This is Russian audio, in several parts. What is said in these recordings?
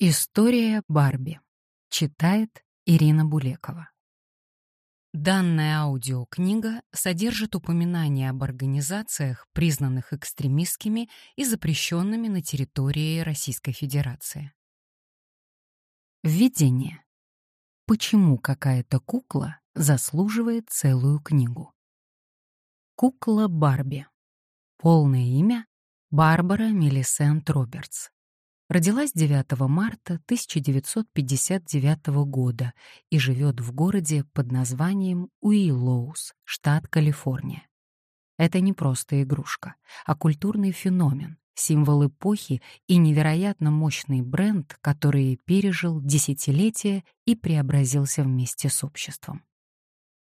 История Барби. Читает Ирина Булекова. Данная аудиокнига содержит упоминания об организациях, признанных экстремистскими и запрещенными на территории Российской Федерации. Введение. Почему какая-то кукла заслуживает целую книгу? Кукла Барби. Полное имя — Барбара Мелисент Робертс. Родилась 9 марта 1959 года и живет в городе под названием Уиллоус, штат Калифорния. Это не просто игрушка, а культурный феномен, символ эпохи и невероятно мощный бренд, который пережил десятилетия и преобразился вместе с обществом.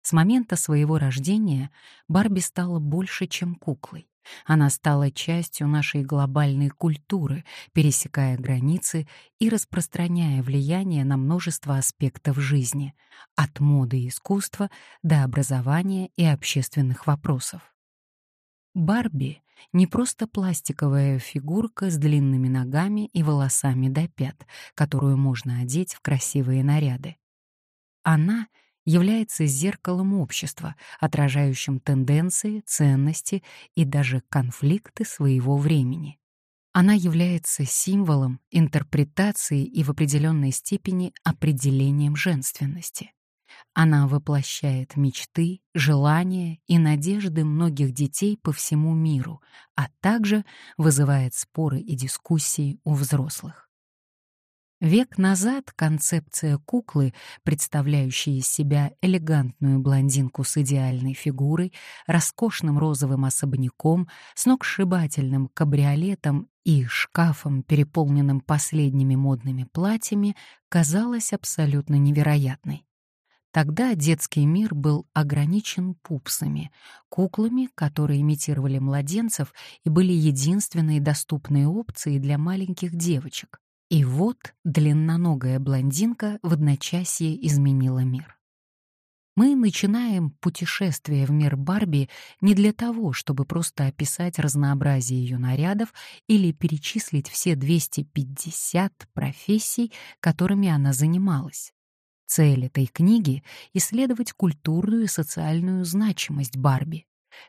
С момента своего рождения Барби стала больше, чем куклой. Она стала частью нашей глобальной культуры, пересекая границы и распространяя влияние на множество аспектов жизни, от моды и искусства до образования и общественных вопросов. Барби — не просто пластиковая фигурка с длинными ногами и волосами до пят, которую можно одеть в красивые наряды. Она — является зеркалом общества, отражающим тенденции, ценности и даже конфликты своего времени. Она является символом, интерпретацией и в определенной степени определением женственности. Она воплощает мечты, желания и надежды многих детей по всему миру, а также вызывает споры и дискуссии у взрослых. Век назад концепция куклы, представляющей из себя элегантную блондинку с идеальной фигурой, роскошным розовым особняком, сногсшибательным кабриолетом и шкафом, переполненным последними модными платьями, казалась абсолютно невероятной. Тогда детский мир был ограничен пупсами, куклами, которые имитировали младенцев и были единственной доступной опцией для маленьких девочек. И вот длинноногая блондинка в одночасье изменила мир. Мы начинаем путешествие в мир Барби не для того, чтобы просто описать разнообразие ее нарядов или перечислить все 250 профессий, которыми она занималась. Цель этой книги — исследовать культурную и социальную значимость Барби,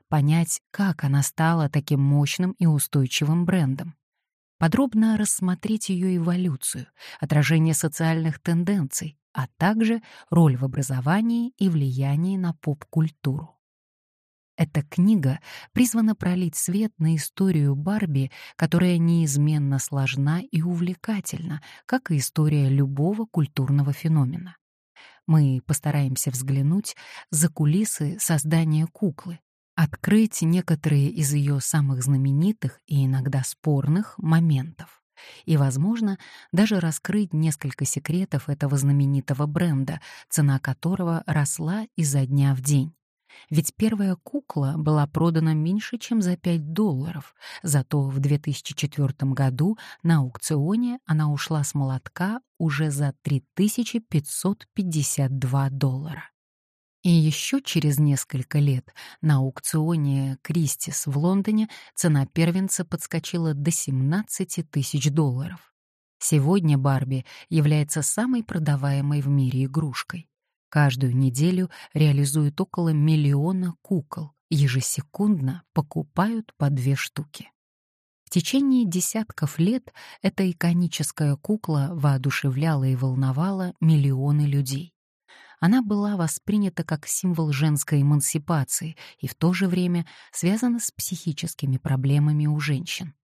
понять, как она стала таким мощным и устойчивым брендом подробно рассмотреть ее эволюцию, отражение социальных тенденций, а также роль в образовании и влияние на поп-культуру. Эта книга призвана пролить свет на историю Барби, которая неизменно сложна и увлекательна, как и история любого культурного феномена. Мы постараемся взглянуть за кулисы создания куклы, открыть некоторые из ее самых знаменитых и иногда спорных моментов. И, возможно, даже раскрыть несколько секретов этого знаменитого бренда, цена которого росла изо дня в день. Ведь первая кукла была продана меньше, чем за 5 долларов, зато в 2004 году на аукционе она ушла с молотка уже за 3552 доллара. И еще через несколько лет на аукционе Кристис в Лондоне цена первенца подскочила до 17 тысяч долларов. Сегодня Барби является самой продаваемой в мире игрушкой. Каждую неделю реализуют около миллиона кукол, ежесекундно покупают по две штуки. В течение десятков лет эта иконическая кукла воодушевляла и волновала миллионы людей она была воспринята как символ женской эмансипации и в то же время связана с психическими проблемами у женщин.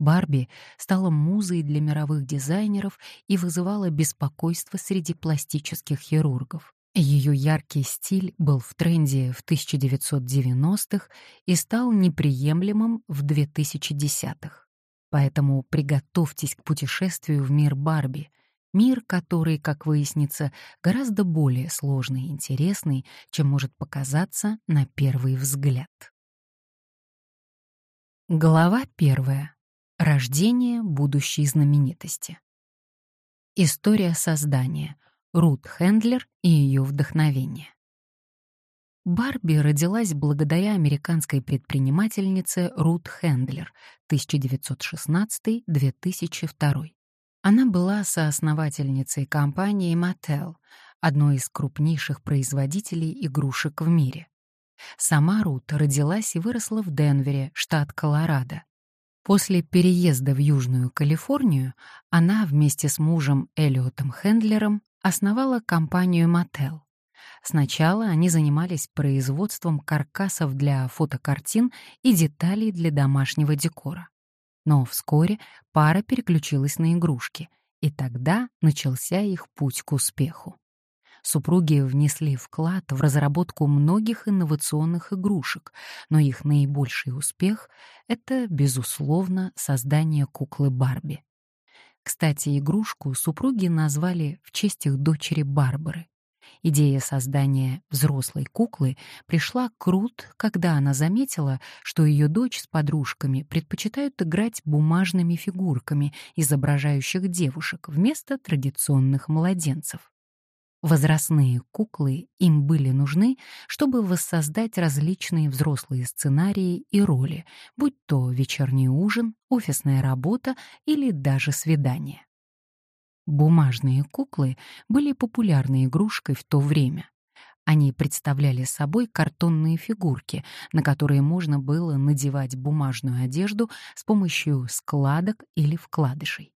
Барби стала музой для мировых дизайнеров и вызывала беспокойство среди пластических хирургов. Ее яркий стиль был в тренде в 1990-х и стал неприемлемым в 2010-х. Поэтому приготовьтесь к путешествию в мир Барби — Мир, который, как выяснится, гораздо более сложный и интересный, чем может показаться на первый взгляд. Глава первая. Рождение будущей знаменитости. История создания. Рут Хендлер и ее вдохновение. Барби родилась благодаря американской предпринимательнице Рут Хендлер 1916-2002. Она была соосновательницей компании Mattel, одной из крупнейших производителей игрушек в мире. Сама Рут родилась и выросла в Денвере, штат Колорадо. После переезда в Южную Калифорнию она вместе с мужем Элиотом Хендлером основала компанию Mattel. Сначала они занимались производством каркасов для фотокартин и деталей для домашнего декора. Но вскоре пара переключилась на игрушки, и тогда начался их путь к успеху. Супруги внесли вклад в разработку многих инновационных игрушек, но их наибольший успех — это, безусловно, создание куклы Барби. Кстати, игрушку супруги назвали в честь их дочери Барбары. Идея создания взрослой куклы пришла к Рут, когда она заметила, что ее дочь с подружками предпочитают играть бумажными фигурками, изображающих девушек, вместо традиционных младенцев. Возрастные куклы им были нужны, чтобы воссоздать различные взрослые сценарии и роли, будь то вечерний ужин, офисная работа или даже свидание. Бумажные куклы были популярной игрушкой в то время. Они представляли собой картонные фигурки, на которые можно было надевать бумажную одежду с помощью складок или вкладышей.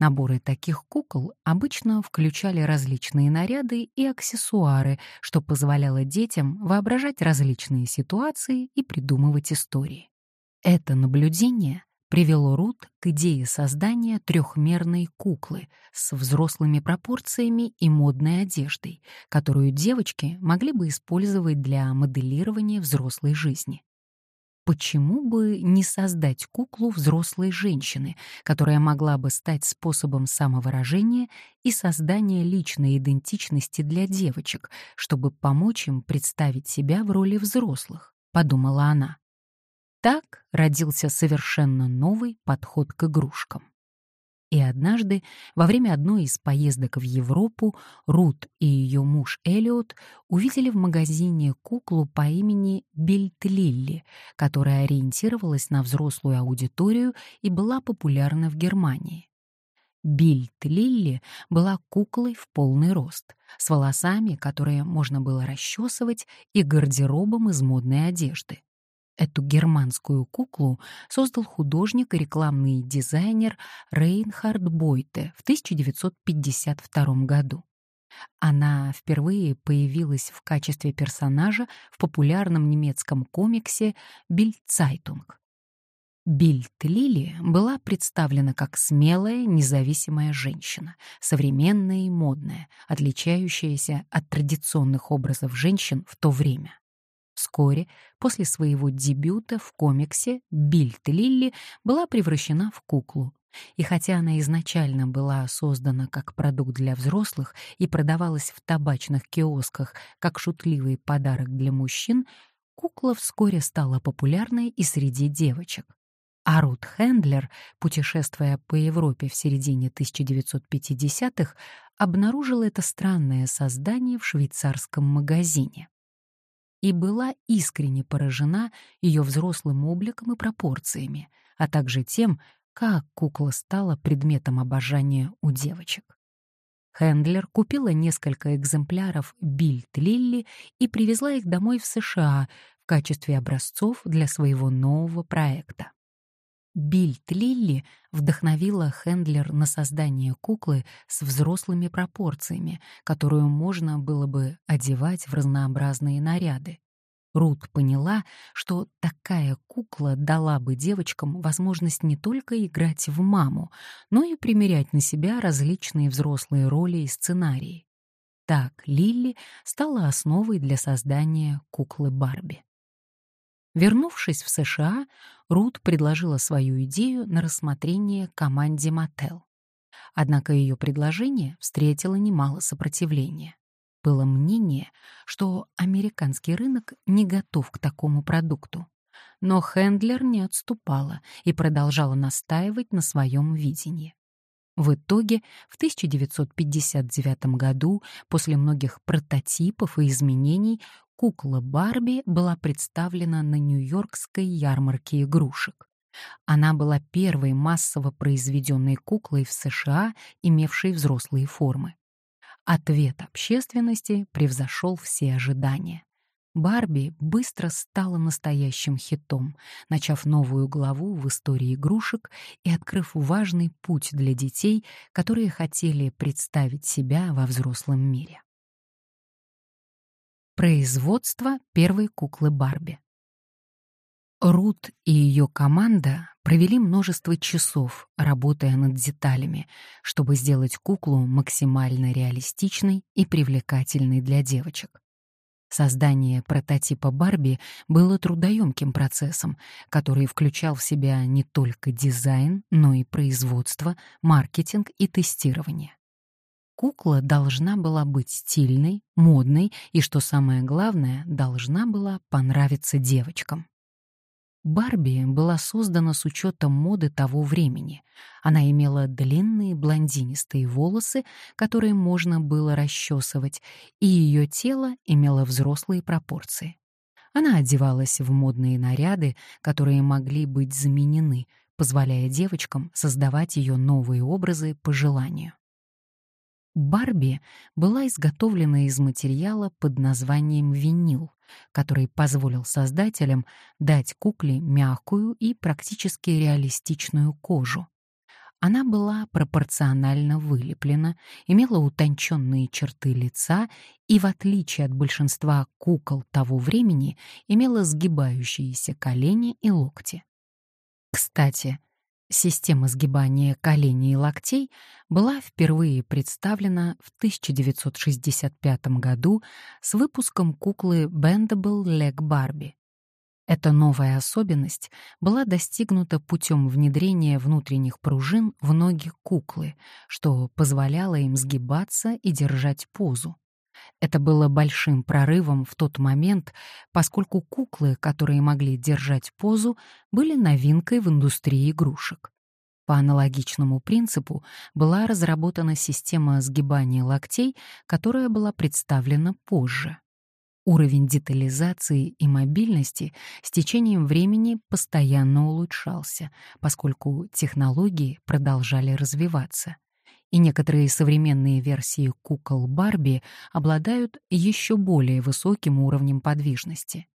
Наборы таких кукол обычно включали различные наряды и аксессуары, что позволяло детям воображать различные ситуации и придумывать истории. Это наблюдение привело Рут к идее создания трехмерной куклы с взрослыми пропорциями и модной одеждой, которую девочки могли бы использовать для моделирования взрослой жизни. Почему бы не создать куклу взрослой женщины, которая могла бы стать способом самовыражения и создания личной идентичности для девочек, чтобы помочь им представить себя в роли взрослых, подумала она. Так родился совершенно новый подход к игрушкам. И однажды, во время одной из поездок в Европу, Рут и ее муж Элиот увидели в магазине куклу по имени Бильт Лилли, которая ориентировалась на взрослую аудиторию и была популярна в Германии. Бильт Лилли была куклой в полный рост, с волосами, которые можно было расчесывать, и гардеробом из модной одежды. Эту германскую куклу создал художник и рекламный дизайнер Рейнхард Бойте в 1952 году. Она впервые появилась в качестве персонажа в популярном немецком комиксе «Бильдцайтунг». Бильд Лили была представлена как смелая, независимая женщина, современная и модная, отличающаяся от традиционных образов женщин в то время. Вскоре, после своего дебюта в комиксе, Бильд Лилли была превращена в куклу. И хотя она изначально была создана как продукт для взрослых и продавалась в табачных киосках как шутливый подарок для мужчин, кукла вскоре стала популярной и среди девочек. А Рут Хендлер, путешествуя по Европе в середине 1950-х, обнаружила это странное создание в швейцарском магазине и была искренне поражена ее взрослым обликом и пропорциями, а также тем, как кукла стала предметом обожания у девочек. Хендлер купила несколько экземпляров Бильд Лилли и привезла их домой в США в качестве образцов для своего нового проекта. Бильд Лилли вдохновила Хендлер на создание куклы с взрослыми пропорциями, которую можно было бы одевать в разнообразные наряды. Рут поняла, что такая кукла дала бы девочкам возможность не только играть в маму, но и примерять на себя различные взрослые роли и сценарии. Так Лилли стала основой для создания куклы Барби. Вернувшись в США, Рут предложила свою идею на рассмотрение команде Мотел. Однако ее предложение встретило немало сопротивления. Было мнение, что американский рынок не готов к такому продукту. Но Хендлер не отступала и продолжала настаивать на своем видении. В итоге в 1959 году, после многих прототипов и изменений, кукла Барби была представлена на Нью-Йоркской ярмарке игрушек. Она была первой массово произведенной куклой в США, имевшей взрослые формы. Ответ общественности превзошел все ожидания. Барби быстро стала настоящим хитом, начав новую главу в истории игрушек и открыв важный путь для детей, которые хотели представить себя во взрослом мире. Производство первой куклы Барби. Рут и ее команда провели множество часов, работая над деталями, чтобы сделать куклу максимально реалистичной и привлекательной для девочек. Создание прототипа Барби было трудоемким процессом, который включал в себя не только дизайн, но и производство, маркетинг и тестирование. Кукла должна была быть стильной, модной и, что самое главное, должна была понравиться девочкам. Барби была создана с учетом моды того времени. Она имела длинные блондинистые волосы, которые можно было расчесывать, и ее тело имело взрослые пропорции. Она одевалась в модные наряды, которые могли быть заменены, позволяя девочкам создавать ее новые образы по желанию. Барби была изготовлена из материала под названием винил, который позволил создателям дать кукле мягкую и практически реалистичную кожу. Она была пропорционально вылеплена, имела утонченные черты лица и, в отличие от большинства кукол того времени, имела сгибающиеся колени и локти. Кстати, Система сгибания коленей и локтей была впервые представлена в 1965 году с выпуском куклы Bendable Leg Barbie. Эта новая особенность была достигнута путем внедрения внутренних пружин в ноги куклы, что позволяло им сгибаться и держать позу. Это было большим прорывом в тот момент, поскольку куклы, которые могли держать позу, были новинкой в индустрии игрушек. По аналогичному принципу была разработана система сгибания локтей, которая была представлена позже. Уровень детализации и мобильности с течением времени постоянно улучшался, поскольку технологии продолжали развиваться и некоторые современные версии кукол Барби обладают еще более высоким уровнем подвижности.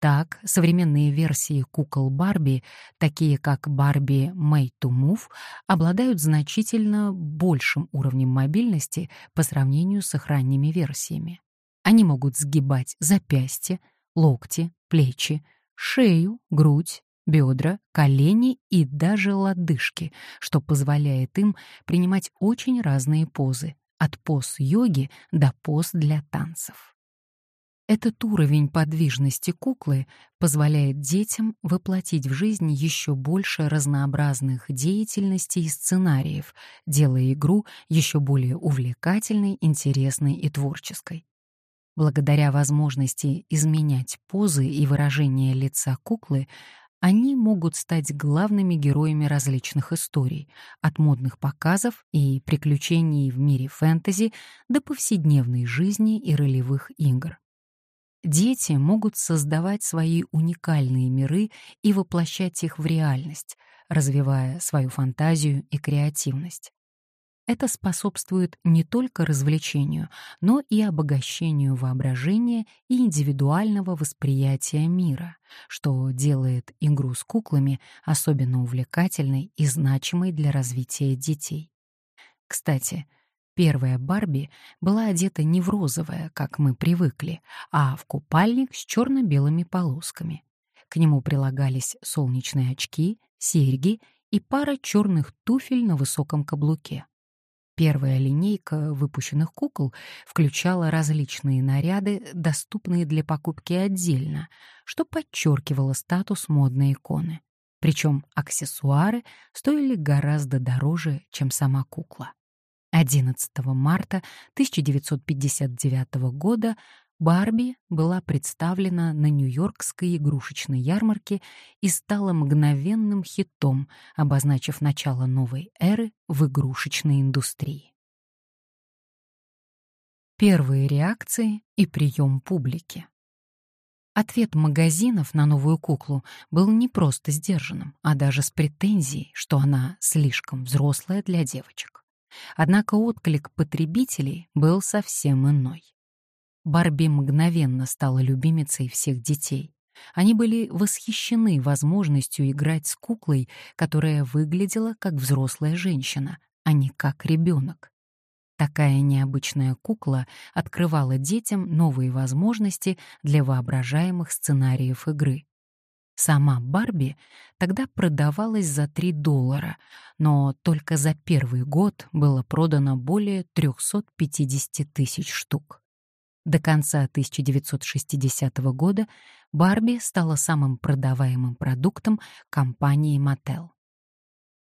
Так, современные версии кукол Барби, такие как Барби Made to Move, обладают значительно большим уровнем мобильности по сравнению с их ранними версиями. Они могут сгибать запястья, локти, плечи, шею, грудь, бедра, колени и даже лодыжки, что позволяет им принимать очень разные позы, от поз йоги до поз для танцев. Этот уровень подвижности куклы позволяет детям воплотить в жизнь еще больше разнообразных деятельностей и сценариев, делая игру еще более увлекательной, интересной и творческой. Благодаря возможности изменять позы и выражение лица куклы, они могут стать главными героями различных историй, от модных показов и приключений в мире фэнтези до повседневной жизни и ролевых игр. Дети могут создавать свои уникальные миры и воплощать их в реальность, развивая свою фантазию и креативность. Это способствует не только развлечению, но и обогащению воображения и индивидуального восприятия мира, что делает игру с куклами особенно увлекательной и значимой для развития детей. Кстати, первая Барби была одета не в розовое, как мы привыкли, а в купальник с черно-белыми полосками. К нему прилагались солнечные очки, серьги и пара черных туфель на высоком каблуке. Первая линейка выпущенных кукол включала различные наряды, доступные для покупки отдельно, что подчеркивало статус модной иконы. Причем аксессуары стоили гораздо дороже, чем сама кукла. 11 марта 1959 года Барби была представлена на Нью-Йоркской игрушечной ярмарке и стала мгновенным хитом, обозначив начало новой эры в игрушечной индустрии. Первые реакции и прием публики. Ответ магазинов на новую куклу был не просто сдержанным, а даже с претензией, что она слишком взрослая для девочек. Однако отклик потребителей был совсем иной. Барби мгновенно стала любимицей всех детей. Они были восхищены возможностью играть с куклой, которая выглядела как взрослая женщина, а не как ребенок. Такая необычная кукла открывала детям новые возможности для воображаемых сценариев игры. Сама Барби тогда продавалась за 3 доллара, но только за первый год было продано более 350 тысяч штук. До конца 1960 года Барби стала самым продаваемым продуктом компании Mattel.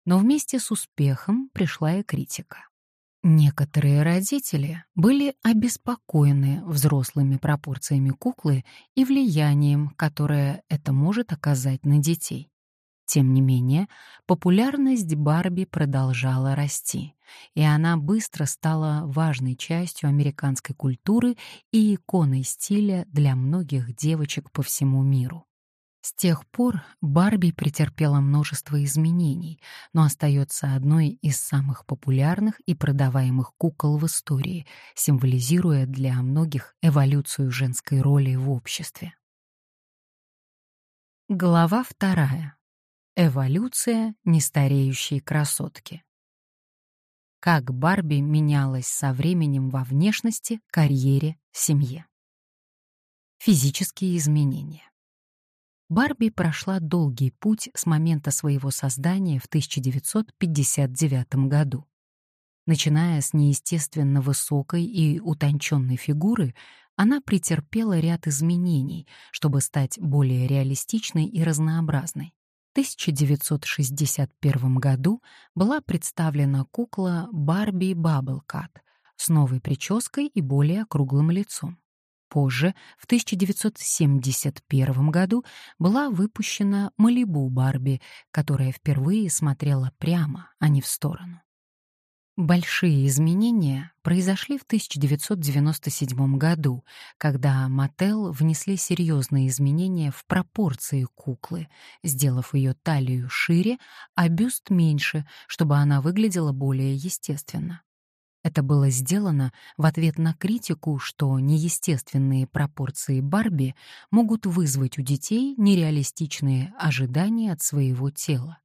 Но вместе с успехом пришла и критика. Некоторые родители были обеспокоены взрослыми пропорциями куклы и влиянием, которое это может оказать на детей. Тем не менее, популярность Барби продолжала расти, и она быстро стала важной частью американской культуры и иконой стиля для многих девочек по всему миру. С тех пор Барби претерпела множество изменений, но остается одной из самых популярных и продаваемых кукол в истории, символизируя для многих эволюцию женской роли в обществе. Глава вторая. Эволюция нестареющей красотки. Как Барби менялась со временем во внешности, карьере, семье. Физические изменения. Барби прошла долгий путь с момента своего создания в 1959 году. Начиная с неестественно высокой и утонченной фигуры, она претерпела ряд изменений, чтобы стать более реалистичной и разнообразной. В 1961 году была представлена кукла Барби Бабблкат с новой прической и более округлым лицом. Позже, в 1971 году, была выпущена «Малибу Барби», которая впервые смотрела прямо, а не в сторону. Большие изменения произошли в 1997 году, когда Mattel внесли серьезные изменения в пропорции куклы, сделав ее талию шире, а бюст меньше, чтобы она выглядела более естественно. Это было сделано в ответ на критику, что неестественные пропорции Барби могут вызвать у детей нереалистичные ожидания от своего тела.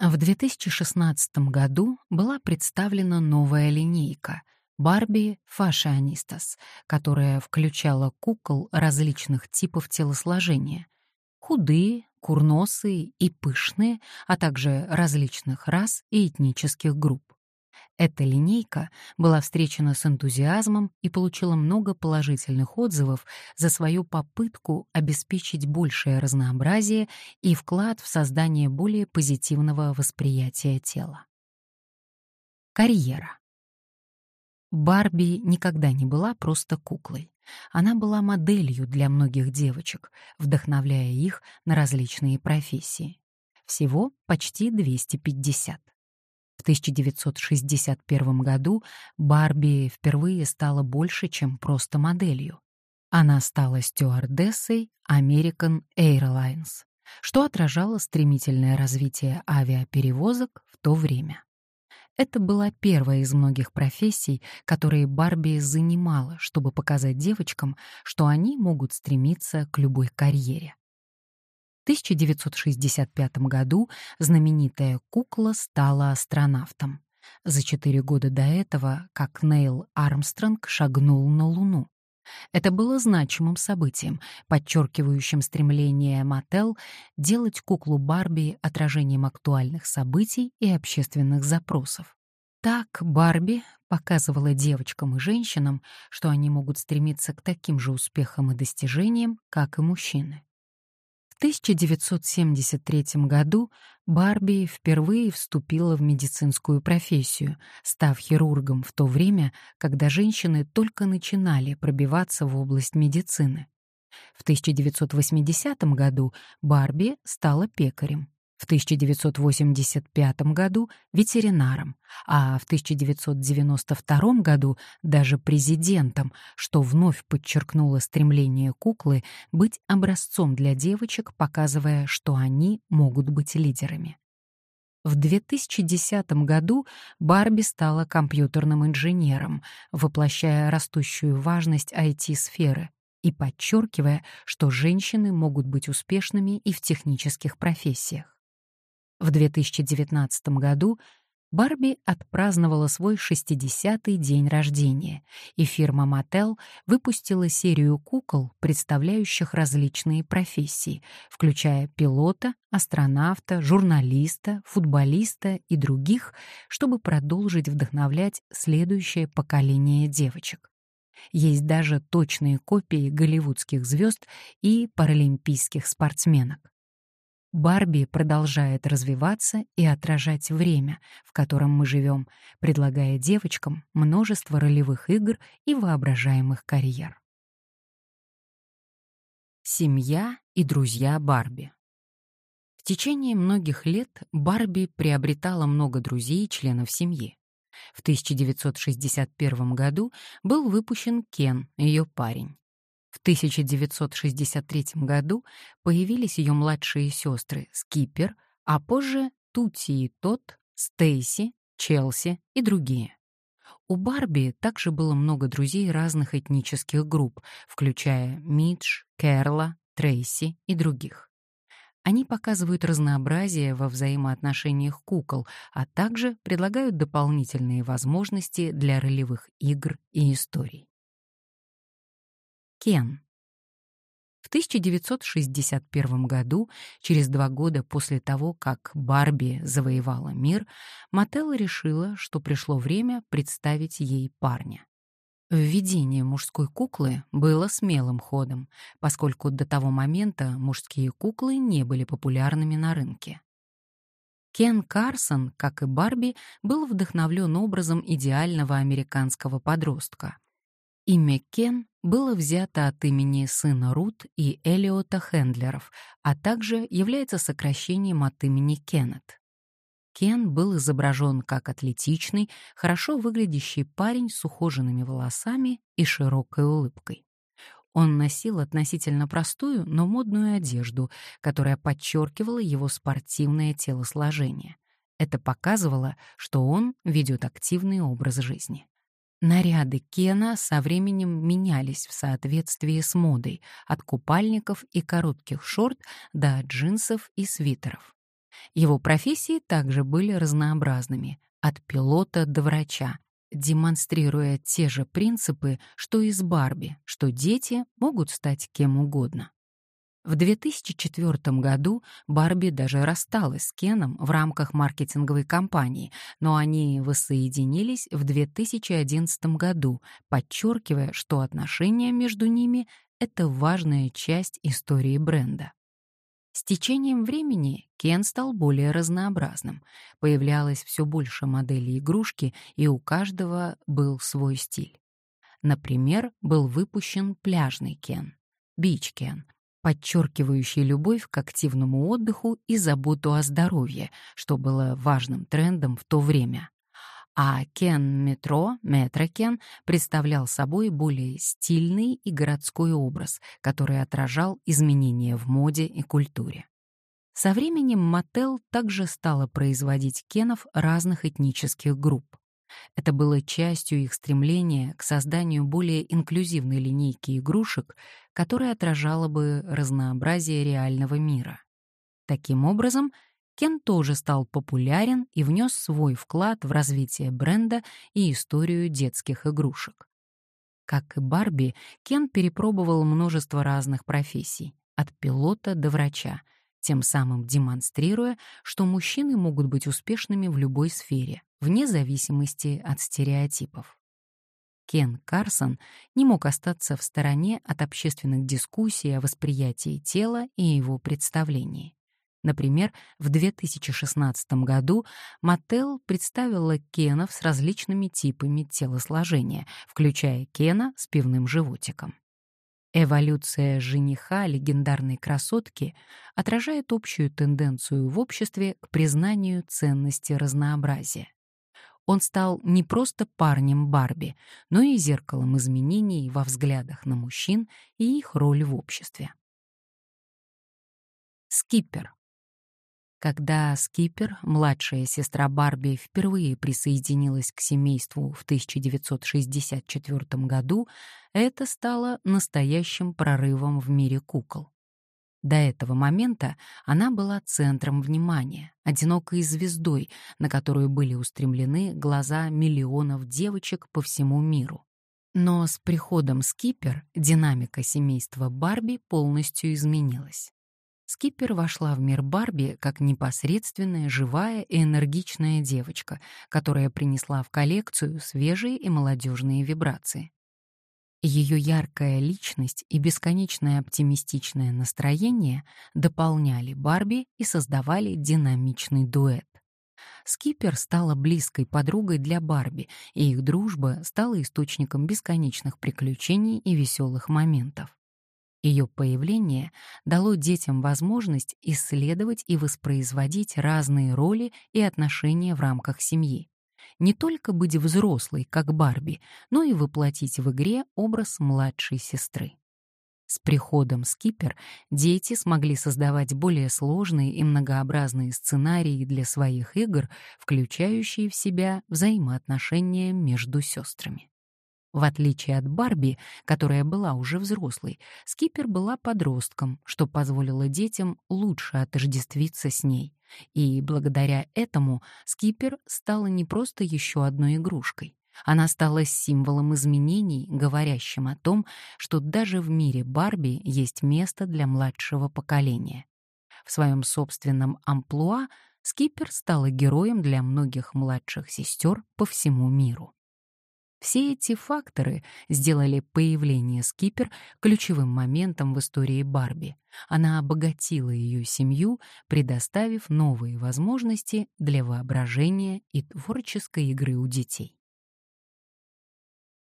В 2016 году была представлена новая линейка Барби Фашионистас, которая включала кукол различных типов телосложения — худые, курносые и пышные, а также различных рас и этнических групп. Эта линейка была встречена с энтузиазмом и получила много положительных отзывов за свою попытку обеспечить большее разнообразие и вклад в создание более позитивного восприятия тела. Карьера. Барби никогда не была просто куклой. Она была моделью для многих девочек, вдохновляя их на различные профессии. Всего почти 250. В 1961 году Барби впервые стала больше, чем просто моделью. Она стала стюардессой American Airlines, что отражало стремительное развитие авиаперевозок в то время. Это была первая из многих профессий, которые Барби занимала, чтобы показать девочкам, что они могут стремиться к любой карьере. 1965 году знаменитая кукла стала астронавтом. За четыре года до этого, как Нейл Армстронг шагнул на Луну. Это было значимым событием, подчеркивающим стремление Маттел делать куклу Барби отражением актуальных событий и общественных запросов. Так Барби показывала девочкам и женщинам, что они могут стремиться к таким же успехам и достижениям, как и мужчины. 1973 году Барби впервые вступила в медицинскую профессию, став хирургом в то время, когда женщины только начинали пробиваться в область медицины. В 1980 году Барби стала пекарем. В 1985 году ветеринаром, а в 1992 году даже президентом, что вновь подчеркнуло стремление куклы быть образцом для девочек, показывая, что они могут быть лидерами. В 2010 году Барби стала компьютерным инженером, воплощая растущую важность IT-сферы и подчеркивая, что женщины могут быть успешными и в технических профессиях. В 2019 году Барби отпраздновала свой 60-й день рождения, и фирма Mattel выпустила серию кукол, представляющих различные профессии, включая пилота, астронавта, журналиста, футболиста и других, чтобы продолжить вдохновлять следующее поколение девочек. Есть даже точные копии голливудских звезд и паралимпийских спортсменок. Барби продолжает развиваться и отражать время, в котором мы живем, предлагая девочкам множество ролевых игр и воображаемых карьер. Семья и друзья Барби В течение многих лет Барби приобретала много друзей и членов семьи. В 1961 году был выпущен Кен, ее парень. В 1963 году появились ее младшие сестры Скипер, а позже Тути и Тот, Стейси, Челси и другие. У Барби также было много друзей разных этнических групп, включая Мидж, Керла, Трейси и других. Они показывают разнообразие во взаимоотношениях кукол, а также предлагают дополнительные возможности для ролевых игр и историй. Кен. В 1961 году, через два года после того, как Барби завоевала мир, Маттелла решила, что пришло время представить ей парня. Введение мужской куклы было смелым ходом, поскольку до того момента мужские куклы не были популярными на рынке. Кен Карсон, как и Барби, был вдохновлен образом идеального американского подростка — Имя Кен было взято от имени сына Рут и Элиота Хендлеров, а также является сокращением от имени Кеннет. Кен был изображен как атлетичный, хорошо выглядящий парень с ухоженными волосами и широкой улыбкой. Он носил относительно простую, но модную одежду, которая подчеркивала его спортивное телосложение. Это показывало, что он ведет активный образ жизни. Наряды Кена со временем менялись в соответствии с модой, от купальников и коротких шорт до джинсов и свитеров. Его профессии также были разнообразными, от пилота до врача, демонстрируя те же принципы, что и с Барби, что дети могут стать кем угодно. В 2004 году Барби даже рассталась с Кеном в рамках маркетинговой кампании, но они воссоединились в 2011 году, подчеркивая, что отношения между ними — это важная часть истории бренда. С течением времени Кен стал более разнообразным. Появлялось все больше моделей игрушки, и у каждого был свой стиль. Например, был выпущен пляжный Кен — Бич Кен — подчеркивающий любовь к активному отдыху и заботу о здоровье, что было важным трендом в то время. А Кен Метро, Метро Кен, представлял собой более стильный и городской образ, который отражал изменения в моде и культуре. Со временем Мотел также стала производить кенов разных этнических групп. Это было частью их стремления к созданию более инклюзивной линейки игрушек, которая отражала бы разнообразие реального мира. Таким образом, Кен тоже стал популярен и внес свой вклад в развитие бренда и историю детских игрушек. Как и Барби, Кен перепробовал множество разных профессий, от пилота до врача, тем самым демонстрируя, что мужчины могут быть успешными в любой сфере, вне зависимости от стереотипов. Кен Карсон не мог остаться в стороне от общественных дискуссий о восприятии тела и его представлении. Например, в 2016 году Маттел представила Кенов с различными типами телосложения, включая Кена с пивным животиком. Эволюция жениха легендарной красотки отражает общую тенденцию в обществе к признанию ценности разнообразия. Он стал не просто парнем Барби, но и зеркалом изменений во взглядах на мужчин и их роль в обществе. Скипер. Когда Скипер, младшая сестра Барби, впервые присоединилась к семейству в 1964 году, это стало настоящим прорывом в мире кукол. До этого момента она была центром внимания, одинокой звездой, на которую были устремлены глаза миллионов девочек по всему миру. Но с приходом Скипер динамика семейства Барби полностью изменилась. Скипер вошла в мир Барби как непосредственная, живая и энергичная девочка, которая принесла в коллекцию свежие и молодежные вибрации. Ее яркая личность и бесконечное оптимистичное настроение дополняли Барби и создавали динамичный дуэт. Скипер стала близкой подругой для Барби, и их дружба стала источником бесконечных приключений и веселых моментов. Ее появление дало детям возможность исследовать и воспроизводить разные роли и отношения в рамках семьи не только быть взрослой, как Барби, но и воплотить в игре образ младшей сестры. С приходом Скипер дети смогли создавать более сложные и многообразные сценарии для своих игр, включающие в себя взаимоотношения между сестрами. В отличие от Барби, которая была уже взрослой, Скипер была подростком, что позволило детям лучше отождествиться с ней. И благодаря этому Скипер стала не просто еще одной игрушкой. Она стала символом изменений, говорящим о том, что даже в мире Барби есть место для младшего поколения. В своем собственном амплуа Скипер стала героем для многих младших сестер по всему миру. Все эти факторы сделали появление Скипер ключевым моментом в истории Барби. Она обогатила ее семью, предоставив новые возможности для воображения и творческой игры у детей.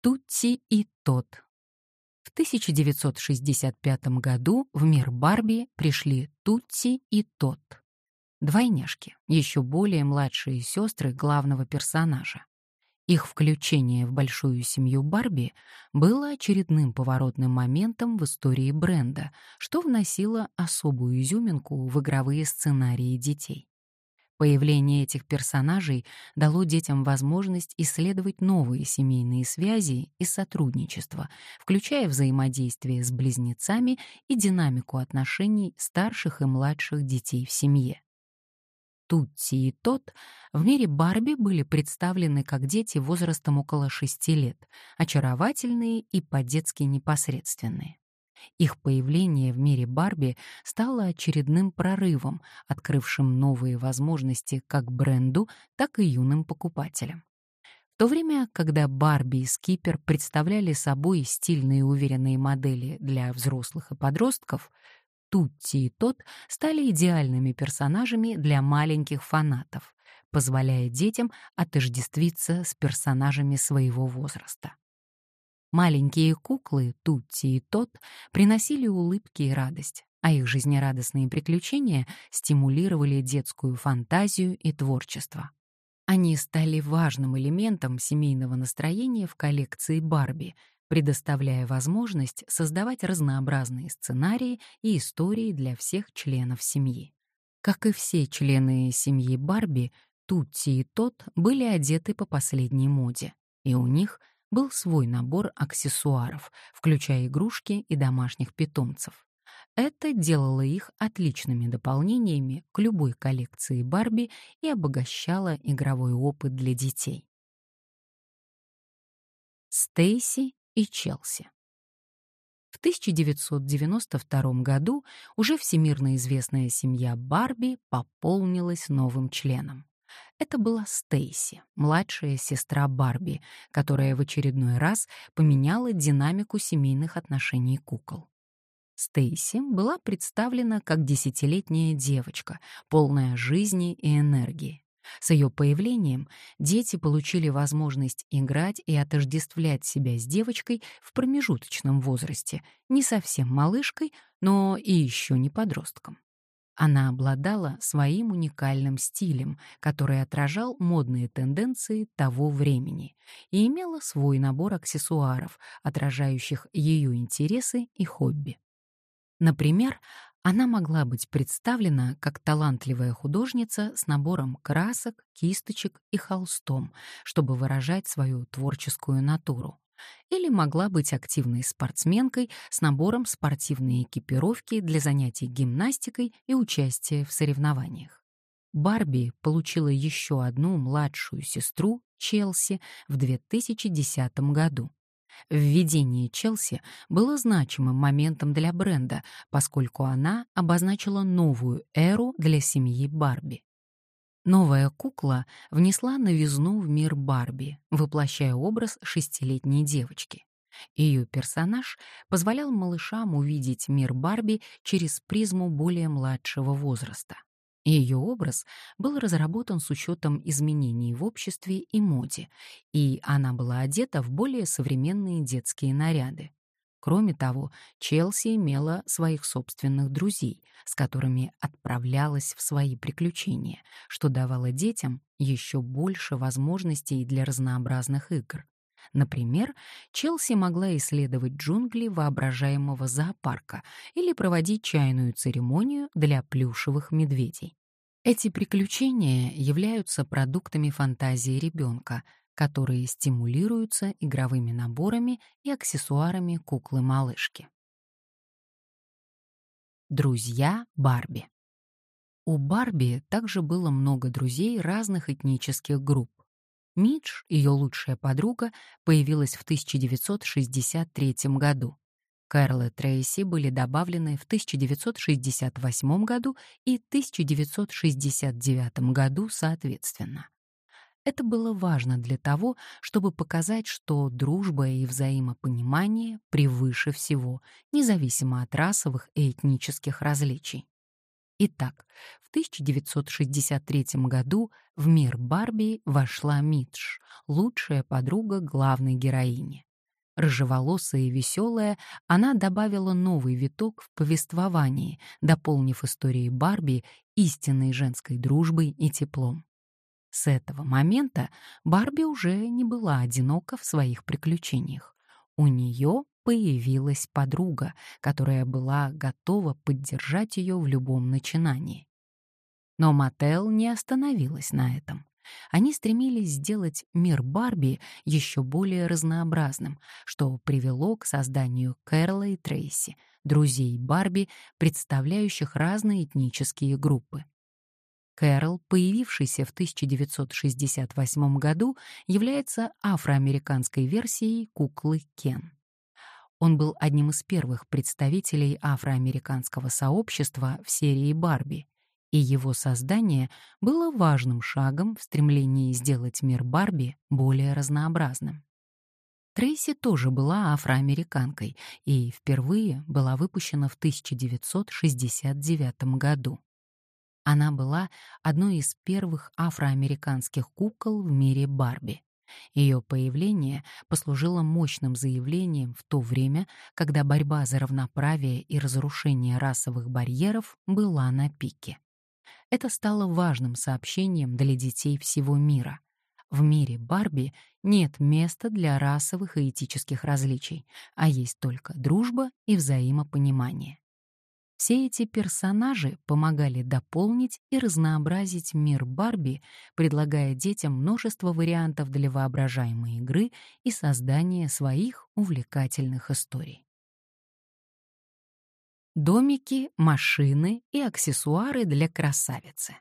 Тутти и Тот. В 1965 году в мир Барби пришли Тутти и Тот. Двойняшки, еще более младшие сестры главного персонажа. Их включение в большую семью Барби было очередным поворотным моментом в истории бренда, что вносило особую изюминку в игровые сценарии детей. Появление этих персонажей дало детям возможность исследовать новые семейные связи и сотрудничество, включая взаимодействие с близнецами и динамику отношений старших и младших детей в семье. Тутти и Тот в мире Барби были представлены как дети возрастом около шести лет, очаровательные и по-детски непосредственные. Их появление в мире Барби стало очередным прорывом, открывшим новые возможности как бренду, так и юным покупателям. В то время, когда Барби и Скипер представляли собой стильные уверенные модели для взрослых и подростков, Тутти и Тот стали идеальными персонажами для маленьких фанатов, позволяя детям отождествиться с персонажами своего возраста. Маленькие куклы Тутти и Тот приносили улыбки и радость, а их жизнерадостные приключения стимулировали детскую фантазию и творчество. Они стали важным элементом семейного настроения в коллекции Барби, предоставляя возможность создавать разнообразные сценарии и истории для всех членов семьи. Как и все члены семьи Барби, Тутти и Тот были одеты по последней моде, и у них был свой набор аксессуаров, включая игрушки и домашних питомцев. Это делало их отличными дополнениями к любой коллекции Барби и обогащало игровой опыт для детей. Стейси и Челси. В 1992 году уже всемирно известная семья Барби пополнилась новым членом. Это была Стейси, младшая сестра Барби, которая в очередной раз поменяла динамику семейных отношений кукол. Стейси была представлена как десятилетняя девочка, полная жизни и энергии. С ее появлением дети получили возможность играть и отождествлять себя с девочкой в промежуточном возрасте, не совсем малышкой, но и еще не подростком. Она обладала своим уникальным стилем, который отражал модные тенденции того времени, и имела свой набор аксессуаров, отражающих ее интересы и хобби. Например, она могла быть представлена как талантливая художница с набором красок, кисточек и холстом, чтобы выражать свою творческую натуру. Или могла быть активной спортсменкой с набором спортивной экипировки для занятий гимнастикой и участия в соревнованиях. Барби получила еще одну младшую сестру, Челси, в 2010 году. Введение Челси было значимым моментом для бренда, поскольку она обозначила новую эру для семьи Барби. Новая кукла внесла новизну в мир Барби, воплощая образ шестилетней девочки. Ее персонаж позволял малышам увидеть мир Барби через призму более младшего возраста. Ее образ был разработан с учетом изменений в обществе и моде, и она была одета в более современные детские наряды. Кроме того, Челси имела своих собственных друзей, с которыми отправлялась в свои приключения, что давало детям еще больше возможностей для разнообразных игр. Например, Челси могла исследовать джунгли воображаемого зоопарка или проводить чайную церемонию для плюшевых медведей. Эти приключения являются продуктами фантазии ребенка, которые стимулируются игровыми наборами и аксессуарами куклы-малышки. Друзья Барби У Барби также было много друзей разных этнических групп. Мидж, ее лучшая подруга, появилась в 1963 году. Кэрол и Трейси были добавлены в 1968 году и 1969 году соответственно. Это было важно для того, чтобы показать, что дружба и взаимопонимание превыше всего, независимо от расовых и этнических различий. Итак, в 1963 году в мир Барби вошла Мидж, лучшая подруга главной героини. Рыжеволосая и веселая, она добавила новый виток в повествовании, дополнив истории Барби истинной женской дружбой и теплом. С этого момента Барби уже не была одинока в своих приключениях. У нее появилась подруга, которая была готова поддержать ее в любом начинании. Но Мотел не остановилась на этом. Они стремились сделать мир Барби еще более разнообразным, что привело к созданию Кэрола и Трейси, друзей Барби, представляющих разные этнические группы. Кэрол, появившийся в 1968 году, является афроамериканской версией куклы Кен. Он был одним из первых представителей афроамериканского сообщества в серии «Барби», и его создание было важным шагом в стремлении сделать мир Барби более разнообразным. Трейси тоже была афроамериканкой и впервые была выпущена в 1969 году. Она была одной из первых афроамериканских кукол в мире Барби. Ее появление послужило мощным заявлением в то время, когда борьба за равноправие и разрушение расовых барьеров была на пике. Это стало важным сообщением для детей всего мира. В мире Барби нет места для расовых и этических различий, а есть только дружба и взаимопонимание. Все эти персонажи помогали дополнить и разнообразить мир Барби, предлагая детям множество вариантов для воображаемой игры и создания своих увлекательных историй. Домики, машины и аксессуары для красавицы.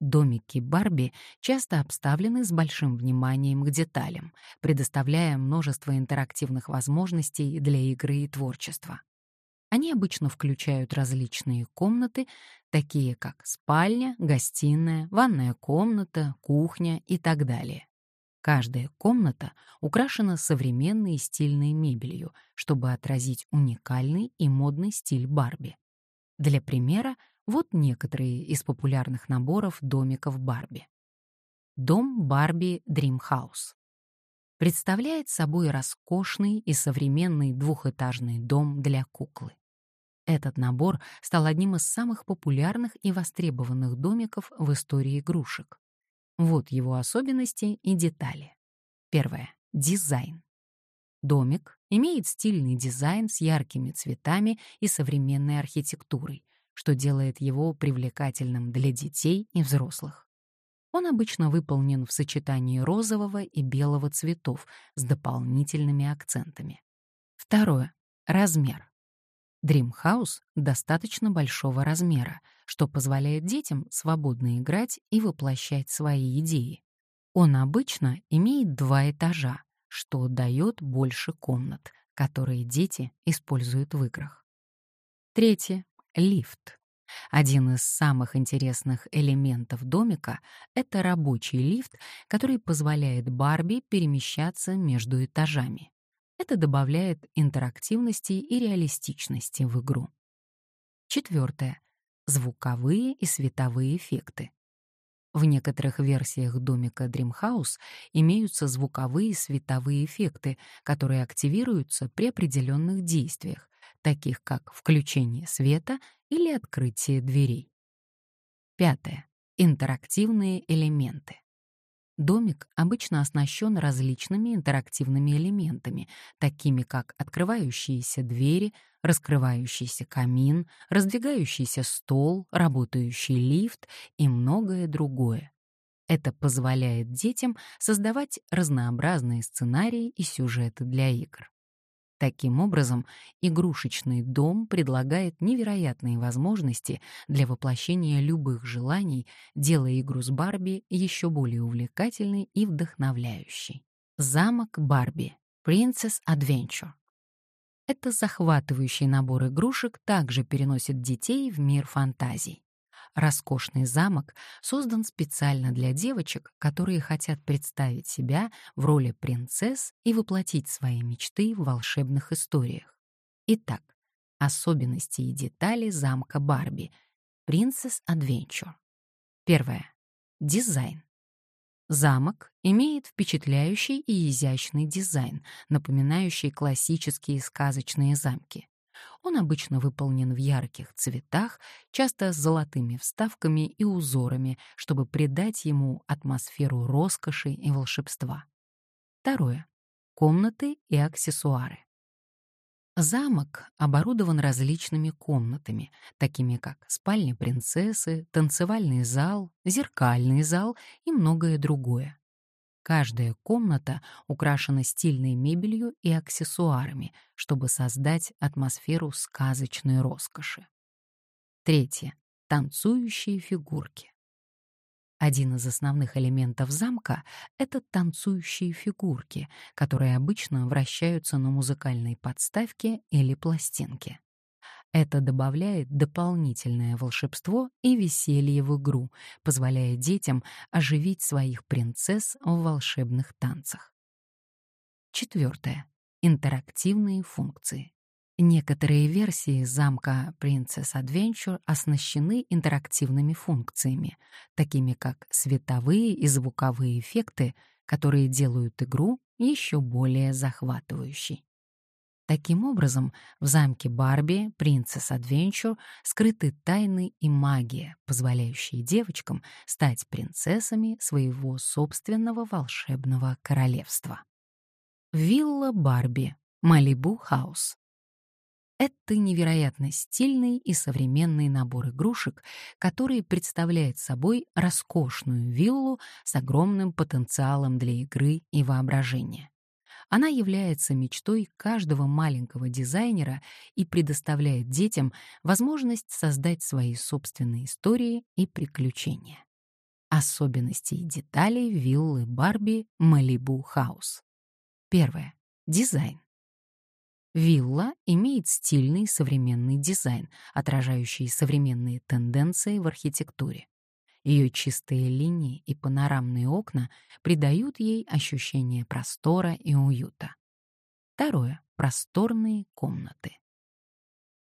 Домики Барби часто обставлены с большим вниманием к деталям, предоставляя множество интерактивных возможностей для игры и творчества. Они обычно включают различные комнаты, такие как спальня, гостиная, ванная комната, кухня и так далее. Каждая комната украшена современной и стильной мебелью, чтобы отразить уникальный и модный стиль Барби. Для примера вот некоторые из популярных наборов домиков Барби. Дом Барби Dream House. Представляет собой роскошный и современный двухэтажный дом для куклы. Этот набор стал одним из самых популярных и востребованных домиков в истории игрушек. Вот его особенности и детали. Первое. Дизайн. Домик имеет стильный дизайн с яркими цветами и современной архитектурой, что делает его привлекательным для детей и взрослых. Он обычно выполнен в сочетании розового и белого цветов с дополнительными акцентами. Второе. Размер. Dreamhouse достаточно большого размера, что позволяет детям свободно играть и воплощать свои идеи. Он обычно имеет два этажа, что дает больше комнат, которые дети используют в играх. Третье — лифт. Один из самых интересных элементов домика — это рабочий лифт, который позволяет Барби перемещаться между этажами. Это добавляет интерактивности и реалистичности в игру. Четвертое. Звуковые и световые эффекты. В некоторых версиях домика Dreamhouse имеются звуковые и световые эффекты, которые активируются при определенных действиях, таких как включение света или открытие дверей. Пятое. Интерактивные элементы. Домик обычно оснащен различными интерактивными элементами, такими как открывающиеся двери, раскрывающийся камин, раздвигающийся стол, работающий лифт и многое другое. Это позволяет детям создавать разнообразные сценарии и сюжеты для игр. Таким образом, игрушечный дом предлагает невероятные возможности для воплощения любых желаний, делая игру с Барби еще более увлекательной и вдохновляющей. Замок Барби. Princess Adventure. Это захватывающий набор игрушек также переносит детей в мир фантазий. Роскошный замок создан специально для девочек, которые хотят представить себя в роли принцесс и воплотить свои мечты в волшебных историях. Итак, особенности и детали замка Барби. Princess Adventure. Первое. Дизайн. Замок имеет впечатляющий и изящный дизайн, напоминающий классические сказочные замки. Он обычно выполнен в ярких цветах, часто с золотыми вставками и узорами, чтобы придать ему атмосферу роскоши и волшебства. Второе. Комнаты и аксессуары. Замок оборудован различными комнатами, такими как спальня принцессы, танцевальный зал, зеркальный зал и многое другое. Каждая комната украшена стильной мебелью и аксессуарами, чтобы создать атмосферу сказочной роскоши. Третье. Танцующие фигурки. Один из основных элементов замка — это танцующие фигурки, которые обычно вращаются на музыкальной подставке или пластинке. Это добавляет дополнительное волшебство и веселье в игру, позволяя детям оживить своих принцесс в волшебных танцах. Четвертое. Интерактивные функции. Некоторые версии замка Princess Adventure оснащены интерактивными функциями, такими как световые и звуковые эффекты, которые делают игру еще более захватывающей. Таким образом, в замке Барби, Princess Adventure, скрыты тайны и магия, позволяющие девочкам стать принцессами своего собственного волшебного королевства. Вилла Барби, Малибу Хаус. Это невероятно стильный и современный набор игрушек, который представляет собой роскошную виллу с огромным потенциалом для игры и воображения. Она является мечтой каждого маленького дизайнера и предоставляет детям возможность создать свои собственные истории и приключения. Особенности и детали виллы Барби Малибу Хаус. Первое. Дизайн. Вилла имеет стильный современный дизайн, отражающий современные тенденции в архитектуре. Ее чистые линии и панорамные окна придают ей ощущение простора и уюта. Второе. Просторные комнаты.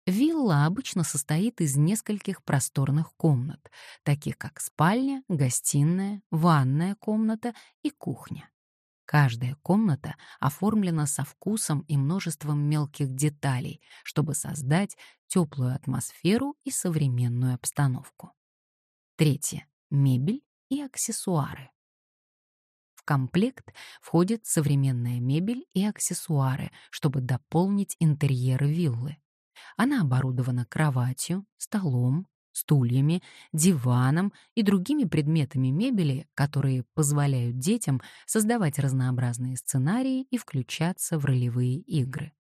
Вилла обычно состоит из нескольких просторных комнат, таких как спальня, гостиная, ванная комната и кухня. Каждая комната оформлена со вкусом и множеством мелких деталей, чтобы создать теплую атмосферу и современную обстановку. Третье. Мебель и аксессуары. В комплект входит современная мебель и аксессуары, чтобы дополнить интерьер виллы. Она оборудована кроватью, столом, стульями, диваном и другими предметами мебели, которые позволяют детям создавать разнообразные сценарии и включаться в ролевые игры.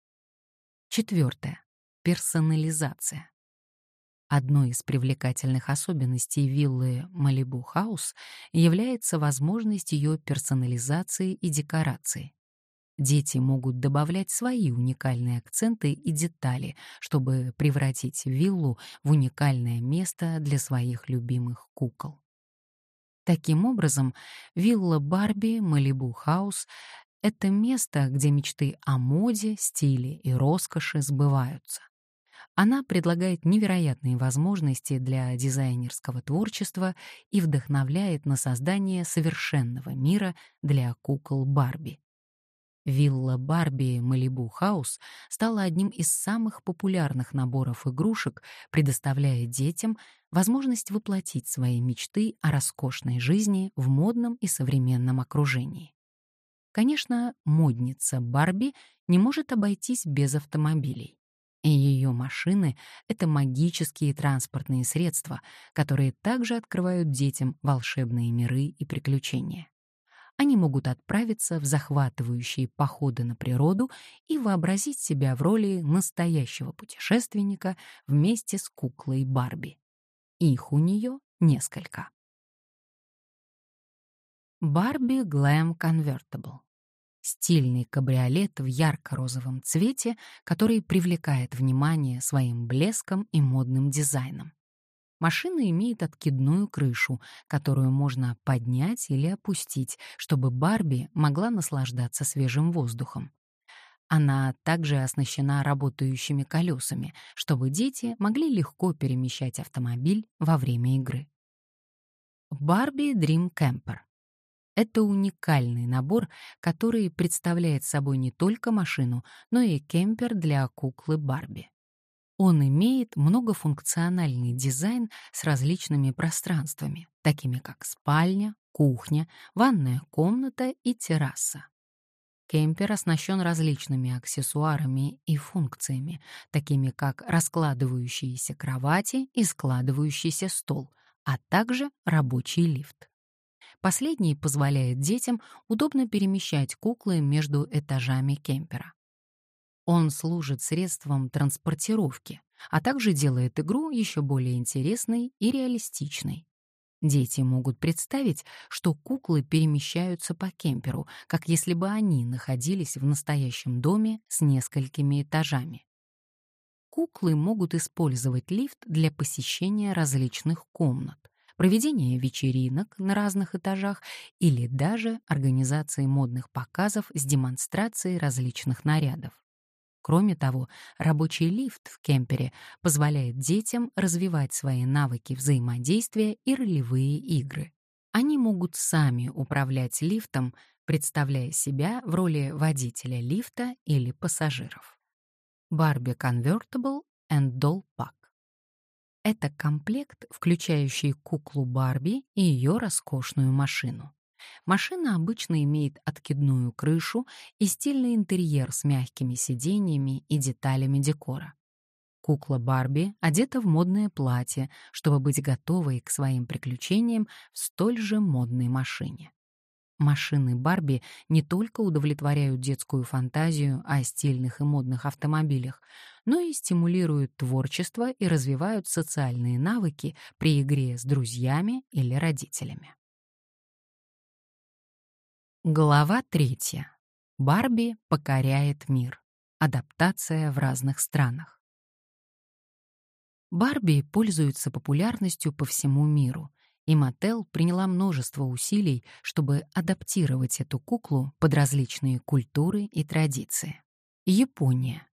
Четвертое. Персонализация. Одной из привлекательных особенностей виллы Малибу Хаус является возможность ее персонализации и декорации. Дети могут добавлять свои уникальные акценты и детали, чтобы превратить виллу в уникальное место для своих любимых кукол. Таким образом, вилла Барби Малибу Хаус — это место, где мечты о моде, стиле и роскоши сбываются. Она предлагает невероятные возможности для дизайнерского творчества и вдохновляет на создание совершенного мира для кукол Барби. Вилла Барби Малибу Хаус стала одним из самых популярных наборов игрушек, предоставляя детям возможность воплотить свои мечты о роскошной жизни в модном и современном окружении. Конечно, модница Барби не может обойтись без автомобилей. И ее машины — это магические транспортные средства, которые также открывают детям волшебные миры и приключения они могут отправиться в захватывающие походы на природу и вообразить себя в роли настоящего путешественника вместе с куклой Барби. Их у нее несколько. Барби Glam Convertible. Стильный кабриолет в ярко-розовом цвете, который привлекает внимание своим блеском и модным дизайном. Машина имеет откидную крышу, которую можно поднять или опустить, чтобы Барби могла наслаждаться свежим воздухом. Она также оснащена работающими колесами, чтобы дети могли легко перемещать автомобиль во время игры. Барби Dream Camper — это уникальный набор, который представляет собой не только машину, но и кемпер для куклы Барби. Он имеет многофункциональный дизайн с различными пространствами, такими как спальня, кухня, ванная комната и терраса. Кемпер оснащен различными аксессуарами и функциями, такими как раскладывающиеся кровати и складывающийся стол, а также рабочий лифт. Последний позволяет детям удобно перемещать куклы между этажами кемпера. Он служит средством транспортировки, а также делает игру еще более интересной и реалистичной. Дети могут представить, что куклы перемещаются по кемперу, как если бы они находились в настоящем доме с несколькими этажами. Куклы могут использовать лифт для посещения различных комнат, проведения вечеринок на разных этажах или даже организации модных показов с демонстрацией различных нарядов. Кроме того, рабочий лифт в кемпере позволяет детям развивать свои навыки взаимодействия и ролевые игры. Они могут сами управлять лифтом, представляя себя в роли водителя лифта или пассажиров. Barbie Convertible and Doll Pack. Это комплект, включающий куклу Барби и ее роскошную машину. Машина обычно имеет откидную крышу и стильный интерьер с мягкими сиденьями и деталями декора. Кукла Барби одета в модное платье, чтобы быть готовой к своим приключениям в столь же модной машине. Машины Барби не только удовлетворяют детскую фантазию о стильных и модных автомобилях, но и стимулируют творчество и развивают социальные навыки при игре с друзьями или родителями. Глава третья. Барби покоряет мир. Адаптация в разных странах. Барби пользуется популярностью по всему миру, и Мотел приняла множество усилий, чтобы адаптировать эту куклу под различные культуры и традиции. Япония.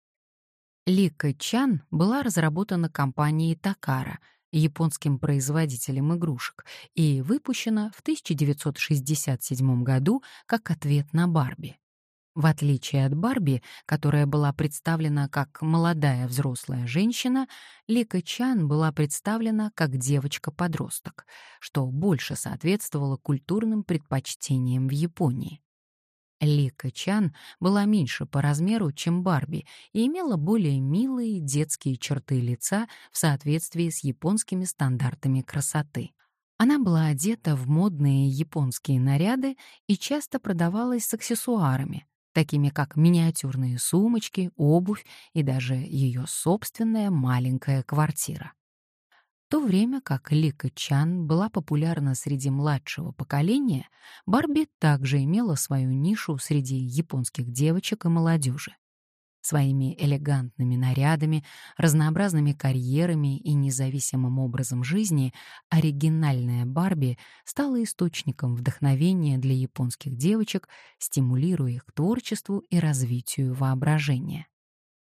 Лика Чан была разработана компанией Такара, японским производителем игрушек, и выпущена в 1967 году как ответ на Барби. В отличие от Барби, которая была представлена как молодая взрослая женщина, Лика Чан была представлена как девочка-подросток, что больше соответствовало культурным предпочтениям в Японии. Лика Чан была меньше по размеру, чем Барби, и имела более милые детские черты лица в соответствии с японскими стандартами красоты. Она была одета в модные японские наряды и часто продавалась с аксессуарами, такими как миниатюрные сумочки, обувь и даже ее собственная маленькая квартира. В то время как Лика Чан была популярна среди младшего поколения, Барби также имела свою нишу среди японских девочек и молодежи. Своими элегантными нарядами, разнообразными карьерами и независимым образом жизни оригинальная Барби стала источником вдохновения для японских девочек, стимулируя их к творчеству и развитию воображения.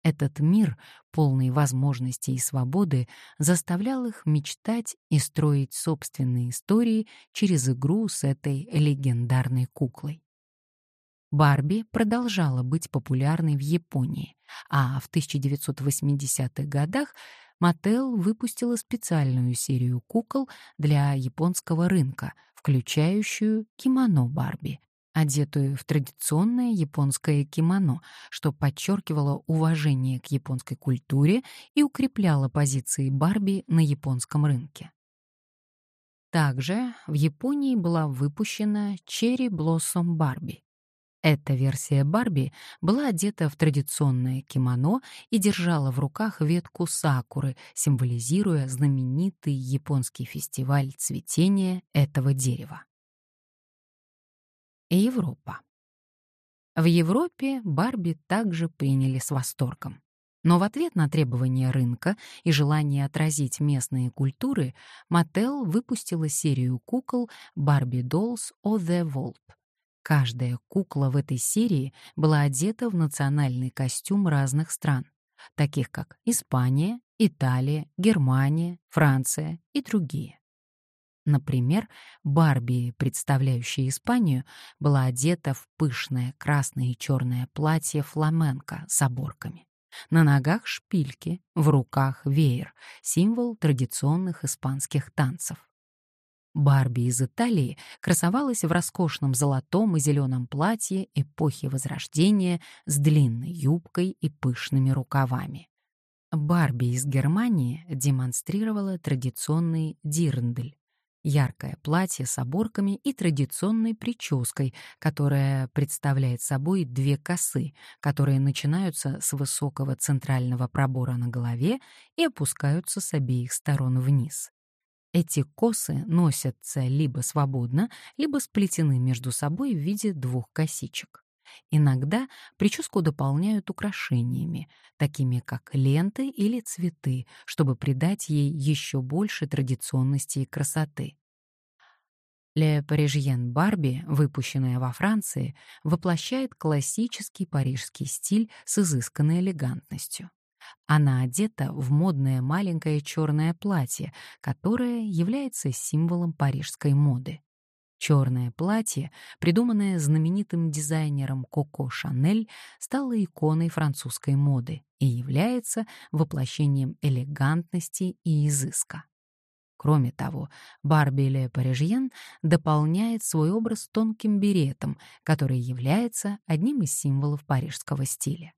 Этот мир, полный возможностей и свободы, заставлял их мечтать и строить собственные истории через игру с этой легендарной куклой. Барби продолжала быть популярной в Японии, а в 1980-х годах Mattel выпустила специальную серию кукол для японского рынка, включающую кимоно Барби, одетую в традиционное японское кимоно, что подчеркивало уважение к японской культуре и укрепляло позиции Барби на японском рынке. Также в Японии была выпущена Cherry Blossom Барби, эта версия Барби была одета в традиционное кимоно и держала в руках ветку сакуры, символизируя знаменитый японский фестиваль цветения этого дерева. Европа. В Европе Барби также приняли с восторгом. Но в ответ на требования рынка и желание отразить местные культуры, Mattel выпустила серию кукол Barbie Dolls O The Volp Каждая кукла в этой серии была одета в национальный костюм разных стран, таких как Испания, Италия, Германия, Франция и другие. Например, Барби, представляющая Испанию, была одета в пышное красное и черное платье фламенко с оборками. На ногах шпильки, в руках веер, символ традиционных испанских танцев. Барби из Италии красовалась в роскошном золотом и зеленом платье эпохи Возрождения с длинной юбкой и пышными рукавами. Барби из Германии демонстрировала традиционный дирндель — яркое платье с оборками и традиционной прической, которая представляет собой две косы, которые начинаются с высокого центрального пробора на голове и опускаются с обеих сторон вниз. Эти косы носятся либо свободно, либо сплетены между собой в виде двух косичек. Иногда прическу дополняют украшениями, такими как ленты или цветы, чтобы придать ей еще больше традиционности и красоты. «Ле Парижьен Барби», выпущенная во Франции, воплощает классический парижский стиль с изысканной элегантностью. Она одета в модное маленькое черное платье, которое является символом парижской моды. Черное платье, придуманное знаменитым дизайнером Коко Шанель, стало иконой французской моды и является воплощением элегантности и изыска. Кроме того, Барби Ле Парижьен дополняет свой образ тонким беретом, который является одним из символов парижского стиля.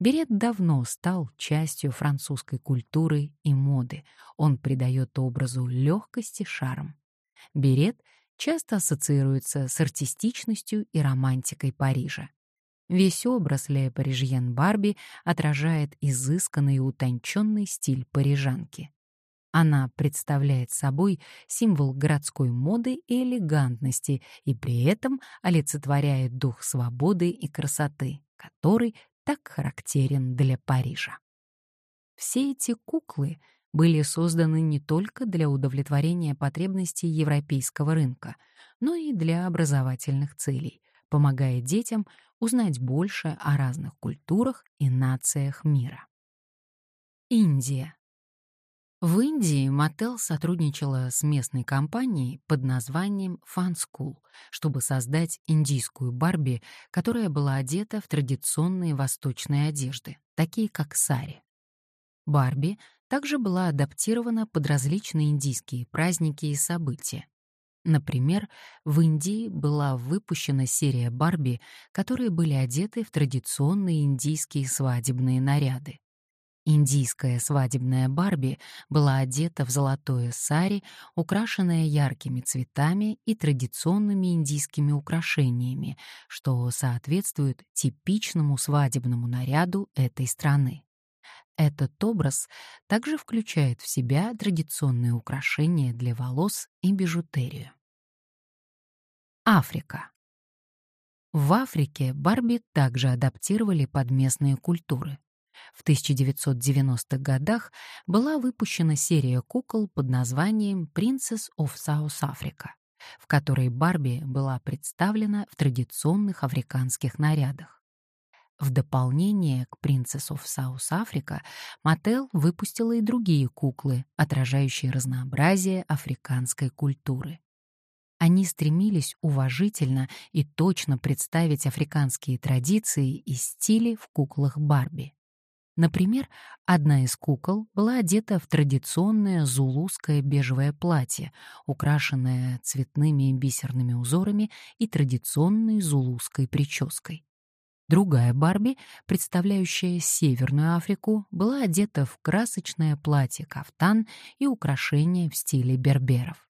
Берет давно стал частью французской культуры и моды. Он придает образу легкости шарм. Берет часто ассоциируется с артистичностью и романтикой Парижа. Весь образ Ле Парижьен Барби отражает изысканный и утонченный стиль парижанки. Она представляет собой символ городской моды и элегантности и при этом олицетворяет дух свободы и красоты, который так характерен для Парижа. Все эти куклы были созданы не только для удовлетворения потребностей европейского рынка, но и для образовательных целей, помогая детям узнать больше о разных культурах и нациях мира. Индия. В Индии Мотел сотрудничала с местной компанией под названием Fun School, чтобы создать индийскую Барби, которая была одета в традиционные восточные одежды, такие как сари. Барби также была адаптирована под различные индийские праздники и события. Например, в Индии была выпущена серия Барби, которые были одеты в традиционные индийские свадебные наряды. Индийская свадебная Барби была одета в золотое сари, украшенное яркими цветами и традиционными индийскими украшениями, что соответствует типичному свадебному наряду этой страны. Этот образ также включает в себя традиционные украшения для волос и бижутерию. Африка. В Африке Барби также адаптировали под местные культуры. В 1990-х годах была выпущена серия кукол под названием «Princess of South Africa», в которой Барби была представлена в традиционных африканских нарядах. В дополнение к of South Africa Mattel выпустила и другие куклы, отражающие разнообразие африканской культуры. Они стремились уважительно и точно представить африканские традиции и стили в куклах Барби. Например, одна из кукол была одета в традиционное зулузское бежевое платье, украшенное цветными бисерными узорами и традиционной зулузской прической. Другая Барби, представляющая Северную Африку, была одета в красочное платье-кафтан и украшения в стиле берберов.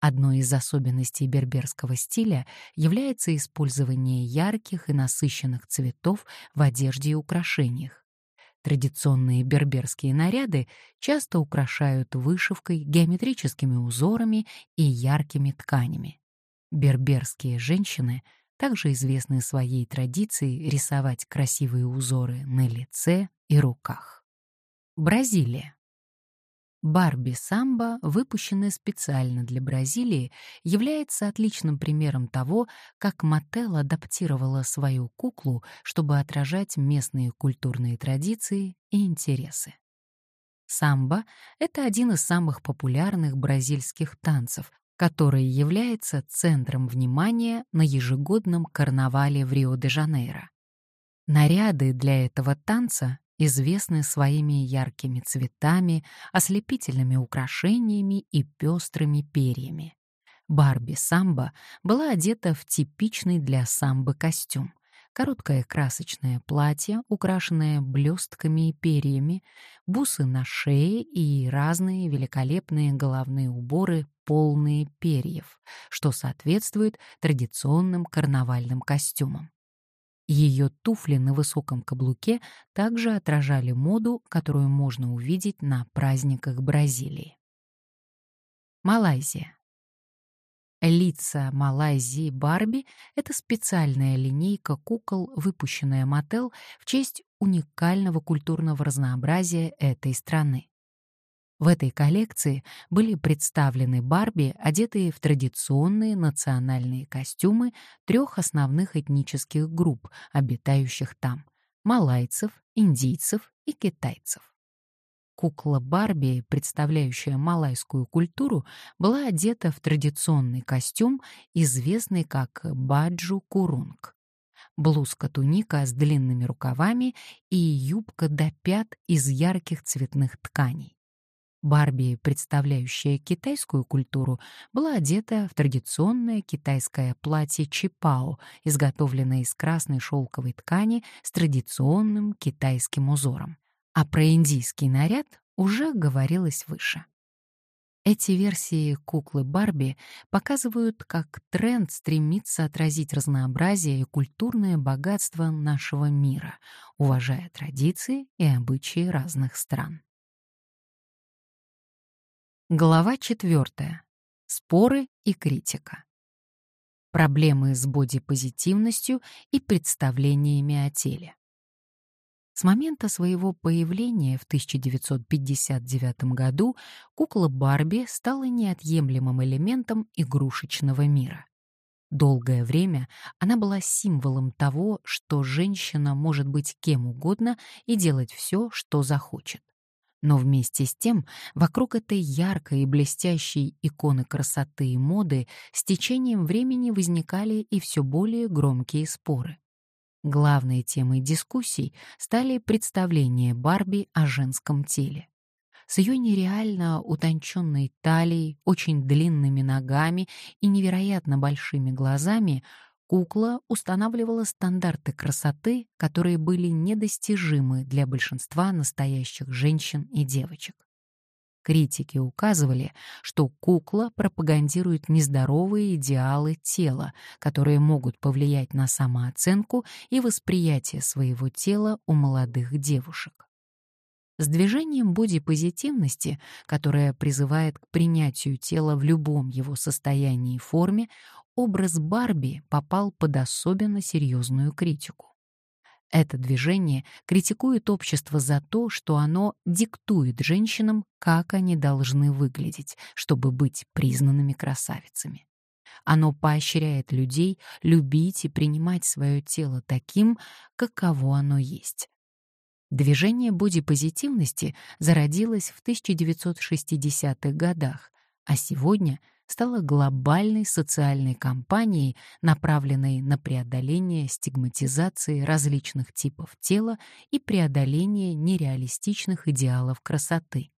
Одной из особенностей берберского стиля является использование ярких и насыщенных цветов в одежде и украшениях. Традиционные берберские наряды часто украшают вышивкой, геометрическими узорами и яркими тканями. Берберские женщины также известны своей традицией рисовать красивые узоры на лице и руках. Бразилия. Барби Самбо, выпущенная специально для Бразилии, является отличным примером того, как Маттел адаптировала свою куклу, чтобы отражать местные культурные традиции и интересы. Самбо — это один из самых популярных бразильских танцев, который является центром внимания на ежегодном карнавале в Рио-де-Жанейро. Наряды для этого танца известны своими яркими цветами, ослепительными украшениями и пестрыми перьями. Барби Самбо была одета в типичный для самбо костюм. Короткое красочное платье, украшенное блестками и перьями, бусы на шее и разные великолепные головные уборы, полные перьев, что соответствует традиционным карнавальным костюмам. Ее туфли на высоком каблуке также отражали моду, которую можно увидеть на праздниках Бразилии. Малайзия. Лица Малайзии Барби — это специальная линейка кукол, выпущенная Мотел в честь уникального культурного разнообразия этой страны. В этой коллекции были представлены Барби, одетые в традиционные национальные костюмы трех основных этнических групп, обитающих там — малайцев, индийцев и китайцев. Кукла Барби, представляющая малайскую культуру, была одета в традиционный костюм, известный как баджу-курунг. Блузка-туника с длинными рукавами и юбка до пят из ярких цветных тканей. Барби, представляющая китайскую культуру, была одета в традиционное китайское платье чипао, изготовленное из красной шелковой ткани с традиционным китайским узором. А про индийский наряд уже говорилось выше. Эти версии куклы Барби показывают, как тренд стремится отразить разнообразие и культурное богатство нашего мира, уважая традиции и обычаи разных стран. Глава 4. Споры и критика. Проблемы с бодипозитивностью и представлениями о теле. С момента своего появления в 1959 году кукла Барби стала неотъемлемым элементом игрушечного мира. Долгое время она была символом того, что женщина может быть кем угодно и делать все, что захочет. Но вместе с тем, вокруг этой яркой и блестящей иконы красоты и моды с течением времени возникали и все более громкие споры. Главной темой дискуссий стали представления Барби о женском теле. С ее нереально утонченной талией, очень длинными ногами и невероятно большими глазами кукла устанавливала стандарты красоты, которые были недостижимы для большинства настоящих женщин и девочек. Критики указывали, что кукла пропагандирует нездоровые идеалы тела, которые могут повлиять на самооценку и восприятие своего тела у молодых девушек. С движением бодипозитивности, которое призывает к принятию тела в любом его состоянии и форме, образ Барби попал под особенно серьезную критику. Это движение критикует общество за то, что оно диктует женщинам, как они должны выглядеть, чтобы быть признанными красавицами. Оно поощряет людей любить и принимать свое тело таким, каково оно есть. Движение бодипозитивности зародилось в 1960-х годах, а сегодня — стала глобальной социальной кампанией, направленной на преодоление стигматизации различных типов тела и преодоление нереалистичных идеалов красоты.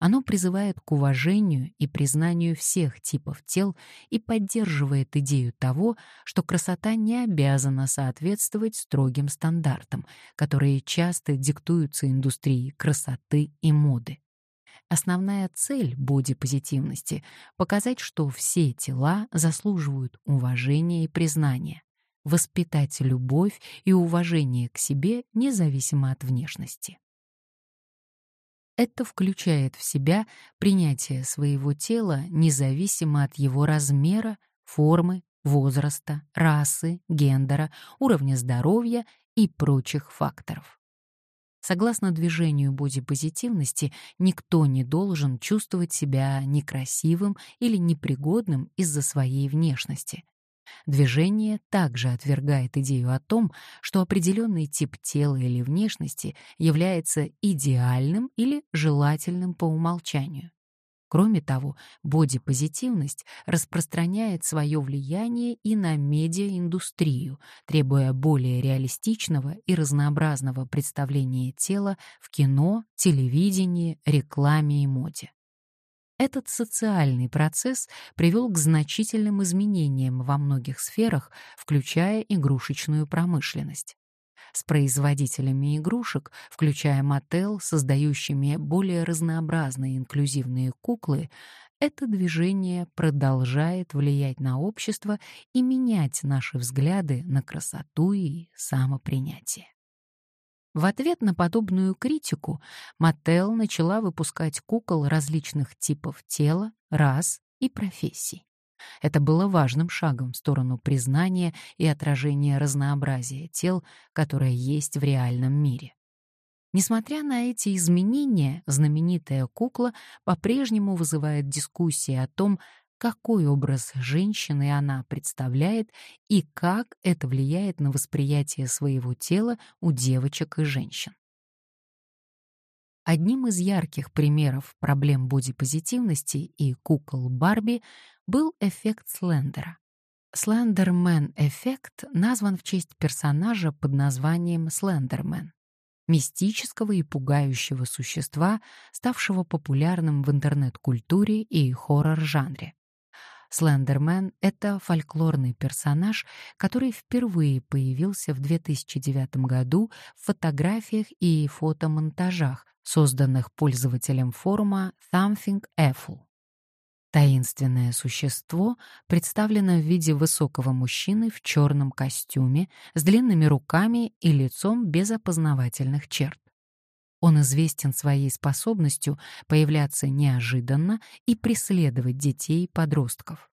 Оно призывает к уважению и признанию всех типов тел и поддерживает идею того, что красота не обязана соответствовать строгим стандартам, которые часто диктуются индустрией красоты и моды. Основная цель бодипозитивности — показать, что все тела заслуживают уважения и признания, воспитать любовь и уважение к себе независимо от внешности. Это включает в себя принятие своего тела независимо от его размера, формы, возраста, расы, гендера, уровня здоровья и прочих факторов. Согласно движению бодипозитивности, никто не должен чувствовать себя некрасивым или непригодным из-за своей внешности. Движение также отвергает идею о том, что определенный тип тела или внешности является идеальным или желательным по умолчанию. Кроме того, бодипозитивность распространяет свое влияние и на медиаиндустрию, требуя более реалистичного и разнообразного представления тела в кино, телевидении, рекламе и моде. Этот социальный процесс привел к значительным изменениям во многих сферах, включая игрушечную промышленность с производителями игрушек, включая Mattel, создающими более разнообразные инклюзивные куклы, это движение продолжает влиять на общество и менять наши взгляды на красоту и самопринятие. В ответ на подобную критику Mattel начала выпускать кукол различных типов тела, рас и профессий. Это было важным шагом в сторону признания и отражения разнообразия тел, которое есть в реальном мире. Несмотря на эти изменения, знаменитая кукла по-прежнему вызывает дискуссии о том, какой образ женщины она представляет и как это влияет на восприятие своего тела у девочек и женщин. Одним из ярких примеров проблем бодипозитивности и кукол Барби был эффект Слендера. Слендермен-эффект назван в честь персонажа под названием Слендермен, мистического и пугающего существа, ставшего популярным в интернет-культуре и хоррор-жанре. Слендермен — это фольклорный персонаж, который впервые появился в 2009 году в фотографиях и фотомонтажах, созданных пользователем форума Something Awful. Таинственное существо представлено в виде высокого мужчины в черном костюме с длинными руками и лицом без опознавательных черт. Он известен своей способностью появляться неожиданно и преследовать детей и подростков.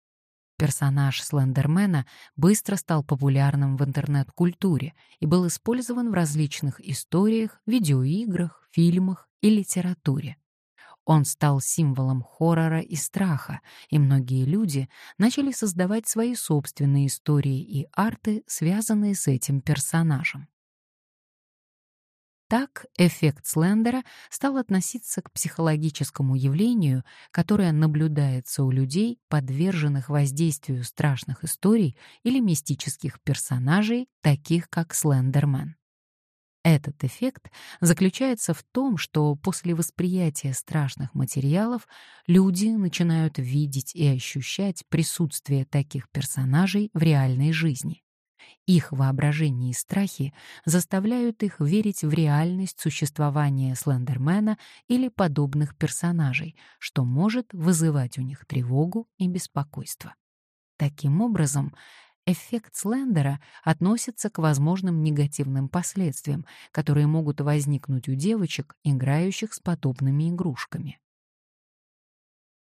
Персонаж Слендермена быстро стал популярным в интернет-культуре и был использован в различных историях, видеоиграх, фильмах и литературе. Он стал символом хоррора и страха, и многие люди начали создавать свои собственные истории и арты, связанные с этим персонажем. Так, эффект Слендера стал относиться к психологическому явлению, которое наблюдается у людей, подверженных воздействию страшных историй или мистических персонажей, таких как Слендермен. Этот эффект заключается в том, что после восприятия страшных материалов люди начинают видеть и ощущать присутствие таких персонажей в реальной жизни. Их воображение и страхи заставляют их верить в реальность существования Слендермена или подобных персонажей, что может вызывать у них тревогу и беспокойство. Таким образом, эффект Слендера относится к возможным негативным последствиям, которые могут возникнуть у девочек, играющих с подобными игрушками.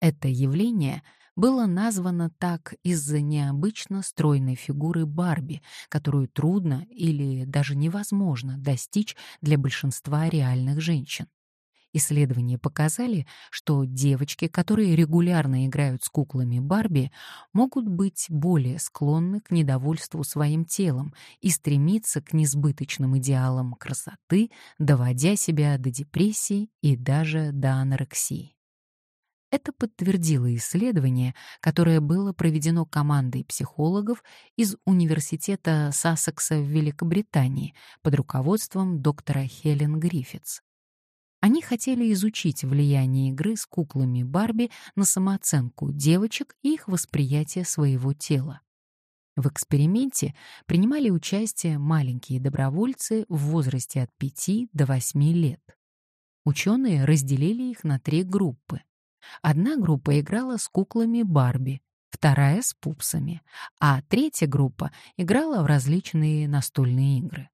Это явление было названо так из-за необычно стройной фигуры Барби, которую трудно или даже невозможно достичь для большинства реальных женщин. Исследования показали, что девочки, которые регулярно играют с куклами Барби, могут быть более склонны к недовольству своим телом и стремиться к несбыточным идеалам красоты, доводя себя до депрессии и даже до анорексии. Это подтвердило исследование, которое было проведено командой психологов из Университета Сассекса в Великобритании под руководством доктора Хелен Гриффитс. Они хотели изучить влияние игры с куклами Барби на самооценку девочек и их восприятие своего тела. В эксперименте принимали участие маленькие добровольцы в возрасте от 5 до 8 лет. Ученые разделили их на три группы. Одна группа играла с куклами Барби, вторая — с пупсами, а третья группа играла в различные настольные игры.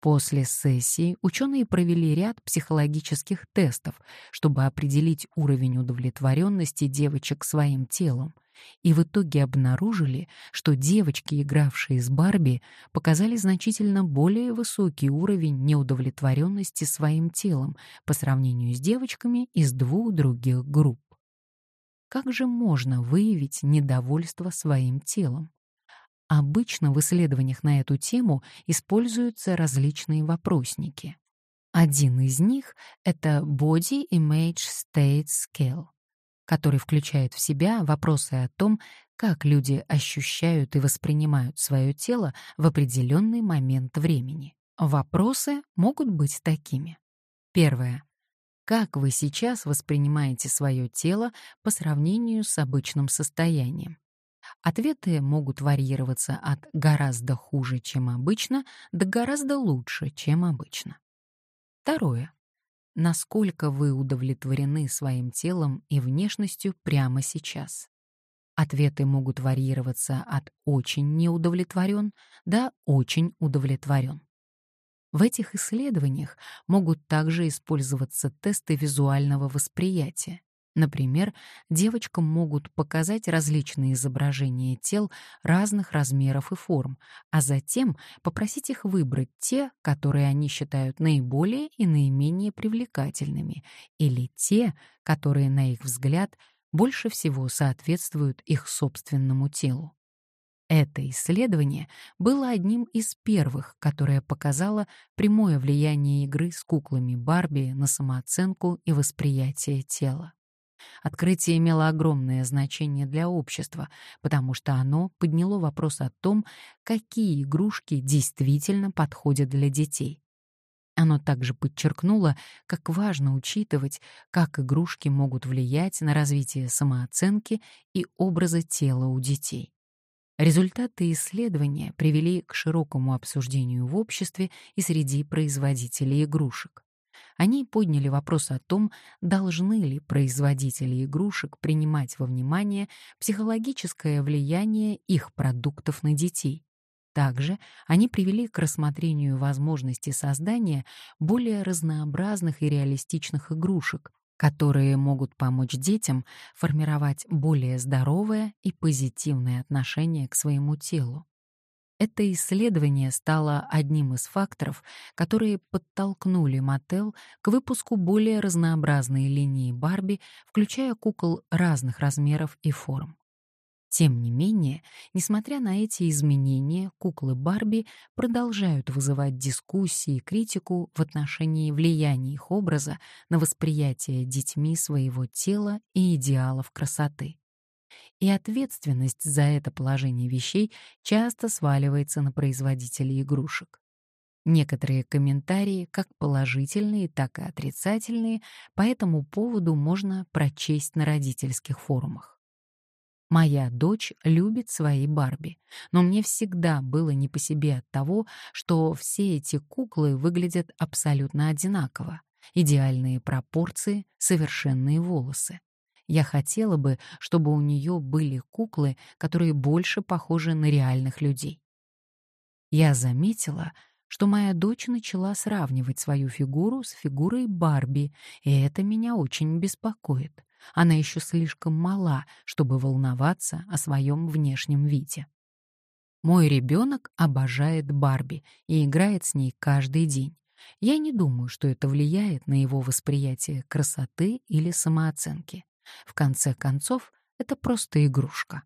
После сессии ученые провели ряд психологических тестов, чтобы определить уровень удовлетворенности девочек своим телом, и в итоге обнаружили, что девочки, игравшие с Барби, показали значительно более высокий уровень неудовлетворенности своим телом по сравнению с девочками из двух других групп. Как же можно выявить недовольство своим телом? Обычно в исследованиях на эту тему используются различные вопросники. Один из них — это Body Image State Scale, который включает в себя вопросы о том, как люди ощущают и воспринимают свое тело в определенный момент времени. Вопросы могут быть такими. Первое. Как вы сейчас воспринимаете свое тело по сравнению с обычным состоянием? Ответы могут варьироваться от «гораздо хуже, чем обычно» до «гораздо лучше, чем обычно». Второе. Насколько вы удовлетворены своим телом и внешностью прямо сейчас? Ответы могут варьироваться от «очень неудовлетворен» до «очень удовлетворен». В этих исследованиях могут также использоваться тесты визуального восприятия. Например, девочкам могут показать различные изображения тел разных размеров и форм, а затем попросить их выбрать те, которые они считают наиболее и наименее привлекательными, или те, которые, на их взгляд, больше всего соответствуют их собственному телу. Это исследование было одним из первых, которое показало прямое влияние игры с куклами Барби на самооценку и восприятие тела. Открытие имело огромное значение для общества, потому что оно подняло вопрос о том, какие игрушки действительно подходят для детей. Оно также подчеркнуло, как важно учитывать, как игрушки могут влиять на развитие самооценки и образа тела у детей. Результаты исследования привели к широкому обсуждению в обществе и среди производителей игрушек. Они подняли вопрос о том, должны ли производители игрушек принимать во внимание психологическое влияние их продуктов на детей. Также они привели к рассмотрению возможности создания более разнообразных и реалистичных игрушек, которые могут помочь детям формировать более здоровое и позитивное отношение к своему телу. Это исследование стало одним из факторов, которые подтолкнули Мотел к выпуску более разнообразной линии Барби, включая кукол разных размеров и форм. Тем не менее, несмотря на эти изменения, куклы Барби продолжают вызывать дискуссии и критику в отношении влияния их образа на восприятие детьми своего тела и идеалов красоты. И ответственность за это положение вещей часто сваливается на производителей игрушек. Некоторые комментарии, как положительные, так и отрицательные, по этому поводу можно прочесть на родительских форумах. Моя дочь любит свои Барби, но мне всегда было не по себе от того, что все эти куклы выглядят абсолютно одинаково. Идеальные пропорции, совершенные волосы. Я хотела бы, чтобы у нее были куклы, которые больше похожи на реальных людей. Я заметила, что моя дочь начала сравнивать свою фигуру с фигурой Барби, и это меня очень беспокоит. Она еще слишком мала, чтобы волноваться о своем внешнем виде. Мой ребенок обожает Барби и играет с ней каждый день. Я не думаю, что это влияет на его восприятие красоты или самооценки. В конце концов, это просто игрушка.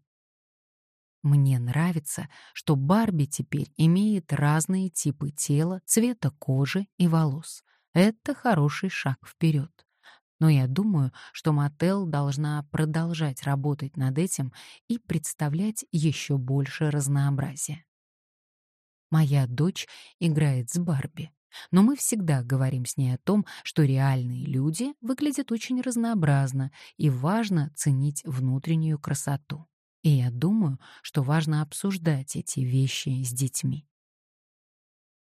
Мне нравится, что Барби теперь имеет разные типы тела, цвета кожи и волос. Это хороший шаг вперед но я думаю, что Мотел должна продолжать работать над этим и представлять еще больше разнообразия. Моя дочь играет с Барби, но мы всегда говорим с ней о том, что реальные люди выглядят очень разнообразно и важно ценить внутреннюю красоту. И я думаю, что важно обсуждать эти вещи с детьми.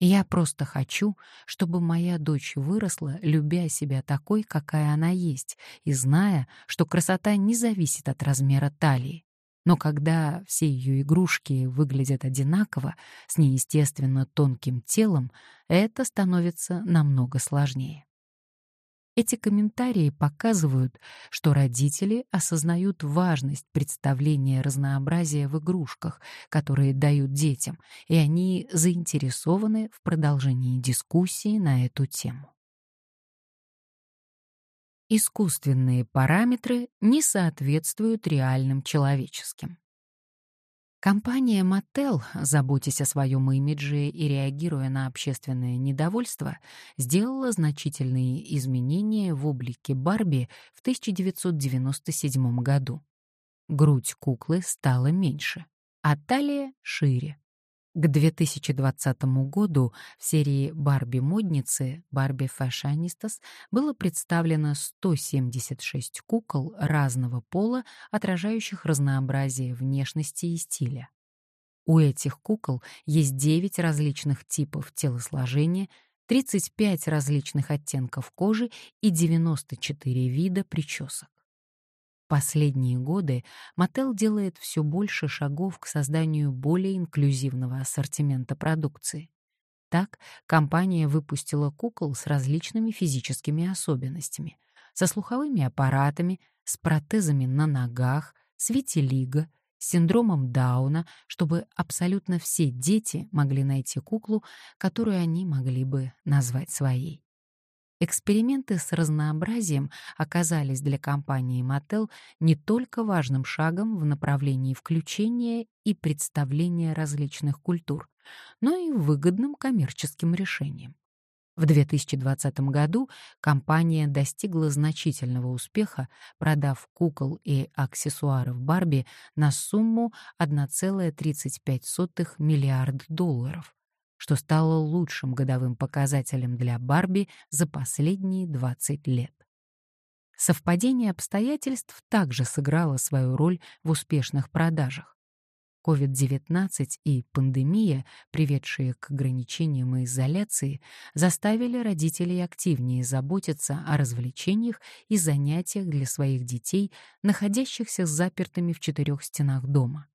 Я просто хочу, чтобы моя дочь выросла, любя себя такой, какая она есть, и зная, что красота не зависит от размера талии. Но когда все ее игрушки выглядят одинаково, с неестественно тонким телом, это становится намного сложнее. Эти комментарии показывают, что родители осознают важность представления разнообразия в игрушках, которые дают детям, и они заинтересованы в продолжении дискуссии на эту тему. Искусственные параметры не соответствуют реальным человеческим. Компания Mattel, заботясь о своем имидже и реагируя на общественное недовольство, сделала значительные изменения в облике Барби в 1997 году. Грудь куклы стала меньше, а талия — шире. К 2020 году в серии «Барби-модницы» «Барби Фashionistas» было представлено 176 кукол разного пола, отражающих разнообразие внешности и стиля. У этих кукол есть 9 различных типов телосложения, 35 различных оттенков кожи и 94 вида причесок последние годы Мотел делает все больше шагов к созданию более инклюзивного ассортимента продукции. Так, компания выпустила кукол с различными физическими особенностями, со слуховыми аппаратами, с протезами на ногах, с витилиго, с синдромом Дауна, чтобы абсолютно все дети могли найти куклу, которую они могли бы назвать своей. Эксперименты с разнообразием оказались для компании Mattel не только важным шагом в направлении включения и представления различных культур, но и выгодным коммерческим решением. В 2020 году компания достигла значительного успеха, продав кукол и аксессуаров Барби на сумму 1,35 миллиарда долларов, что стало лучшим годовым показателем для Барби за последние 20 лет. Совпадение обстоятельств также сыграло свою роль в успешных продажах. COVID-19 и пандемия, приведшие к ограничениям и изоляции, заставили родителей активнее заботиться о развлечениях и занятиях для своих детей, находящихся запертыми в четырех стенах дома.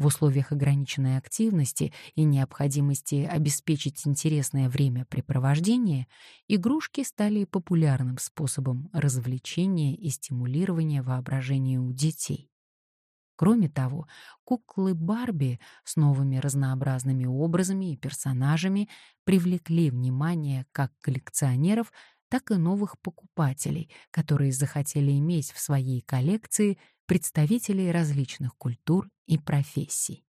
В условиях ограниченной активности и необходимости обеспечить интересное времяпрепровождение, игрушки стали популярным способом развлечения и стимулирования воображения у детей. Кроме того, куклы Барби с новыми разнообразными образами и персонажами привлекли внимание как коллекционеров, так и новых покупателей, которые захотели иметь в своей коллекции представителей различных культур и профессий.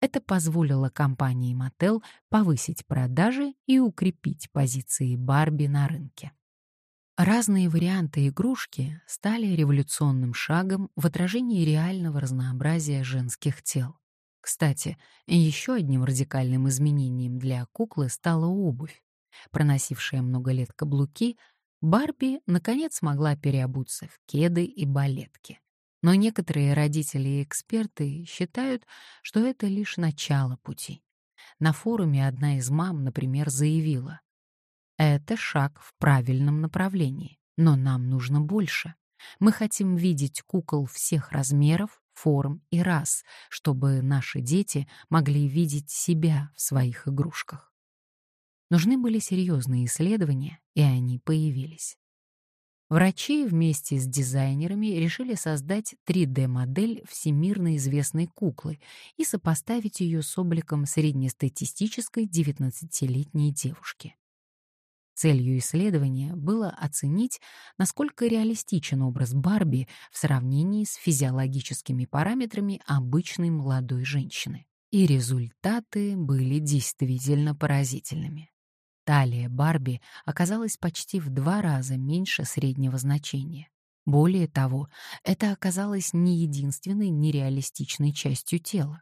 Это позволило компании Mattel повысить продажи и укрепить позиции Барби на рынке. Разные варианты игрушки стали революционным шагом в отражении реального разнообразия женских тел. Кстати, еще одним радикальным изменением для куклы стала обувь. Проносившая много лет каблуки, Барби наконец смогла переобуться в кеды и балетки. Но некоторые родители и эксперты считают, что это лишь начало пути. На форуме одна из мам, например, заявила, «Это шаг в правильном направлении, но нам нужно больше. Мы хотим видеть кукол всех размеров, форм и рас, чтобы наши дети могли видеть себя в своих игрушках». Нужны были серьезные исследования, и они появились. Врачи вместе с дизайнерами решили создать 3D-модель всемирно известной куклы и сопоставить ее с обликом среднестатистической 19-летней девушки. Целью исследования было оценить, насколько реалистичен образ Барби в сравнении с физиологическими параметрами обычной молодой женщины. И результаты были действительно поразительными. Талия Барби оказалась почти в два раза меньше среднего значения. Более того, это оказалось не единственной нереалистичной частью тела.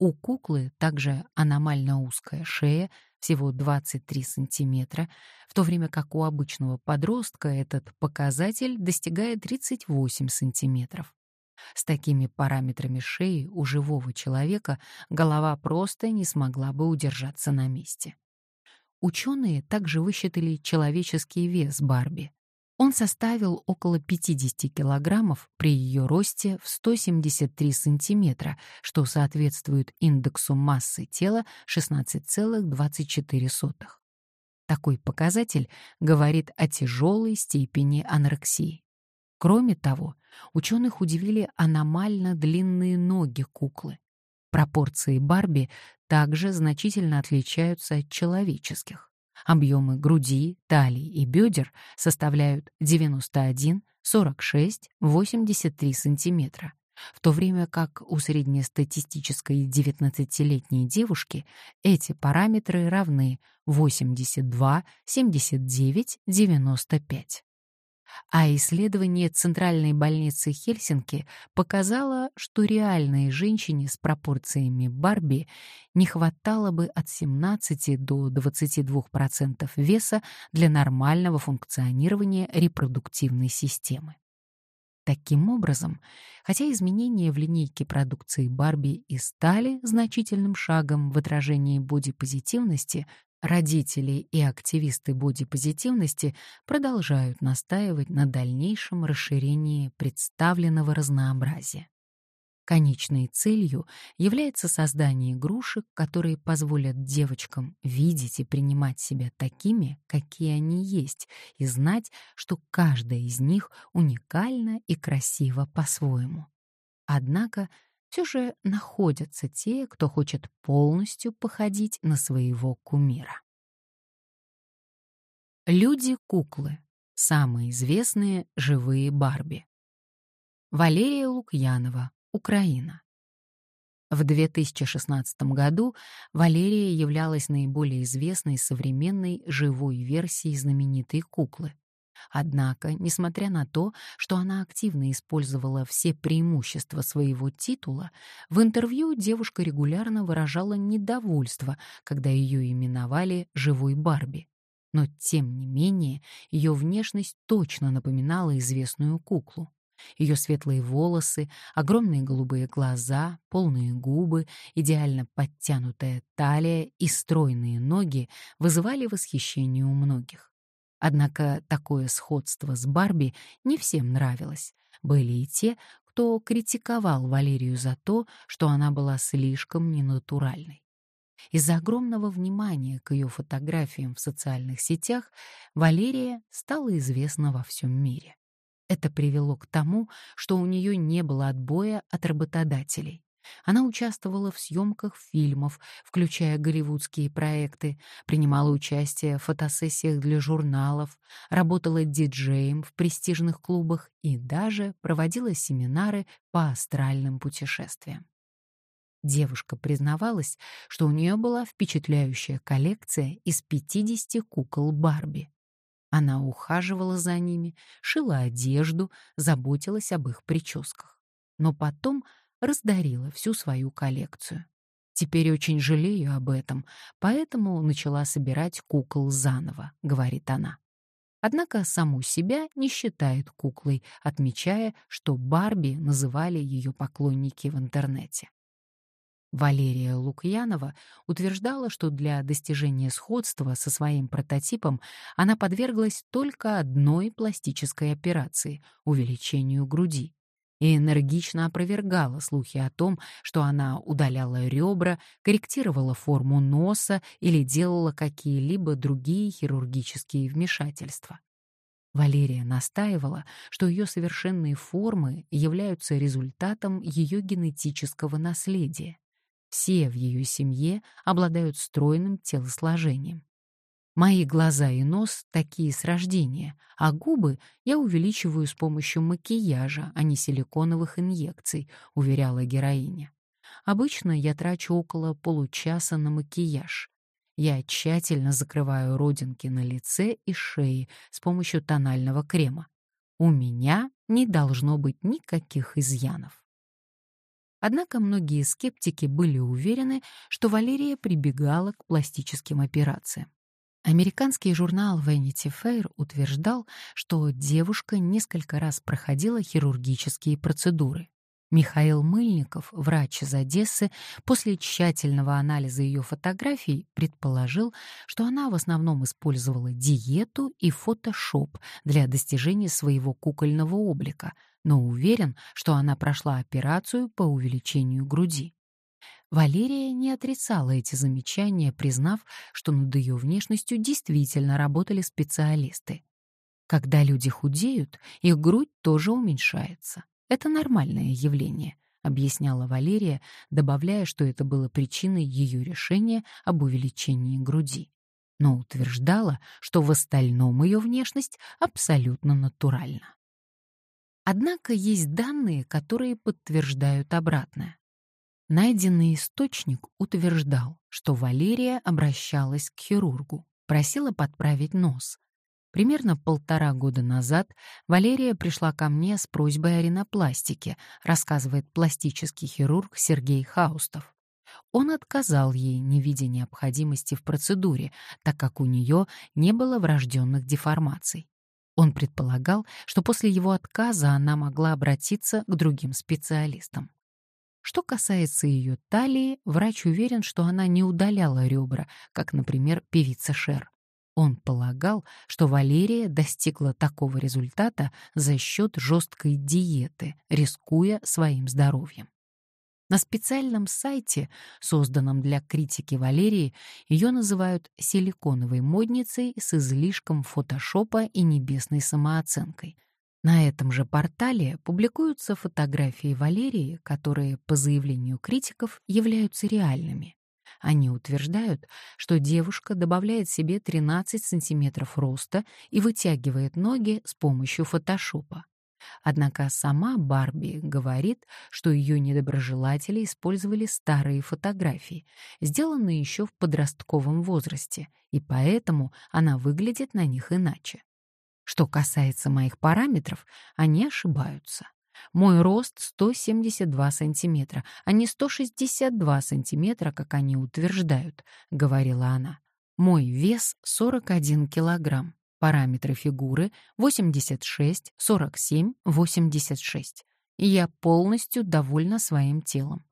У куклы также аномально узкая шея, всего 23 сантиметра, в то время как у обычного подростка этот показатель достигает 38 сантиметров. С такими параметрами шеи у живого человека голова просто не смогла бы удержаться на месте. Ученые также высчитали человеческий вес Барби. Он составил около 50 килограммов при ее росте в 173 сантиметра, что соответствует индексу массы тела 16,24. Такой показатель говорит о тяжелой степени анорексии. Кроме того, ученых удивили аномально длинные ноги куклы. Пропорции Барби также значительно отличаются от человеческих. Объемы груди, талии и бедер составляют 91, 46, 83 сантиметра, в то время как у среднестатистической 19-летней девушки эти параметры равны 82, 79, 95. А исследование Центральной больницы Хельсинки показало, что реальной женщине с пропорциями Барби не хватало бы от 17 до 22% веса для нормального функционирования репродуктивной системы. Таким образом, хотя изменения в линейке продукции Барби и стали значительным шагом в отражении бодипозитивности, Родители и активисты бодипозитивности продолжают настаивать на дальнейшем расширении представленного разнообразия. Конечной целью является создание игрушек, которые позволят девочкам видеть и принимать себя такими, какие они есть, и знать, что каждая из них уникальна и красива по-своему. Однако все же находятся те, кто хочет полностью походить на своего кумира. Люди-куклы. Самые известные живые Барби. Валерия Лукьянова, Украина. В 2016 году Валерия являлась наиболее известной современной живой версией знаменитой куклы. Однако, несмотря на то, что она активно использовала все преимущества своего титула, в интервью девушка регулярно выражала недовольство, когда ее именовали «живой Барби». Но, тем не менее, ее внешность точно напоминала известную куклу. Ее светлые волосы, огромные голубые глаза, полные губы, идеально подтянутая талия и стройные ноги вызывали восхищение у многих. Однако такое сходство с Барби не всем нравилось. Были и те, кто критиковал Валерию за то, что она была слишком ненатуральной. Из-за огромного внимания к ее фотографиям в социальных сетях Валерия стала известна во всем мире. Это привело к тому, что у нее не было отбоя от работодателей. Она участвовала в съемках фильмов, включая голливудские проекты, принимала участие в фотосессиях для журналов, работала диджеем в престижных клубах и даже проводила семинары по астральным путешествиям. Девушка признавалась, что у нее была впечатляющая коллекция из 50 кукол Барби. Она ухаживала за ними, шила одежду, заботилась об их прическах. Но потом раздарила всю свою коллекцию. Теперь очень жалею об этом, поэтому начала собирать кукол заново, говорит она. Однако саму себя не считает куклой, отмечая, что Барби называли ее поклонники в интернете. Валерия Лукьянова утверждала, что для достижения сходства со своим прототипом она подверглась только одной пластической операции — увеличению груди и энергично опровергала слухи о том, что она удаляла ребра, корректировала форму носа или делала какие-либо другие хирургические вмешательства. Валерия настаивала, что ее совершенные формы являются результатом ее генетического наследия. Все в ее семье обладают стройным телосложением. Мои глаза и нос такие с рождения, а губы я увеличиваю с помощью макияжа, а не силиконовых инъекций, уверяла героиня. Обычно я трачу около получаса на макияж. Я тщательно закрываю родинки на лице и шее с помощью тонального крема. У меня не должно быть никаких изъянов. Однако многие скептики были уверены, что Валерия прибегала к пластическим операциям. Американский журнал Vanity Fair утверждал, что девушка несколько раз проходила хирургические процедуры. Михаил Мыльников, врач из Одессы, после тщательного анализа ее фотографий предположил, что она в основном использовала диету и фотошоп для достижения своего кукольного облика, но уверен, что она прошла операцию по увеличению груди. Валерия не отрицала эти замечания, признав, что над ее внешностью действительно работали специалисты. Когда люди худеют, их грудь тоже уменьшается. Это нормальное явление, объясняла Валерия, добавляя, что это было причиной ее решения об увеличении груди. Но утверждала, что в остальном ее внешность абсолютно натуральна. Однако есть данные, которые подтверждают обратное. Найденный источник утверждал, что Валерия обращалась к хирургу, просила подправить нос. Примерно полтора года назад Валерия пришла ко мне с просьбой о ринопластике, рассказывает пластический хирург Сергей Хаустов. Он отказал ей, не видя необходимости в процедуре, так как у нее не было врожденных деформаций. Он предполагал, что после его отказа она могла обратиться к другим специалистам. Что касается ее талии, врач уверен, что она не удаляла ребра, как, например, певица Шер. Он полагал, что Валерия достигла такого результата за счет жесткой диеты, рискуя своим здоровьем. На специальном сайте, созданном для критики Валерии, ее называют силиконовой модницей с излишком фотошопа и небесной самооценкой. На этом же портале публикуются фотографии Валерии, которые, по заявлению критиков, являются реальными. Они утверждают, что девушка добавляет себе 13 сантиметров роста и вытягивает ноги с помощью фотошопа. Однако сама Барби говорит, что ее недоброжелатели использовали старые фотографии, сделанные еще в подростковом возрасте, и поэтому она выглядит на них иначе. Что касается моих параметров, они ошибаются. Мой рост 172 сантиметра, а не 162 сантиметра, как они утверждают, — говорила она. Мой вес 41 килограмм. Параметры фигуры 86, 47, 86. И я полностью довольна своим телом.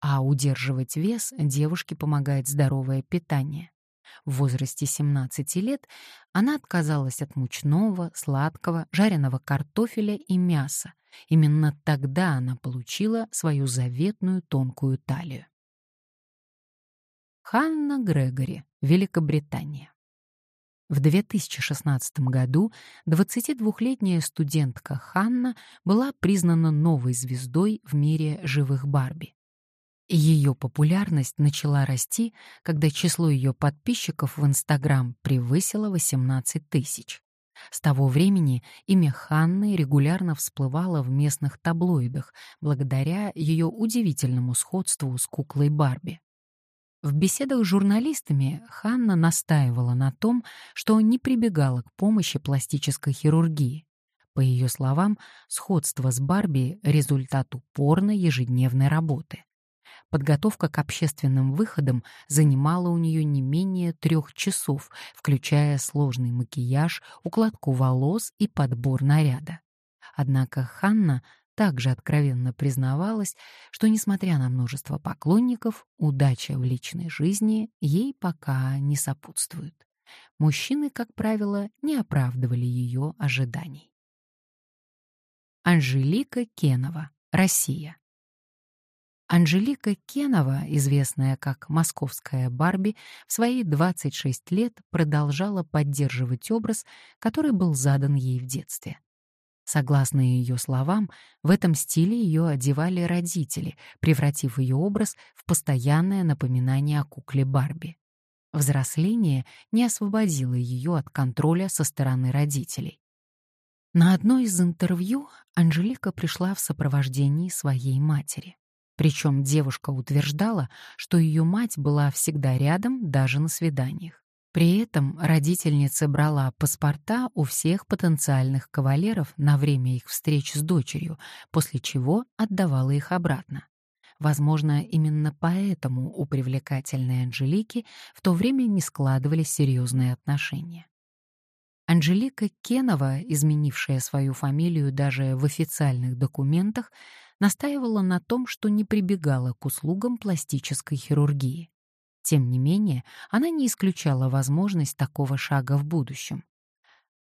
А удерживать вес девушке помогает здоровое питание. В возрасте 17 лет она отказалась от мучного, сладкого, жареного картофеля и мяса. Именно тогда она получила свою заветную тонкую талию. Ханна Грегори, Великобритания. В 2016 году 22-летняя студентка Ханна была признана новой звездой в мире живых Барби. Ее популярность начала расти, когда число ее подписчиков в Инстаграм превысило 18 тысяч. С того времени имя Ханны регулярно всплывало в местных таблоидах благодаря ее удивительному сходству с куклой Барби. В беседах с журналистами Ханна настаивала на том, что не прибегала к помощи пластической хирургии. По ее словам, сходство с Барби — результат упорной ежедневной работы. Подготовка к общественным выходам занимала у нее не менее трех часов, включая сложный макияж, укладку волос и подбор наряда. Однако Ханна также откровенно признавалась, что, несмотря на множество поклонников, удача в личной жизни ей пока не сопутствует. Мужчины, как правило, не оправдывали ее ожиданий. Анжелика Кенова, Россия. Анжелика Кенова, известная как московская Барби, в свои 26 лет продолжала поддерживать образ, который был задан ей в детстве. Согласно ее словам, в этом стиле ее одевали родители, превратив ее образ в постоянное напоминание о кукле Барби. Взросление не освободило ее от контроля со стороны родителей. На одно из интервью Анжелика пришла в сопровождении своей матери. Причем девушка утверждала, что ее мать была всегда рядом даже на свиданиях. При этом родительница брала паспорта у всех потенциальных кавалеров на время их встреч с дочерью, после чего отдавала их обратно. Возможно, именно поэтому у привлекательной Анжелики в то время не складывались серьезные отношения. Анжелика Кенова, изменившая свою фамилию даже в официальных документах, настаивала на том, что не прибегала к услугам пластической хирургии. Тем не менее, она не исключала возможность такого шага в будущем.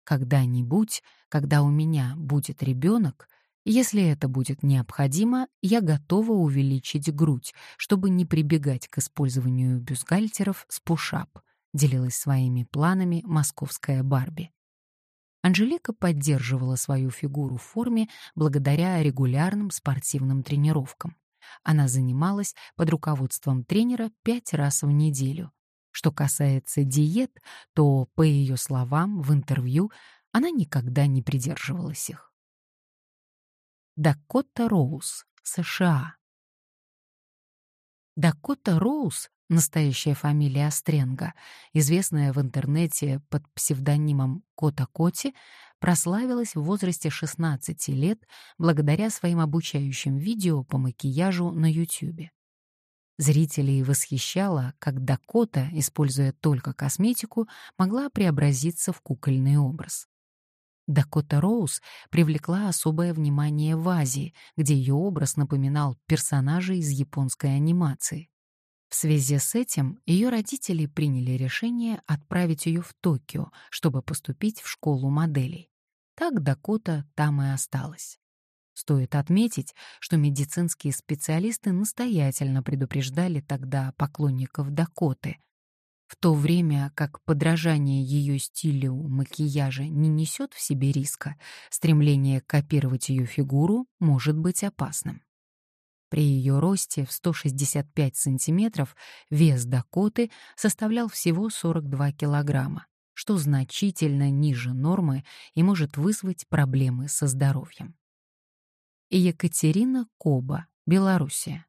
Когда-нибудь, когда у меня будет ребенок, если это будет необходимо, я готова увеличить грудь, чтобы не прибегать к использованию бюстгальтеров с пушап, делилась своими планами московская Барби. Анжелика поддерживала свою фигуру в форме благодаря регулярным спортивным тренировкам. Она занималась под руководством тренера пять раз в неделю. Что касается диет, то, по ее словам, в интервью она никогда не придерживалась их. Дакота Роуз, США. Дакота Роуз Настоящая фамилия Остренга, известная в интернете под псевдонимом Кота Коти, прославилась в возрасте 16 лет благодаря своим обучающим видео по макияжу на YouTube. Зрителей восхищало, как Дакота, используя только косметику, могла преобразиться в кукольный образ. Дакота Роуз привлекла особое внимание в Азии, где ее образ напоминал персонажей из японской анимации. В связи с этим ее родители приняли решение отправить ее в Токио, чтобы поступить в школу моделей. Так Дакота там и осталась. Стоит отметить, что медицинские специалисты настоятельно предупреждали тогда поклонников Дакоты. В то время как подражание ее стилю макияжа не несет в себе риска, стремление копировать ее фигуру может быть опасным. При ее росте в 165 сантиметров вес Дакоты составлял всего 42 килограмма, что значительно ниже нормы и может вызвать проблемы со здоровьем. Екатерина Коба, Белоруссия.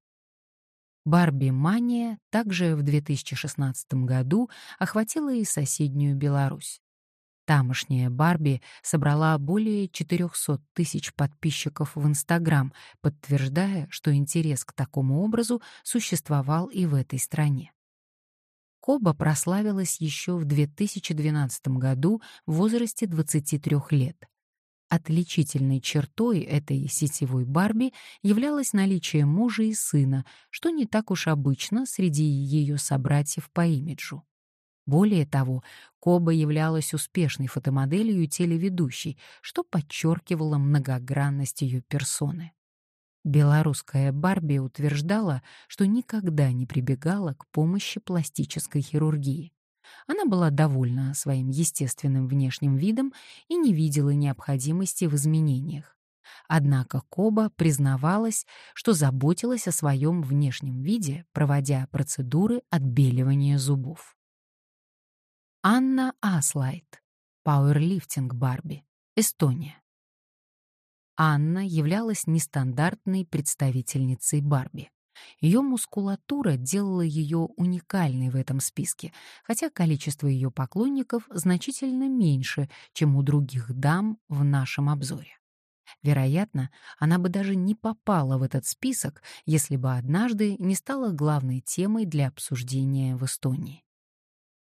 Барби-мания также в 2016 году охватила и соседнюю Беларусь. Тамошняя Барби собрала более 400 тысяч подписчиков в Инстаграм, подтверждая, что интерес к такому образу существовал и в этой стране. Коба прославилась еще в 2012 году в возрасте 23 лет. Отличительной чертой этой сетевой Барби являлось наличие мужа и сына, что не так уж обычно среди ее собратьев по имиджу. Более того, Коба являлась успешной фотомоделью и телеведущей, что подчеркивало многогранность ее персоны. Белорусская Барби утверждала, что никогда не прибегала к помощи пластической хирургии. Она была довольна своим естественным внешним видом и не видела необходимости в изменениях. Однако Коба признавалась, что заботилась о своем внешнем виде, проводя процедуры отбеливания зубов. Анна Аслайт, пауэрлифтинг Барби, Эстония. Анна являлась нестандартной представительницей Барби. Ее мускулатура делала ее уникальной в этом списке, хотя количество ее поклонников значительно меньше, чем у других дам в нашем обзоре. Вероятно, она бы даже не попала в этот список, если бы однажды не стала главной темой для обсуждения в Эстонии.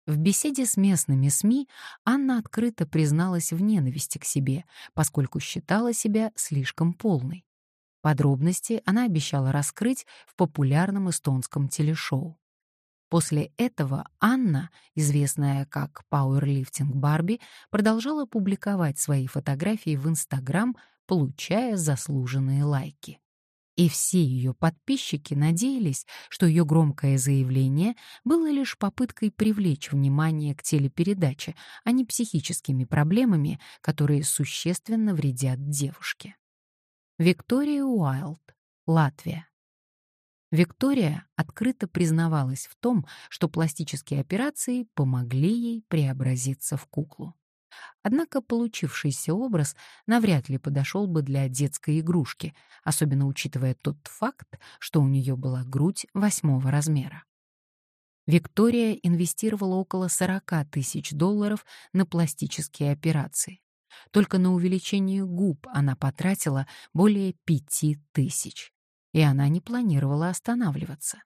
В беседе с местными СМИ Анна открыто призналась в ненависти к себе, поскольку считала себя слишком полной. Подробности она обещала раскрыть в популярном эстонском телешоу. После этого Анна, известная как Powerlifting Барби, продолжала публиковать свои фотографии в Инстаграм, получая заслуженные лайки. И все ее подписчики надеялись, что ее громкое заявление было лишь попыткой привлечь внимание к телепередаче, а не психическими проблемами, которые существенно вредят девушке. Виктория Уайлд, Латвия. Виктория открыто признавалась в том, что пластические операции помогли ей преобразиться в куклу. Однако получившийся образ навряд ли подошел бы для детской игрушки, особенно учитывая тот факт, что у нее была грудь восьмого размера. Виктория инвестировала около 40 тысяч долларов на пластические операции. Только на увеличение губ она потратила более пяти тысяч. И она не планировала останавливаться.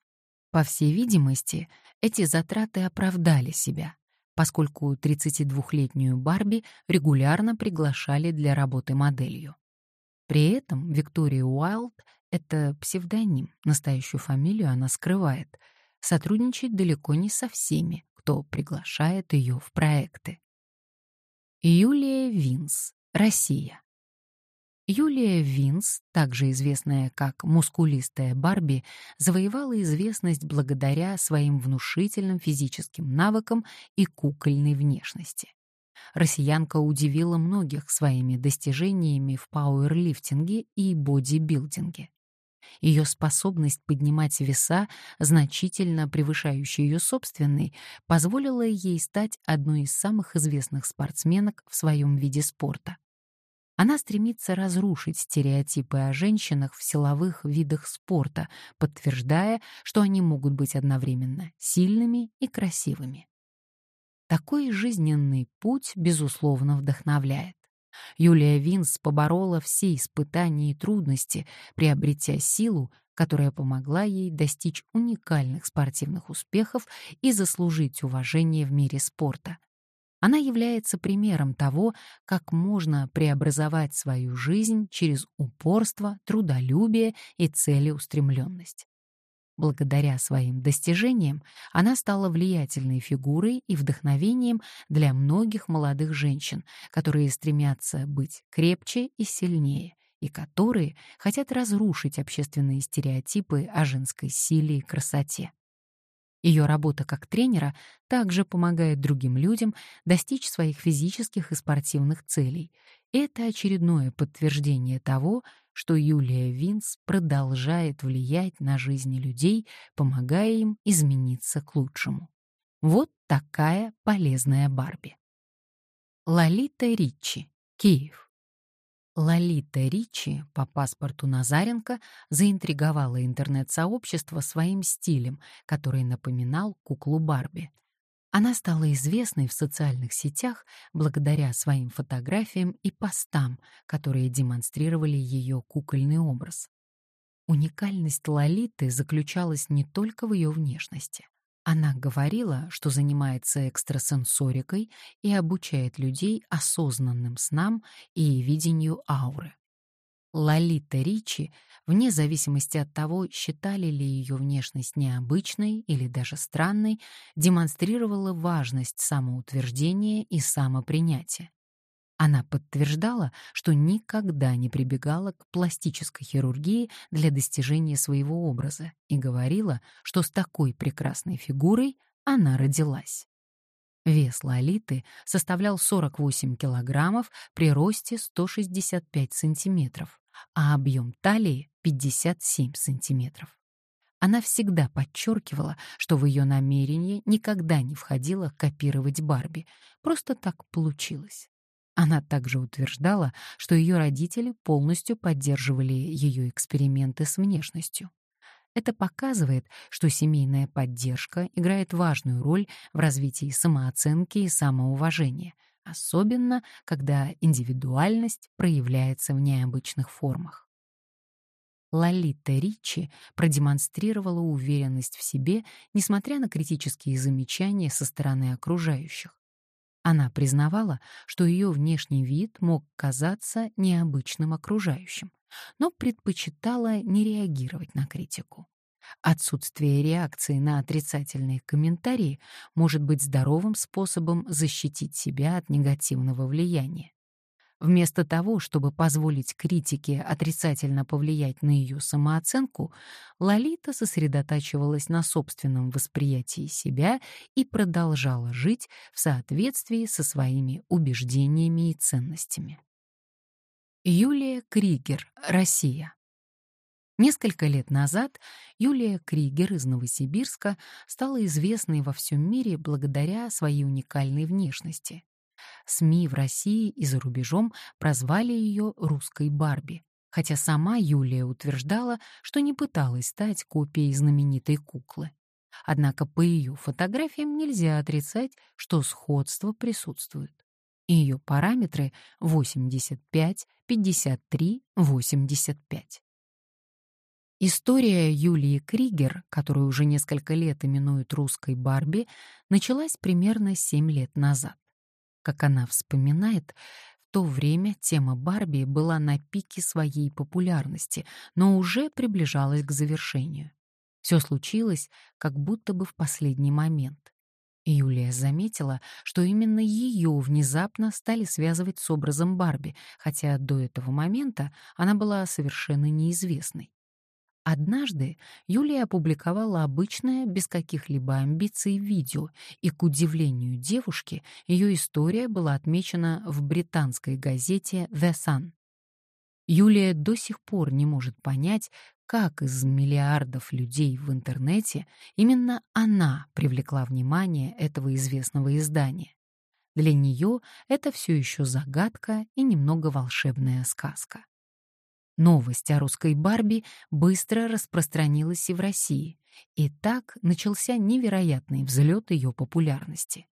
По всей видимости, эти затраты оправдали себя, поскольку 32-летнюю Барби регулярно приглашали для работы моделью. При этом Виктория Уайлд — это псевдоним, настоящую фамилию она скрывает, сотрудничает далеко не со всеми, кто приглашает ее в проекты. Юлия Винс, Россия. Юлия Винс, также известная как мускулистая Барби, завоевала известность благодаря своим внушительным физическим навыкам и кукольной внешности. Россиянка удивила многих своими достижениями в пауэрлифтинге и бодибилдинге. Ее способность поднимать веса, значительно превышающие ее собственный, позволила ей стать одной из самых известных спортсменок в своем виде спорта. Она стремится разрушить стереотипы о женщинах в силовых видах спорта, подтверждая, что они могут быть одновременно сильными и красивыми. Такой жизненный путь, безусловно, вдохновляет. Юлия Винс поборола все испытания и трудности, приобретя силу, которая помогла ей достичь уникальных спортивных успехов и заслужить уважение в мире спорта. Она является примером того, как можно преобразовать свою жизнь через упорство, трудолюбие и целеустремленность. Благодаря своим достижениям она стала влиятельной фигурой и вдохновением для многих молодых женщин, которые стремятся быть крепче и сильнее, и которые хотят разрушить общественные стереотипы о женской силе и красоте. Ее работа как тренера также помогает другим людям достичь своих физических и спортивных целей. Это очередное подтверждение того, что Юлия Винс продолжает влиять на жизни людей, помогая им измениться к лучшему. Вот такая полезная Барби. Лолита Ричи, Киев. Лолита Ричи по паспорту Назаренко заинтриговала интернет-сообщество своим стилем, который напоминал куклу Барби — она стала известной в социальных сетях благодаря своим фотографиям и постам, которые демонстрировали ее кукольный образ. Уникальность Лолиты заключалась не только в ее внешности. Она говорила, что занимается экстрасенсорикой и обучает людей осознанным снам и видению ауры. Лолита Ричи, вне зависимости от того, считали ли ее внешность необычной или даже странной, демонстрировала важность самоутверждения и самопринятия. Она подтверждала, что никогда не прибегала к пластической хирургии для достижения своего образа и говорила, что с такой прекрасной фигурой она родилась. Вес Лолиты составлял 48 килограммов при росте 165 сантиметров, а объем талии — 57 сантиметров. Она всегда подчеркивала, что в ее намерение никогда не входило копировать Барби, просто так получилось. Она также утверждала, что ее родители полностью поддерживали ее эксперименты с внешностью. Это показывает, что семейная поддержка играет важную роль в развитии самооценки и самоуважения, особенно когда индивидуальность проявляется в необычных формах. Лолита Ричи продемонстрировала уверенность в себе, несмотря на критические замечания со стороны окружающих. Она признавала, что ее внешний вид мог казаться необычным окружающим, но предпочитала не реагировать на критику. Отсутствие реакции на отрицательные комментарии может быть здоровым способом защитить себя от негативного влияния. Вместо того, чтобы позволить критике отрицательно повлиять на ее самооценку, Лолита сосредотачивалась на собственном восприятии себя и продолжала жить в соответствии со своими убеждениями и ценностями. Юлия Кригер, Россия. Несколько лет назад Юлия Кригер из Новосибирска стала известной во всем мире благодаря своей уникальной внешности. СМИ в России и за рубежом прозвали ее «русской Барби», хотя сама Юлия утверждала, что не пыталась стать копией знаменитой куклы. Однако по ее фотографиям нельзя отрицать, что сходство присутствует. Ее параметры 85, 53, 85. История Юлии Кригер, которую уже несколько лет именуют русской Барби, началась примерно 7 лет назад. Как она вспоминает, в то время тема Барби была на пике своей популярности, но уже приближалась к завершению. Все случилось как будто бы в последний момент. Юлия заметила, что именно ее внезапно стали связывать с образом Барби, хотя до этого момента она была совершенно неизвестной. Однажды Юлия опубликовала обычное, без каких-либо амбиций, видео, и, к удивлению девушки, ее история была отмечена в британской газете The Sun. Юлия до сих пор не может понять, как из миллиардов людей в интернете именно она привлекла внимание этого известного издания. Для нее это все еще загадка и немного волшебная сказка. Новость о русской Барби быстро распространилась и в России, и так начался невероятный взлет ее популярности.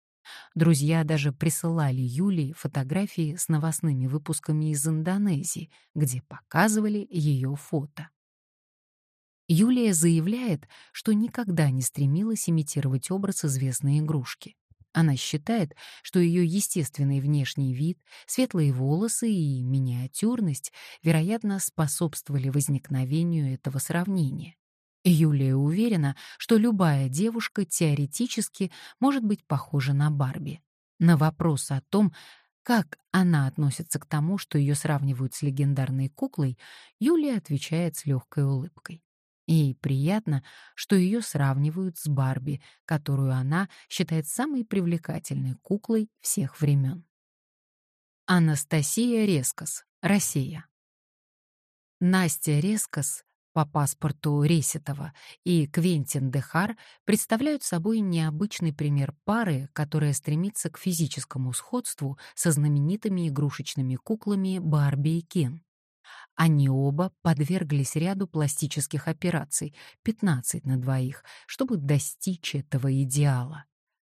Друзья даже присылали Юлии фотографии с новостными выпусками из Индонезии, где показывали ее фото. Юлия заявляет, что никогда не стремилась имитировать образ известной игрушки. Она считает, что ее естественный внешний вид, светлые волосы и миниатюрность, вероятно, способствовали возникновению этого сравнения. Юлия уверена, что любая девушка теоретически может быть похожа на Барби. На вопрос о том, как она относится к тому, что ее сравнивают с легендарной куклой, Юлия отвечает с легкой улыбкой. Ей приятно, что ее сравнивают с Барби, которую она считает самой привлекательной куклой всех времен. Анастасия Рескос, Россия. Настя Рескос по паспорту Ресетова и Квентин Дехар представляют собой необычный пример пары, которая стремится к физическому сходству со знаменитыми игрушечными куклами Барби и Кен. Они оба подверглись ряду пластических операций, 15 на двоих, чтобы достичь этого идеала.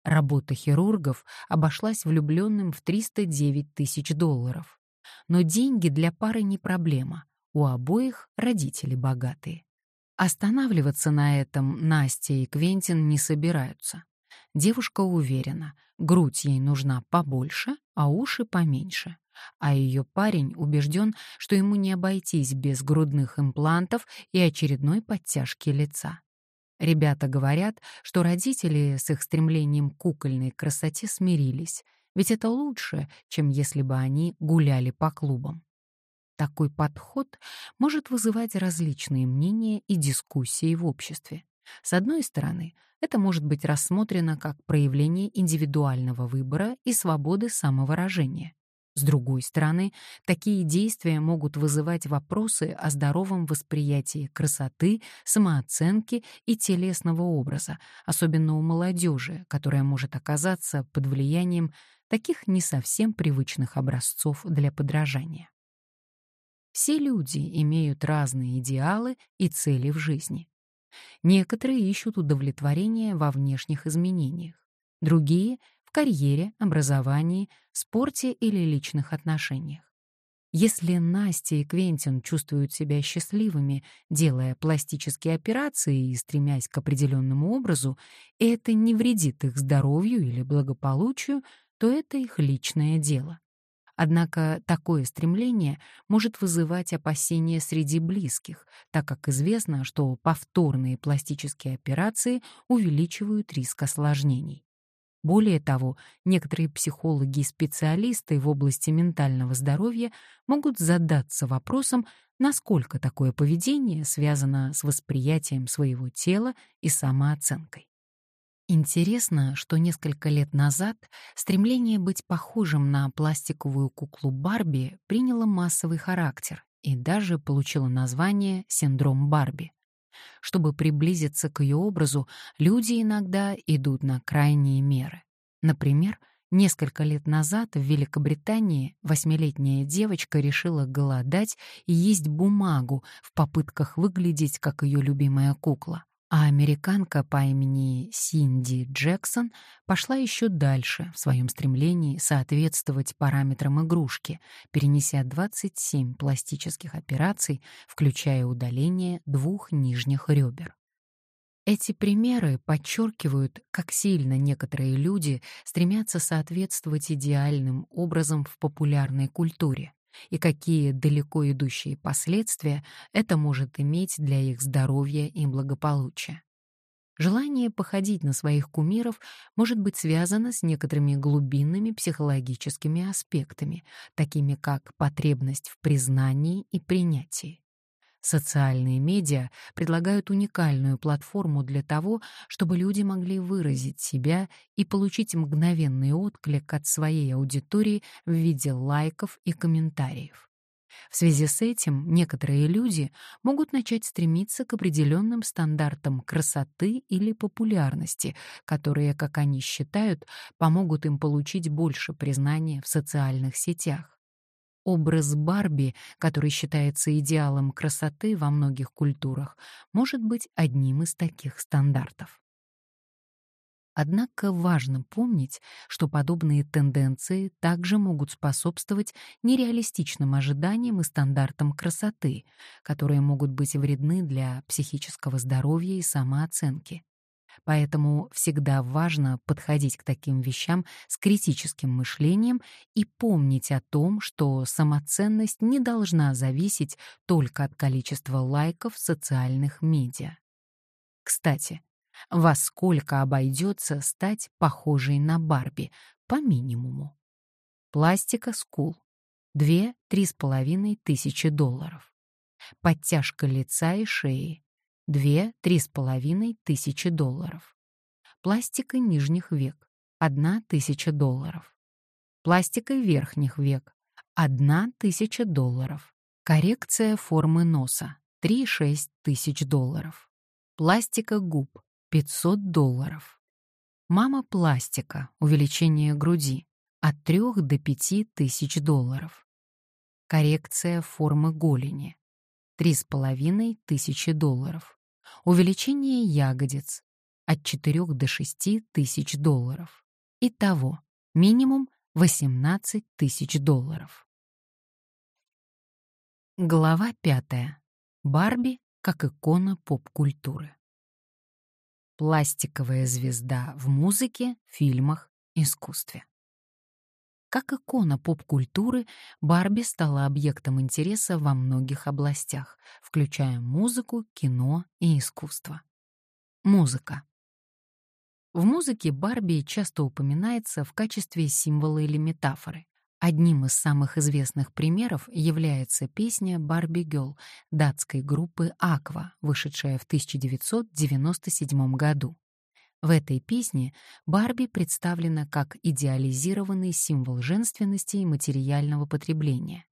Работа хирургов обошлась влюбленным в 309 тысяч долларов. Но деньги для пары не проблема. У обоих родители богатые. Останавливаться на этом Настя и Квентин не собираются. Девушка уверена, грудь ей нужна побольше, а уши поменьше. А ее парень убежден, что ему не обойтись без грудных имплантов и очередной подтяжки лица. Ребята говорят, что родители с их стремлением к кукольной красоте смирились, ведь это лучше, чем если бы они гуляли по клубам. Такой подход может вызывать различные мнения и дискуссии в обществе. С одной стороны, это может быть рассмотрено как проявление индивидуального выбора и свободы самовыражения. С другой стороны, такие действия могут вызывать вопросы о здоровом восприятии красоты, самооценки и телесного образа, особенно у молодежи, которая может оказаться под влиянием таких не совсем привычных образцов для подражания. Все люди имеют разные идеалы и цели в жизни. Некоторые ищут удовлетворения во внешних изменениях, другие — карьере, образовании, спорте или личных отношениях. Если Настя и Квентин чувствуют себя счастливыми, делая пластические операции и стремясь к определенному образу, и это не вредит их здоровью или благополучию, то это их личное дело. Однако такое стремление может вызывать опасения среди близких, так как известно, что повторные пластические операции увеличивают риск осложнений. Более того, некоторые психологи и специалисты в области ментального здоровья могут задаться вопросом, насколько такое поведение связано с восприятием своего тела и самооценкой. Интересно, что несколько лет назад стремление быть похожим на пластиковую куклу Барби приняло массовый характер и даже получило название «синдром Барби». Чтобы приблизиться к ее образу, люди иногда идут на крайние меры. Например, несколько лет назад в Великобритании восьмилетняя девочка решила голодать и есть бумагу в попытках выглядеть как ее любимая кукла. А американка по имени Синди Джексон пошла еще дальше в своем стремлении соответствовать параметрам игрушки, перенеся 27 пластических операций, включая удаление двух нижних ребер. Эти примеры подчеркивают, как сильно некоторые люди стремятся соответствовать идеальным образом в популярной культуре, и какие далеко идущие последствия это может иметь для их здоровья и благополучия. Желание походить на своих кумиров может быть связано с некоторыми глубинными психологическими аспектами, такими как потребность в признании и принятии. Социальные медиа предлагают уникальную платформу для того, чтобы люди могли выразить себя и получить мгновенный отклик от своей аудитории в виде лайков и комментариев. В связи с этим некоторые люди могут начать стремиться к определенным стандартам красоты или популярности, которые, как они считают, помогут им получить больше признания в социальных сетях. Образ Барби, который считается идеалом красоты во многих культурах, может быть одним из таких стандартов. Однако важно помнить, что подобные тенденции также могут способствовать нереалистичным ожиданиям и стандартам красоты, которые могут быть вредны для психического здоровья и самооценки. Поэтому всегда важно подходить к таким вещам с критическим мышлением и помнить о том, что самоценность не должна зависеть только от количества лайков в социальных медиа. Кстати, во сколько обойдется стать похожей на Барби по минимуму? Пластика скул — две-три с половиной тысячи долларов. Подтяжка лица и шеи Две-три с половиной тысячи долларов. Пластика нижних век — одна тысяча долларов. Пластика верхних век — одна тысяча долларов. Коррекция формы носа — три-шесть тысяч долларов. Пластика губ — 500 долларов. Мама пластика, увеличение груди — от 3 до 5 тысяч долларов. Коррекция формы голени Три с половиной тысячи долларов. Увеличение ягодиц от 4 до 6 тысяч долларов. Итого минимум 18 тысяч долларов. Глава пятая. Барби как икона поп-культуры. Пластиковая звезда в музыке, фильмах, искусстве. Как икона поп-культуры, Барби стала объектом интереса во многих областях, включая музыку, кино и искусство. Музыка. В музыке Барби часто упоминается в качестве символа или метафоры. Одним из самых известных примеров является песня «Барби Гелл» датской группы «Аква», вышедшая в 1997 году. В этой песне Барби представлена как идеализированный символ женственности и материального потребления.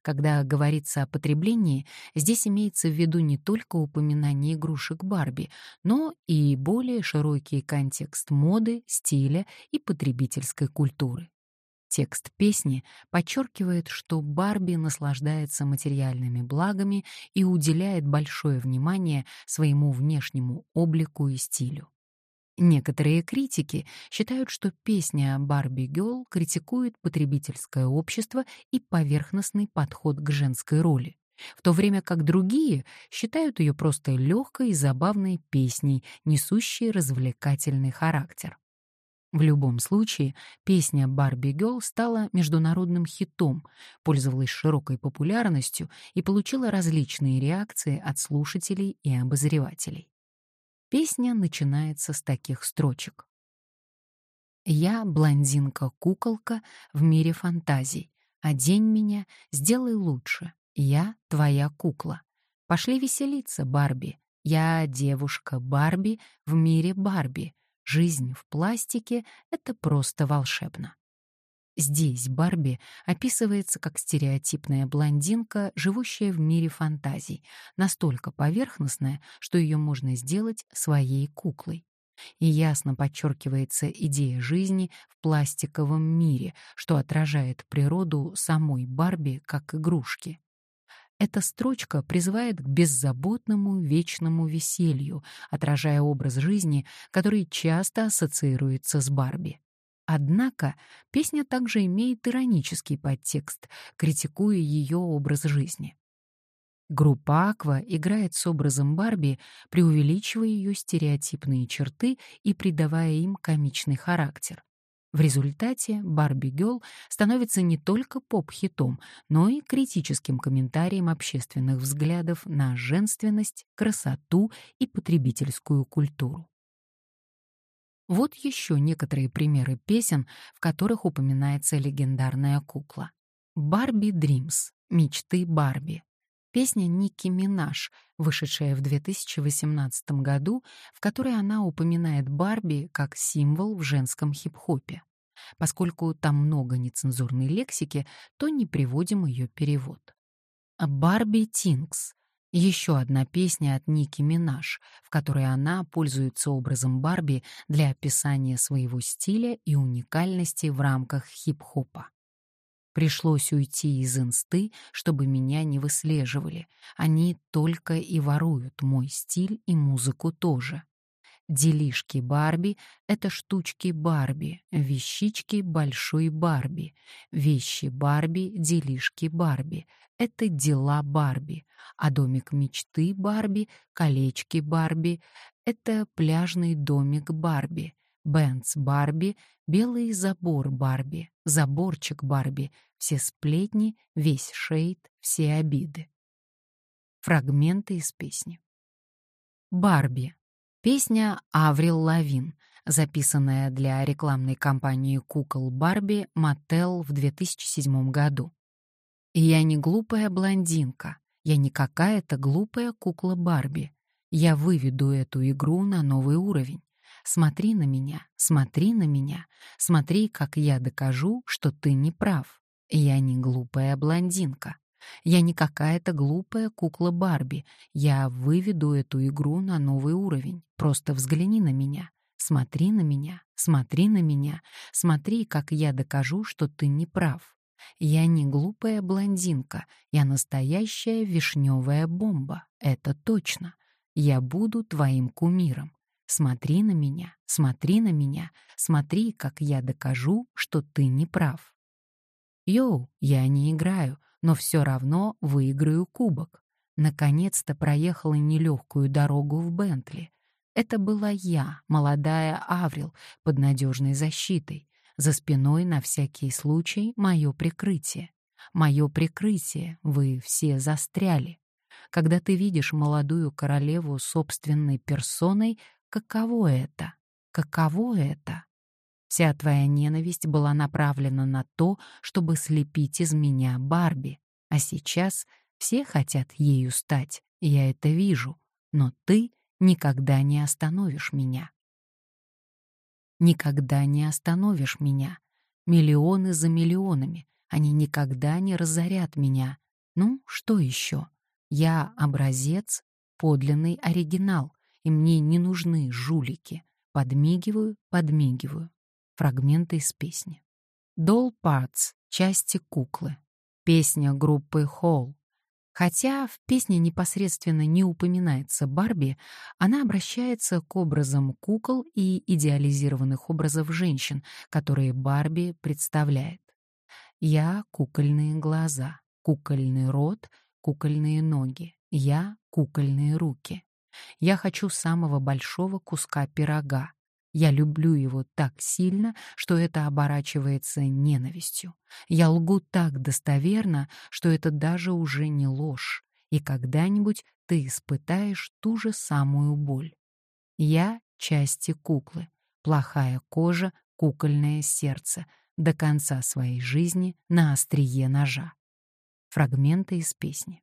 Когда говорится о потреблении, здесь имеется в виду не только упоминание игрушек Барби, но и более широкий контекст моды, стиля и потребительской культуры. Текст песни подчеркивает, что Барби наслаждается материальными благами и уделяет большое внимание своему внешнему облику и стилю. Некоторые критики считают, что песня «Барби Гелл» критикует потребительское общество и поверхностный подход к женской роли, в то время как другие считают ее просто легкой и забавной песней, несущей развлекательный характер. В любом случае, песня «Барби Гелл» стала международным хитом, пользовалась широкой популярностью и получила различные реакции от слушателей и обозревателей. Песня начинается с таких строчек. «Я блондинка-куколка в мире фантазий. Одень меня, сделай лучше. Я твоя кукла. Пошли веселиться, Барби. Я девушка Барби в мире Барби. Жизнь в пластике — это просто волшебно. Здесь Барби описывается как стереотипная блондинка, живущая в мире фантазий, настолько поверхностная, что ее можно сделать своей куклой. И ясно подчеркивается идея жизни в пластиковом мире, что отражает природу самой Барби как игрушки. Эта строчка призывает к беззаботному вечному веселью, отражая образ жизни, который часто ассоциируется с Барби. Однако песня также имеет иронический подтекст, критикуя ее образ жизни. Группа Аква играет с образом Барби, преувеличивая ее стереотипные черты и придавая им комичный характер. В результате «Барби Гелл» становится не только поп-хитом, но и критическим комментарием общественных взглядов на женственность, красоту и потребительскую культуру. Вот еще некоторые примеры песен, в которых упоминается легендарная кукла. «Барби Дримс» — «Мечты Барби». Песня Ники Минаж, вышедшая в 2018 году, в которой она упоминает Барби как символ в женском хип-хопе. Поскольку там много нецензурной лексики, то не приводим ее перевод. «Барби Тинкс» Еще одна песня от Ники Минаж, в которой она пользуется образом Барби для описания своего стиля и уникальности в рамках хип-хопа. Пришлось уйти из инсты, чтобы меня не выслеживали. Они только и воруют мой стиль и музыку тоже. Делишки Барби — это штучки Барби, вещички большой Барби. Вещи Барби, делишки Барби — это дела Барби. А домик мечты Барби, колечки Барби — это пляжный домик Барби. Бенц Барби, белый забор Барби, заборчик Барби, все сплетни, весь шейд, все обиды. Фрагменты из песни. Барби Песня «Аврил Лавин», записанная для рекламной кампании кукол Барби Мотел в 2007 году. «Я не глупая блондинка, я не какая-то глупая кукла Барби. Я выведу эту игру на новый уровень. Смотри на меня, смотри на меня, смотри, как я докажу, что ты не прав. Я не глупая блондинка. Я не какая-то глупая кукла Барби. Я выведу эту игру на новый уровень. Просто взгляни на меня. Смотри на меня, смотри на меня, смотри, как я докажу, что ты не прав. Я не глупая блондинка, я настоящая вишневая бомба, это точно. Я буду твоим кумиром. Смотри на меня, смотри на меня, смотри, как я докажу, что ты не прав. Йоу, я не играю, но все равно выиграю кубок. Наконец-то проехала нелегкую дорогу в Бентли. Это была я, молодая Аврил, под надежной защитой. За спиной на всякий случай мое прикрытие. Мое прикрытие, вы все застряли. Когда ты видишь молодую королеву собственной персоной, каково это? Каково это? Вся твоя ненависть была направлена на то, чтобы слепить из меня Барби. А сейчас все хотят ею стать, я это вижу, но ты никогда не остановишь меня. Никогда не остановишь меня. Миллионы за миллионами. Они никогда не разорят меня. Ну, что еще? Я образец, подлинный оригинал, и мне не нужны жулики. Подмигиваю, подмигиваю. Фрагменты из песни. Doll Parts — части куклы. Песня группы Hall. Хотя в песне непосредственно не упоминается Барби, она обращается к образам кукол и идеализированных образов женщин, которые Барби представляет. Я — кукольные глаза, кукольный рот, кукольные ноги, я — кукольные руки. Я хочу самого большого куска пирога, я люблю его так сильно, что это оборачивается ненавистью. Я лгу так достоверно, что это даже уже не ложь, и когда-нибудь ты испытаешь ту же самую боль. Я — части куклы, плохая кожа, кукольное сердце, до конца своей жизни на острие ножа. Фрагменты из песни.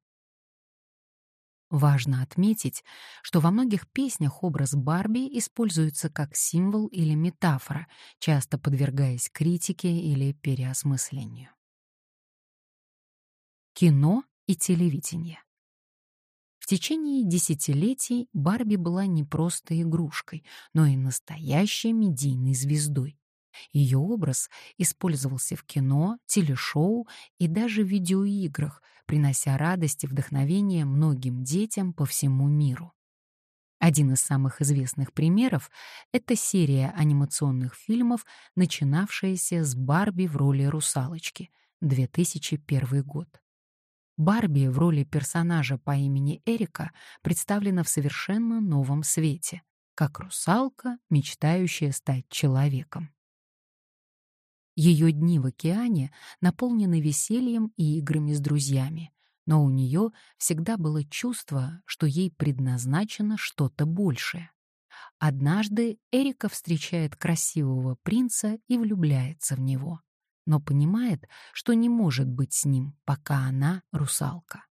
Важно отметить, что во многих песнях образ Барби используется как символ или метафора, часто подвергаясь критике или переосмыслению. Кино и телевидение. В течение десятилетий Барби была не просто игрушкой, но и настоящей медийной звездой. Ее образ использовался в кино, телешоу и даже видеоиграх, принося радость и вдохновение многим детям по всему миру. Один из самых известных примеров — это серия анимационных фильмов, начинавшаяся с Барби в роли русалочки, 2001 год. Барби в роли персонажа по имени Эрика представлена в совершенно новом свете, как русалка, мечтающая стать человеком. Ее дни в океане наполнены весельем и играми с друзьями, но у нее всегда было чувство, что ей предназначено что-то большее. Однажды Эрика встречает красивого принца и влюбляется в него, но понимает, что не может быть с ним, пока она русалка.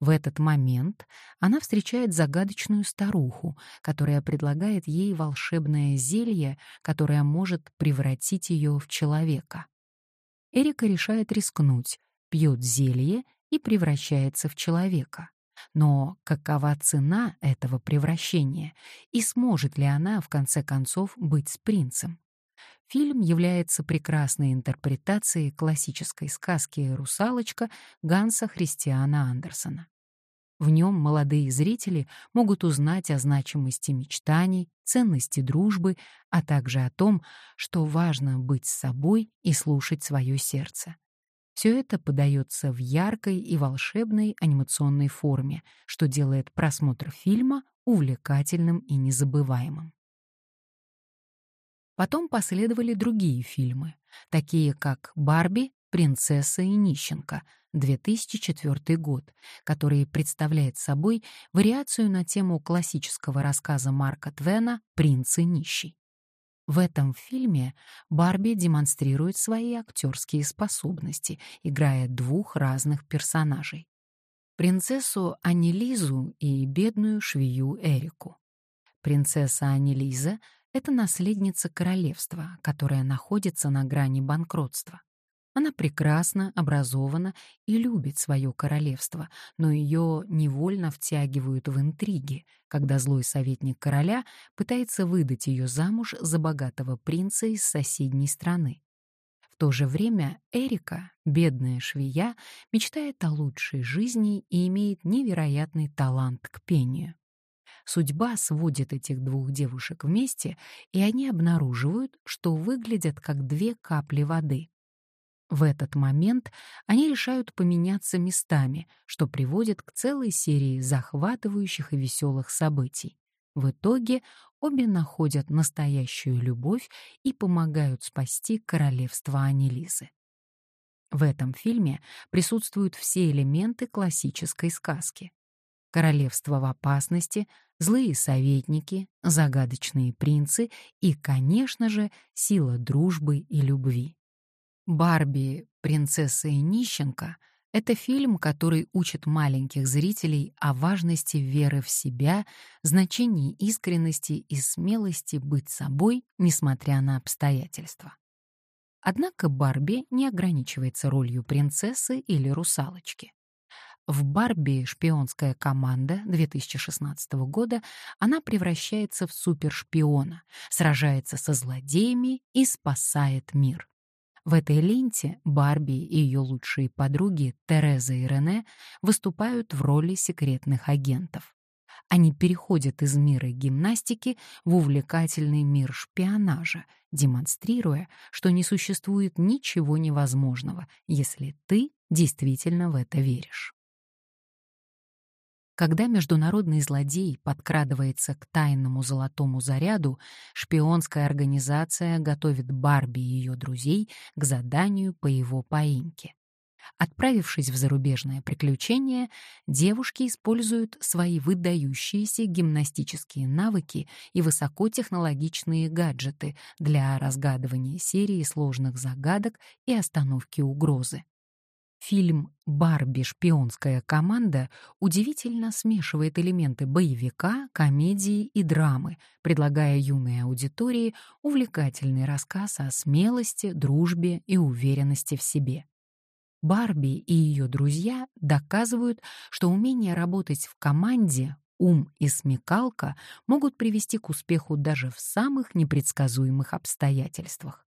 В этот момент она встречает загадочную старуху, которая предлагает ей волшебное зелье, которое может превратить ее в человека. Эрика решает рискнуть, пьет зелье и превращается в человека. Но какова цена этого превращения и сможет ли она в конце концов быть с принцем? Фильм является прекрасной интерпретацией классической сказки «Русалочка» Ганса Христиана Андерсона. В нем молодые зрители могут узнать о значимости мечтаний, ценности дружбы, а также о том, что важно быть с собой и слушать свое сердце. Все это подается в яркой и волшебной анимационной форме, что делает просмотр фильма увлекательным и незабываемым. Потом последовали другие фильмы, такие как «Барби», «Принцесса и нищенка», 2004 год, который представляет собой вариацию на тему классического рассказа Марка Твена «Принц и нищий». В этом фильме Барби демонстрирует свои актерские способности, играя двух разных персонажей. Принцессу Анилизу и бедную швею Эрику. Принцесса Анилиза это наследница королевства, которая находится на грани банкротства. Она прекрасна, образована и любит свое королевство, но ее невольно втягивают в интриги, когда злой советник короля пытается выдать ее замуж за богатого принца из соседней страны. В то же время Эрика, бедная швея, мечтает о лучшей жизни и имеет невероятный талант к пению. Судьба сводит этих двух девушек вместе, и они обнаруживают, что выглядят как две капли воды. В этот момент они решают поменяться местами, что приводит к целой серии захватывающих и веселых событий. В итоге обе находят настоящую любовь и помогают спасти королевство Анилизы. В этом фильме присутствуют все элементы классической сказки. Королевство в опасности, злые советники, загадочные принцы и, конечно же, сила дружбы и любви. Барби, принцесса и нищенка Это фильм, который учит маленьких зрителей о важности веры в себя, значении искренности и смелости быть собой, несмотря на обстоятельства. Однако Барби не ограничивается ролью принцессы или русалочки. В «Барби. Шпионская команда» 2016 года она превращается в супершпиона, сражается со злодеями и спасает мир. В этой ленте Барби и ее лучшие подруги Тереза и Рене выступают в роли секретных агентов. Они переходят из мира гимнастики в увлекательный мир шпионажа, демонстрируя, что не существует ничего невозможного, если ты действительно в это веришь. Когда международный злодей подкрадывается к тайному золотому заряду, шпионская организация готовит Барби и ее друзей к заданию по его поимке. Отправившись в зарубежное приключение, девушки используют свои выдающиеся гимнастические навыки и высокотехнологичные гаджеты для разгадывания серии сложных загадок и остановки угрозы. Фильм «Барби. Шпионская команда» удивительно смешивает элементы боевика, комедии и драмы, предлагая юной аудитории увлекательный рассказ о смелости, дружбе и уверенности в себе. Барби и ее друзья доказывают, что умение работать в команде, ум и смекалка могут привести к успеху даже в самых непредсказуемых обстоятельствах.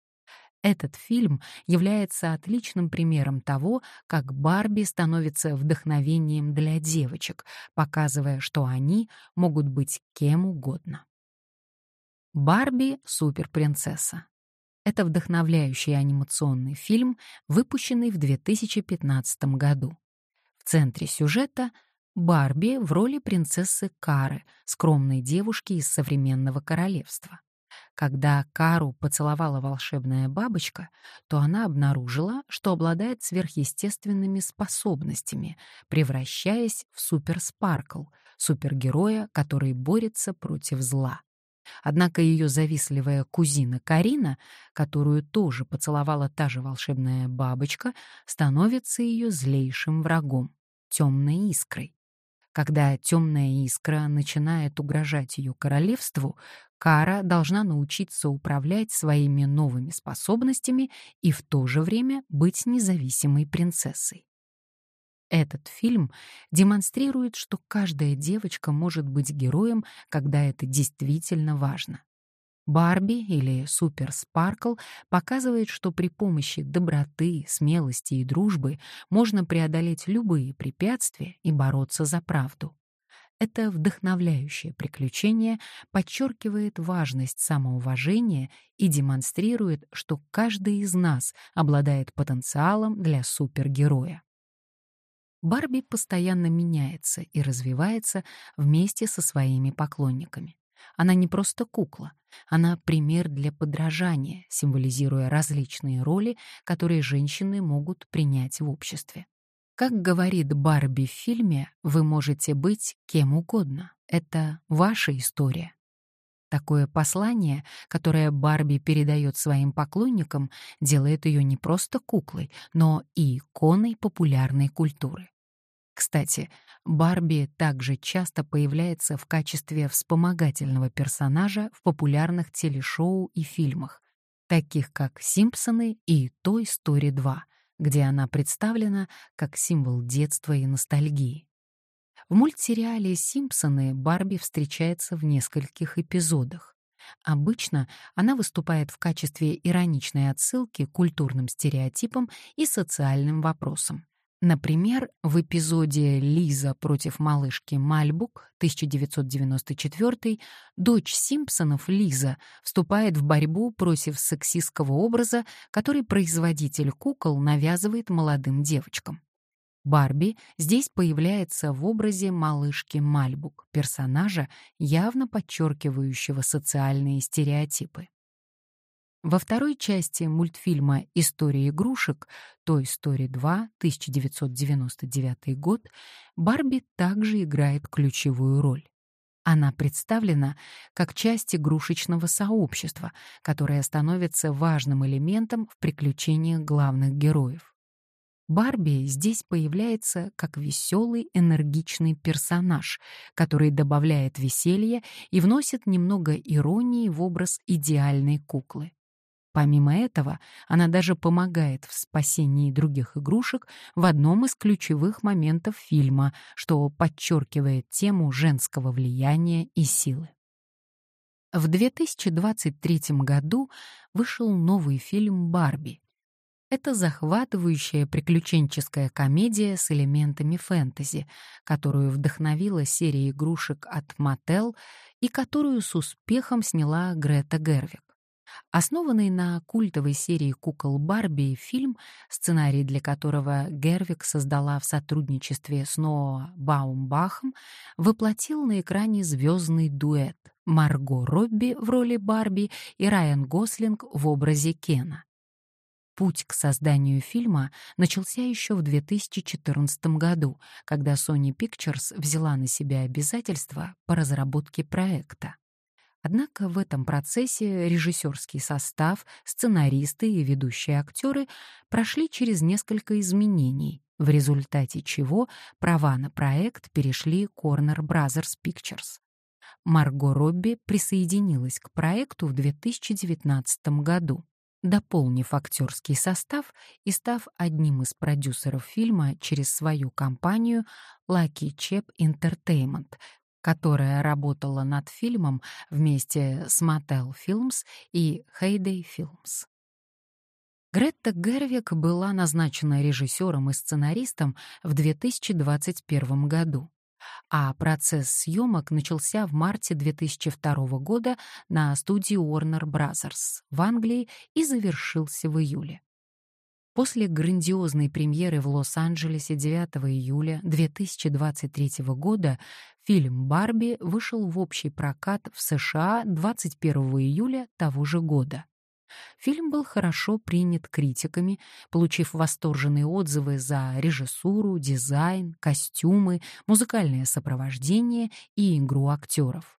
Этот фильм является отличным примером того, как Барби становится вдохновением для девочек, показывая, что они могут быть кем угодно. Барби — суперпринцесса. Это вдохновляющий анимационный фильм, выпущенный в 2015 году. В центре сюжета — Барби в роли принцессы Кары, скромной девушки из современного королевства. Когда Кару поцеловала волшебная бабочка, то она обнаружила, что обладает сверхъестественными способностями, превращаясь в суперспаркл, супергероя, который борется против зла. Однако ее завистливая кузина Карина, которую тоже поцеловала та же волшебная бабочка, становится ее злейшим врагом — темной искрой. Когда темная искра начинает угрожать ее королевству, Кара должна научиться управлять своими новыми способностями и в то же время быть независимой принцессой. Этот фильм демонстрирует, что каждая девочка может быть героем, когда это действительно важно. Барби или Супер Спаркл показывает, что при помощи доброты, смелости и дружбы можно преодолеть любые препятствия и бороться за правду. Это вдохновляющее приключение подчеркивает важность самоуважения и демонстрирует, что каждый из нас обладает потенциалом для супергероя. Барби постоянно меняется и развивается вместе со своими поклонниками. Она не просто кукла, она пример для подражания, символизируя различные роли, которые женщины могут принять в обществе. Как говорит Барби в фильме, вы можете быть кем угодно. Это ваша история. Такое послание, которое Барби передает своим поклонникам, делает ее не просто куклой, но и иконой популярной культуры. Кстати, Барби также часто появляется в качестве вспомогательного персонажа в популярных телешоу и фильмах, таких как «Симпсоны» и «Той Story 2», где она представлена как символ детства и ностальгии. В мультсериале «Симпсоны» Барби встречается в нескольких эпизодах. Обычно она выступает в качестве ироничной отсылки к культурным стереотипам и социальным вопросам. Например, в эпизоде «Лиза против малышки Мальбук» 1994 дочь Симпсонов Лиза вступает в борьбу против сексистского образа, который производитель кукол навязывает молодым девочкам. Барби здесь появляется в образе малышки Мальбук, персонажа, явно подчеркивающего социальные стереотипы. Во второй части мультфильма «История игрушек» Той Story 2, 1999 год, Барби также играет ключевую роль. Она представлена как часть игрушечного сообщества, которое становится важным элементом в приключениях главных героев. Барби здесь появляется как веселый, энергичный персонаж, который добавляет веселья и вносит немного иронии в образ идеальной куклы. Помимо этого, она даже помогает в спасении других игрушек в одном из ключевых моментов фильма, что подчеркивает тему женского влияния и силы. В 2023 году вышел новый фильм «Барби», это захватывающая приключенческая комедия с элементами фэнтези, которую вдохновила серия игрушек от Mattel и которую с успехом сняла Грета Гервик. Основанный на культовой серии кукол Барби фильм, сценарий для которого Гервик создала в сотрудничестве с Ноа Баумбахом, воплотил на экране звездный дуэт Марго Робби в роли Барби и Райан Гослинг в образе Кена. Путь к созданию фильма начался еще в 2014 году, когда Sony Pictures взяла на себя обязательства по разработке проекта. Однако в этом процессе режиссерский состав, сценаристы и ведущие актеры прошли через несколько изменений, в результате чего права на проект перешли Warner Brothers Pictures. Марго Робби присоединилась к проекту в 2019 году дополнив актерский состав и став одним из продюсеров фильма через свою компанию Lucky Chep Entertainment, которая работала над фильмом вместе с Mattel Films и Heyday Films. Гретта Гервик была назначена режиссером и сценаристом в 2021 году а процесс съемок начался в марте 2002 года на студии Warner Bros. в Англии и завершился в июле. После грандиозной премьеры в Лос-Анджелесе 9 июля 2023 года фильм «Барби» вышел в общий прокат в США 21 июля того же года. Фильм был хорошо принят критиками, получив восторженные отзывы за режиссуру, дизайн, костюмы, музыкальное сопровождение и игру актеров.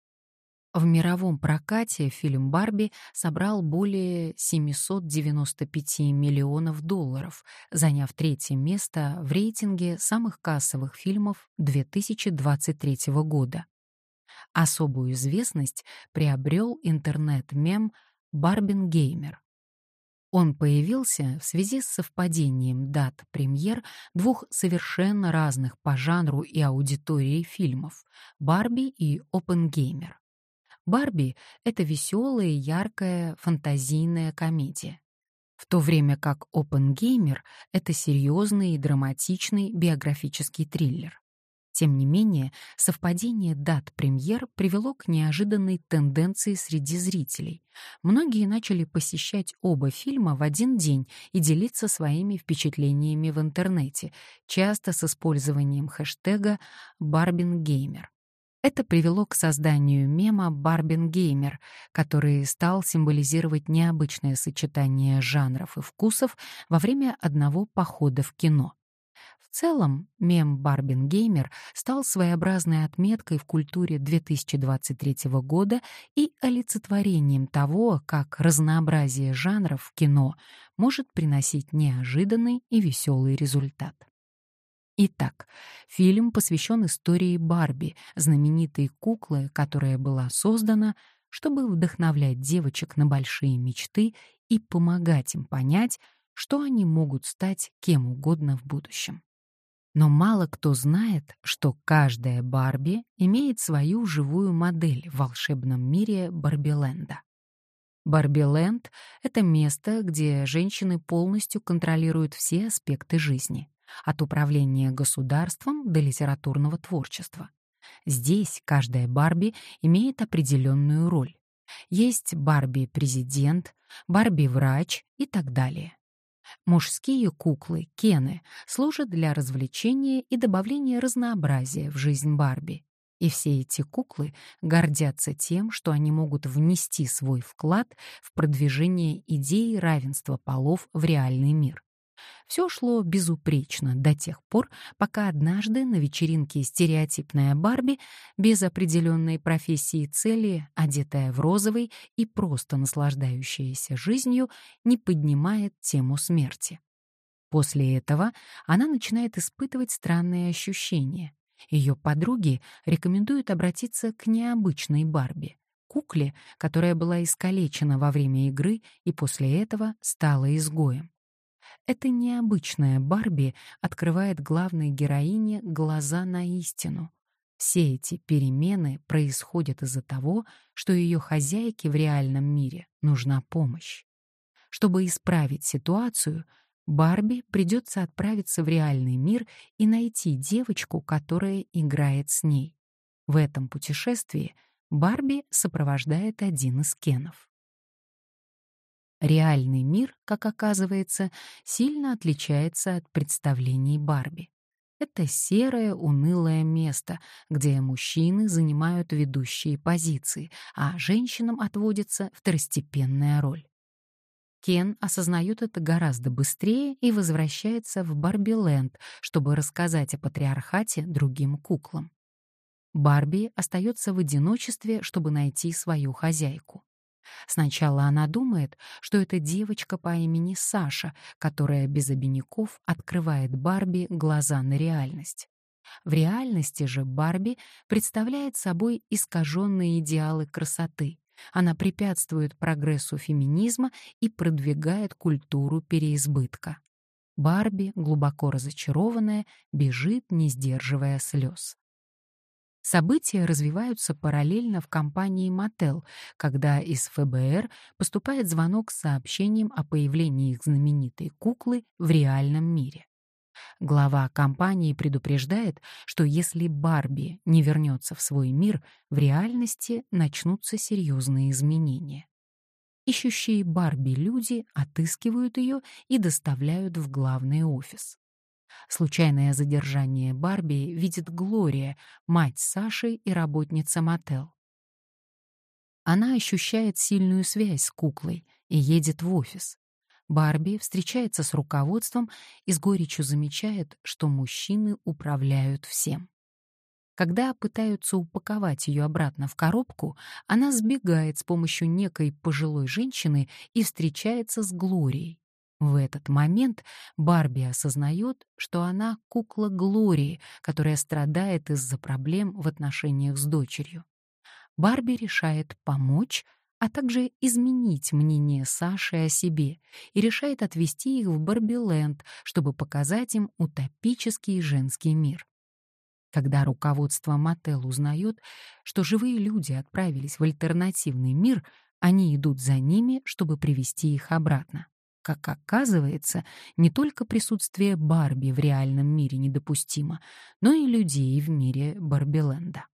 В мировом прокате фильм «Барби» собрал более 795 миллионов долларов, заняв третье место в рейтинге самых кассовых фильмов 2023 года. Особую известность приобрел интернет-мем Барбин Геймер. Он появился в связи с совпадением дат премьер двух совершенно разных по жанру и аудитории фильмов «Барби» и «Опенгеймер». «Барби» — это веселая, яркая, фантазийная комедия. В то время как «Опенгеймер» — это серьезный и драматичный биографический триллер. Тем не менее, совпадение дат премьер привело к неожиданной тенденции среди зрителей. Многие начали посещать оба фильма в один день и делиться своими впечатлениями в интернете, часто с использованием хэштега «Барбингеймер». Это привело к созданию мема «Барбингеймер», который стал символизировать необычное сочетание жанров и вкусов во время одного похода в кино. В целом, мем «Барбин Геймер» стал своеобразной отметкой в культуре 2023 года и олицетворением того, как разнообразие жанров в кино может приносить неожиданный и веселый результат. Итак, фильм посвящен истории Барби, знаменитой куклы, которая была создана, чтобы вдохновлять девочек на большие мечты и помогать им понять, что они могут стать кем угодно в будущем. Но мало кто знает, что каждая Барби имеет свою живую модель в волшебном мире Барбиленда. Барбиленд — это место, где женщины полностью контролируют все аспекты жизни, от управления государством до литературного творчества. Здесь каждая Барби имеет определенную роль. Есть Барби-президент, Барби-врач и так далее. Мужские куклы, кены, служат для развлечения и добавления разнообразия в жизнь Барби. И все эти куклы гордятся тем, что они могут внести свой вклад в продвижение идеи равенства полов в реальный мир. Все шло безупречно до тех пор, пока однажды на вечеринке стереотипная Барби без определенной профессии и цели, одетая в розовый и просто наслаждающаяся жизнью, не поднимает тему смерти. После этого она начинает испытывать странные ощущения. Ее подруги рекомендуют обратиться к необычной Барби, кукле, которая была искалечена во время игры и после этого стала изгоем. Эта необычная Барби открывает главной героине глаза на истину. Все эти перемены происходят из-за того, что ее хозяйке в реальном мире нужна помощь. Чтобы исправить ситуацию, Барби придется отправиться в реальный мир и найти девочку, которая играет с ней. В этом путешествии Барби сопровождает один из кенов. Реальный мир, как оказывается, сильно отличается от представлений Барби. Это серое, унылое место, где мужчины занимают ведущие позиции, а женщинам отводится второстепенная роль. Кен осознает это гораздо быстрее и возвращается в Барби-ленд, чтобы рассказать о патриархате другим куклам. Барби остается в одиночестве, чтобы найти свою хозяйку. Сначала она думает, что это девочка по имени Саша, которая без обиняков открывает Барби глаза на реальность. В реальности же Барби представляет собой искаженные идеалы красоты. Она препятствует прогрессу феминизма и продвигает культуру переизбытка. Барби, глубоко разочарованная, бежит, не сдерживая слез. События развиваются параллельно в компании Мотел, когда из ФБР поступает звонок с сообщением о появлении их знаменитой куклы в реальном мире. Глава компании предупреждает, что если Барби не вернется в свой мир, в реальности начнутся серьезные изменения. Ищущие Барби люди отыскивают ее и доставляют в главный офис. Случайное задержание Барби видит Глория, мать Саши и работница мотел. Она ощущает сильную связь с куклой и едет в офис. Барби встречается с руководством и с горечью замечает, что мужчины управляют всем. Когда пытаются упаковать ее обратно в коробку, она сбегает с помощью некой пожилой женщины и встречается с Глорией. В этот момент Барби осознает, что она кукла Глории, которая страдает из-за проблем в отношениях с дочерью. Барби решает помочь, а также изменить мнение Саши о себе и решает отвезти их в Барбиленд, чтобы показать им утопический женский мир. Когда руководство мотел узнает, что живые люди отправились в альтернативный мир, они идут за ними, чтобы привести их обратно. Как оказывается, не только присутствие Барби в реальном мире недопустимо, но и людей в мире Барбиленда.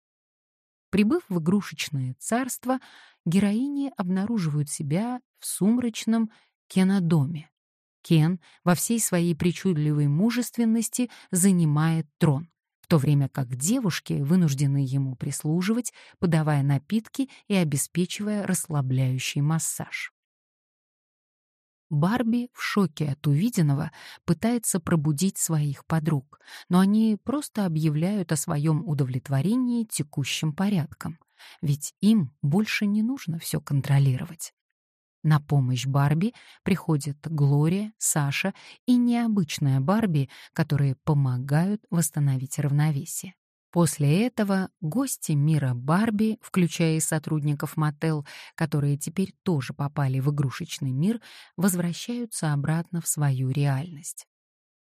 Прибыв в игрушечное царство, героини обнаруживают себя в сумрачном Кенодоме. Кен во всей своей причудливой мужественности занимает трон, в то время как девушки вынуждены ему прислуживать, подавая напитки и обеспечивая расслабляющий массаж. Барби в шоке от увиденного пытается пробудить своих подруг, но они просто объявляют о своем удовлетворении текущим порядком, ведь им больше не нужно все контролировать. На помощь Барби приходят Глория, Саша и необычная Барби, которые помогают восстановить равновесие. После этого гости мира Барби, включая и сотрудников мотел, которые теперь тоже попали в игрушечный мир, возвращаются обратно в свою реальность.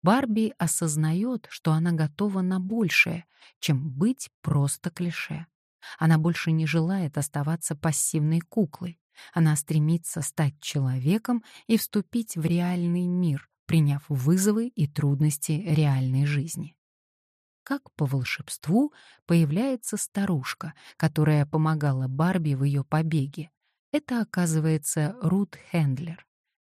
Барби осознает, что она готова на большее, чем быть просто клише. Она больше не желает оставаться пассивной куклой. Она стремится стать человеком и вступить в реальный мир, приняв вызовы и трудности реальной жизни как по волшебству появляется старушка, которая помогала Барби в ее побеге. Это, оказывается, Рут Хендлер.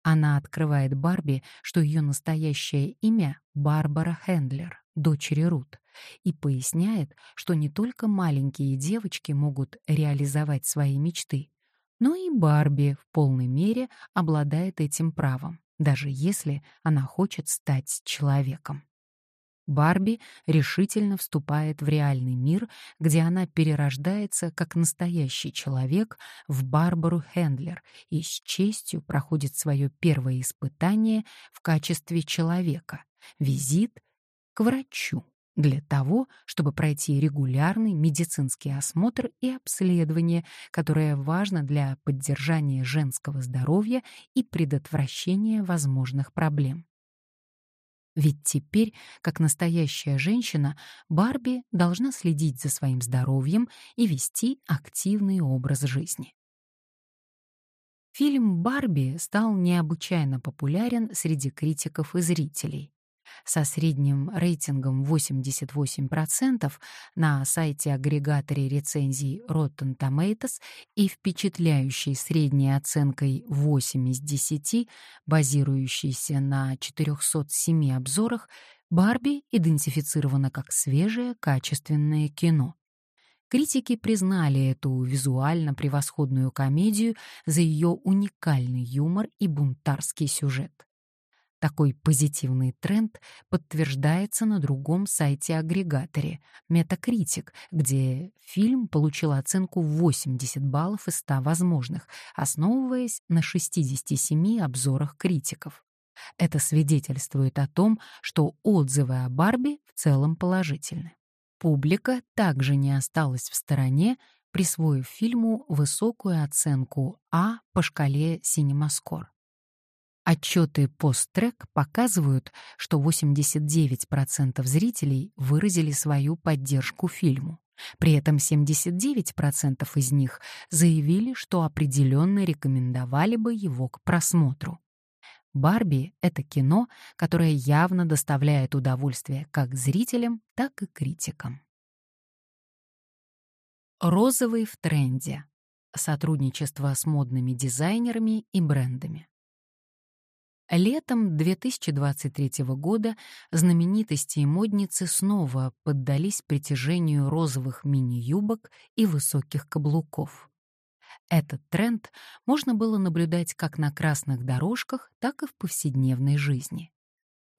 Она открывает Барби, что ее настоящее имя — Барбара Хендлер, дочери Рут, и поясняет, что не только маленькие девочки могут реализовать свои мечты, но и Барби в полной мере обладает этим правом, даже если она хочет стать человеком. Барби решительно вступает в реальный мир, где она перерождается как настоящий человек в Барбару Хендлер и с честью проходит свое первое испытание в качестве человека — визит к врачу для того, чтобы пройти регулярный медицинский осмотр и обследование, которое важно для поддержания женского здоровья и предотвращения возможных проблем. Ведь теперь, как настоящая женщина, Барби должна следить за своим здоровьем и вести активный образ жизни. Фильм «Барби» стал необычайно популярен среди критиков и зрителей со средним рейтингом 88% на сайте-агрегаторе рецензий Rotten Tomatoes и впечатляющей средней оценкой 8 из 10, базирующейся на 407 обзорах, «Барби» идентифицирована как свежее, качественное кино. Критики признали эту визуально превосходную комедию за ее уникальный юмор и бунтарский сюжет. Такой позитивный тренд подтверждается на другом сайте-агрегаторе Metacritic, где фильм получил оценку 80 баллов из 100 возможных, основываясь на 67 обзорах критиков. Это свидетельствует о том, что отзывы о Барби в целом положительны. Публика также не осталась в стороне, присвоив фильму высокую оценку А по шкале CinemaScore. Отчеты посттрек показывают, что 89% зрителей выразили свою поддержку фильму. При этом 79% из них заявили, что определенно рекомендовали бы его к просмотру. «Барби» — это кино, которое явно доставляет удовольствие как зрителям, так и критикам. Розовый в тренде. Сотрудничество с модными дизайнерами и брендами. Летом 2023 года знаменитости и модницы снова поддались притяжению розовых мини-юбок и высоких каблуков. Этот тренд можно было наблюдать как на красных дорожках, так и в повседневной жизни.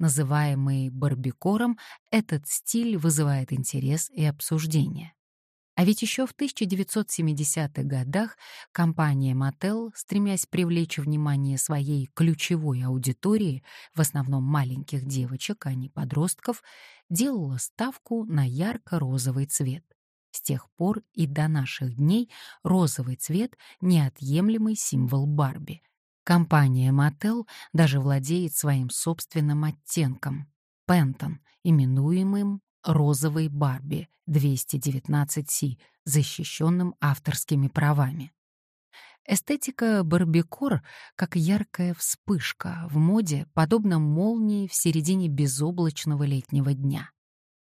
Называемый барбикором, этот стиль вызывает интерес и обсуждение. А ведь еще в 1970-х годах компания Mattel, стремясь привлечь внимание своей ключевой аудитории, в основном маленьких девочек, а не подростков, делала ставку на ярко-розовый цвет. С тех пор и до наших дней розовый цвет — неотъемлемый символ Барби. Компания Mattel даже владеет своим собственным оттенком — Пентон, именуемым розовой Барби 219C, защищенным авторскими правами. Эстетика барбикор как яркая вспышка в моде, подобно молнии в середине безоблачного летнего дня.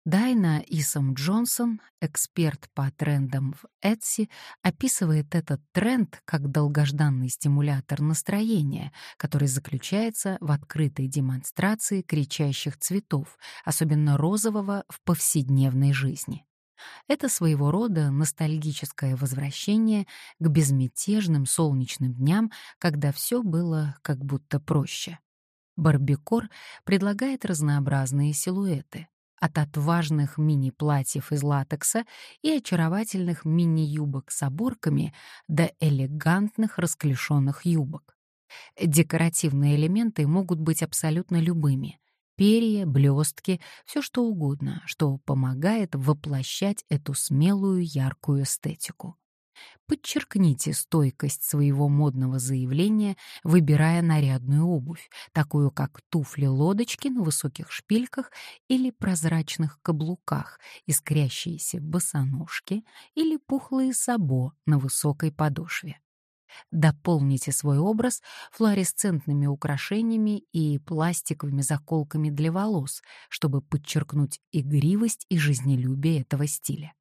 Дайна Исам Джонсон, эксперт по трендам в Etsy, описывает этот тренд как долгожданный стимулятор настроения, который заключается в открытой демонстрации кричащих цветов, особенно розового в повседневной жизни. Это своего рода ностальгическое возвращение к безмятежным солнечным дням, когда все было как будто проще. Барбикор предлагает разнообразные силуэты от отважных мини-платьев из латекса и очаровательных мини-юбок с оборками до элегантных расклешенных юбок. Декоративные элементы могут быть абсолютно любыми. Перья, блестки, все что угодно, что помогает воплощать эту смелую яркую эстетику. Подчеркните стойкость своего модного заявления, выбирая нарядную обувь, такую как туфли-лодочки на высоких шпильках или прозрачных каблуках, искрящиеся босоножки или пухлые сабо на высокой подошве. Дополните свой образ флуоресцентными украшениями и пластиковыми заколками для волос, чтобы подчеркнуть игривость и жизнелюбие этого стиля.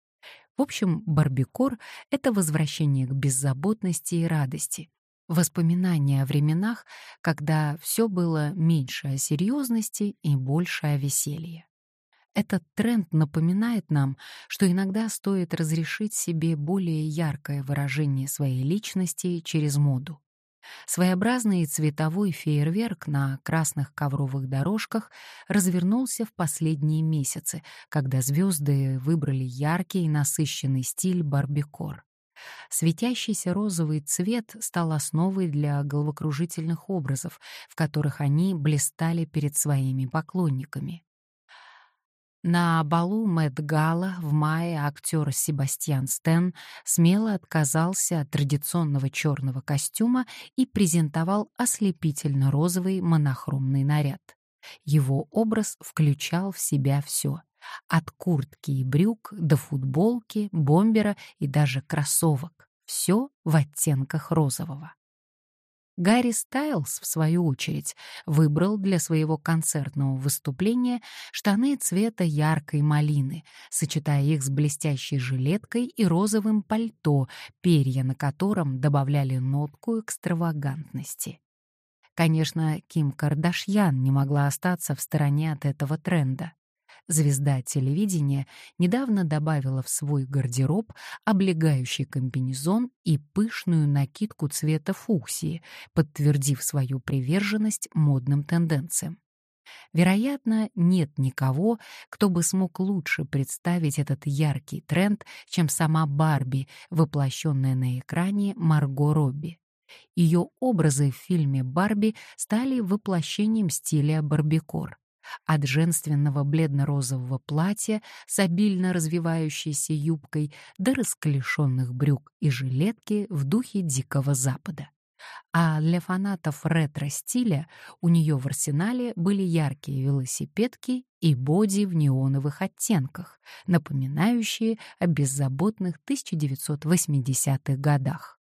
В общем, барбикор — это возвращение к беззаботности и радости, воспоминания о временах, когда все было меньше о серьезности и больше о веселье. Этот тренд напоминает нам, что иногда стоит разрешить себе более яркое выражение своей личности через моду. Своеобразный цветовой фейерверк на красных ковровых дорожках развернулся в последние месяцы, когда звезды выбрали яркий и насыщенный стиль барбикор. Светящийся розовый цвет стал основой для головокружительных образов, в которых они блистали перед своими поклонниками. На балу Мэтт Гала в мае актер Себастьян Стен смело отказался от традиционного черного костюма и презентовал ослепительно-розовый монохромный наряд. Его образ включал в себя все — от куртки и брюк до футболки, бомбера и даже кроссовок. Все в оттенках розового. Гарри Стайлз, в свою очередь, выбрал для своего концертного выступления штаны цвета яркой малины, сочетая их с блестящей жилеткой и розовым пальто, перья на котором добавляли нотку экстравагантности. Конечно, Ким Кардашьян не могла остаться в стороне от этого тренда звезда телевидения, недавно добавила в свой гардероб облегающий комбинезон и пышную накидку цвета фуксии, подтвердив свою приверженность модным тенденциям. Вероятно, нет никого, кто бы смог лучше представить этот яркий тренд, чем сама Барби, воплощенная на экране Марго Робби. Ее образы в фильме «Барби» стали воплощением стиля барбикор от женственного бледно-розового платья с обильно развивающейся юбкой до расклешенных брюк и жилетки в духе Дикого Запада. А для фанатов ретро-стиля у нее в арсенале были яркие велосипедки и боди в неоновых оттенках, напоминающие о беззаботных 1980-х годах.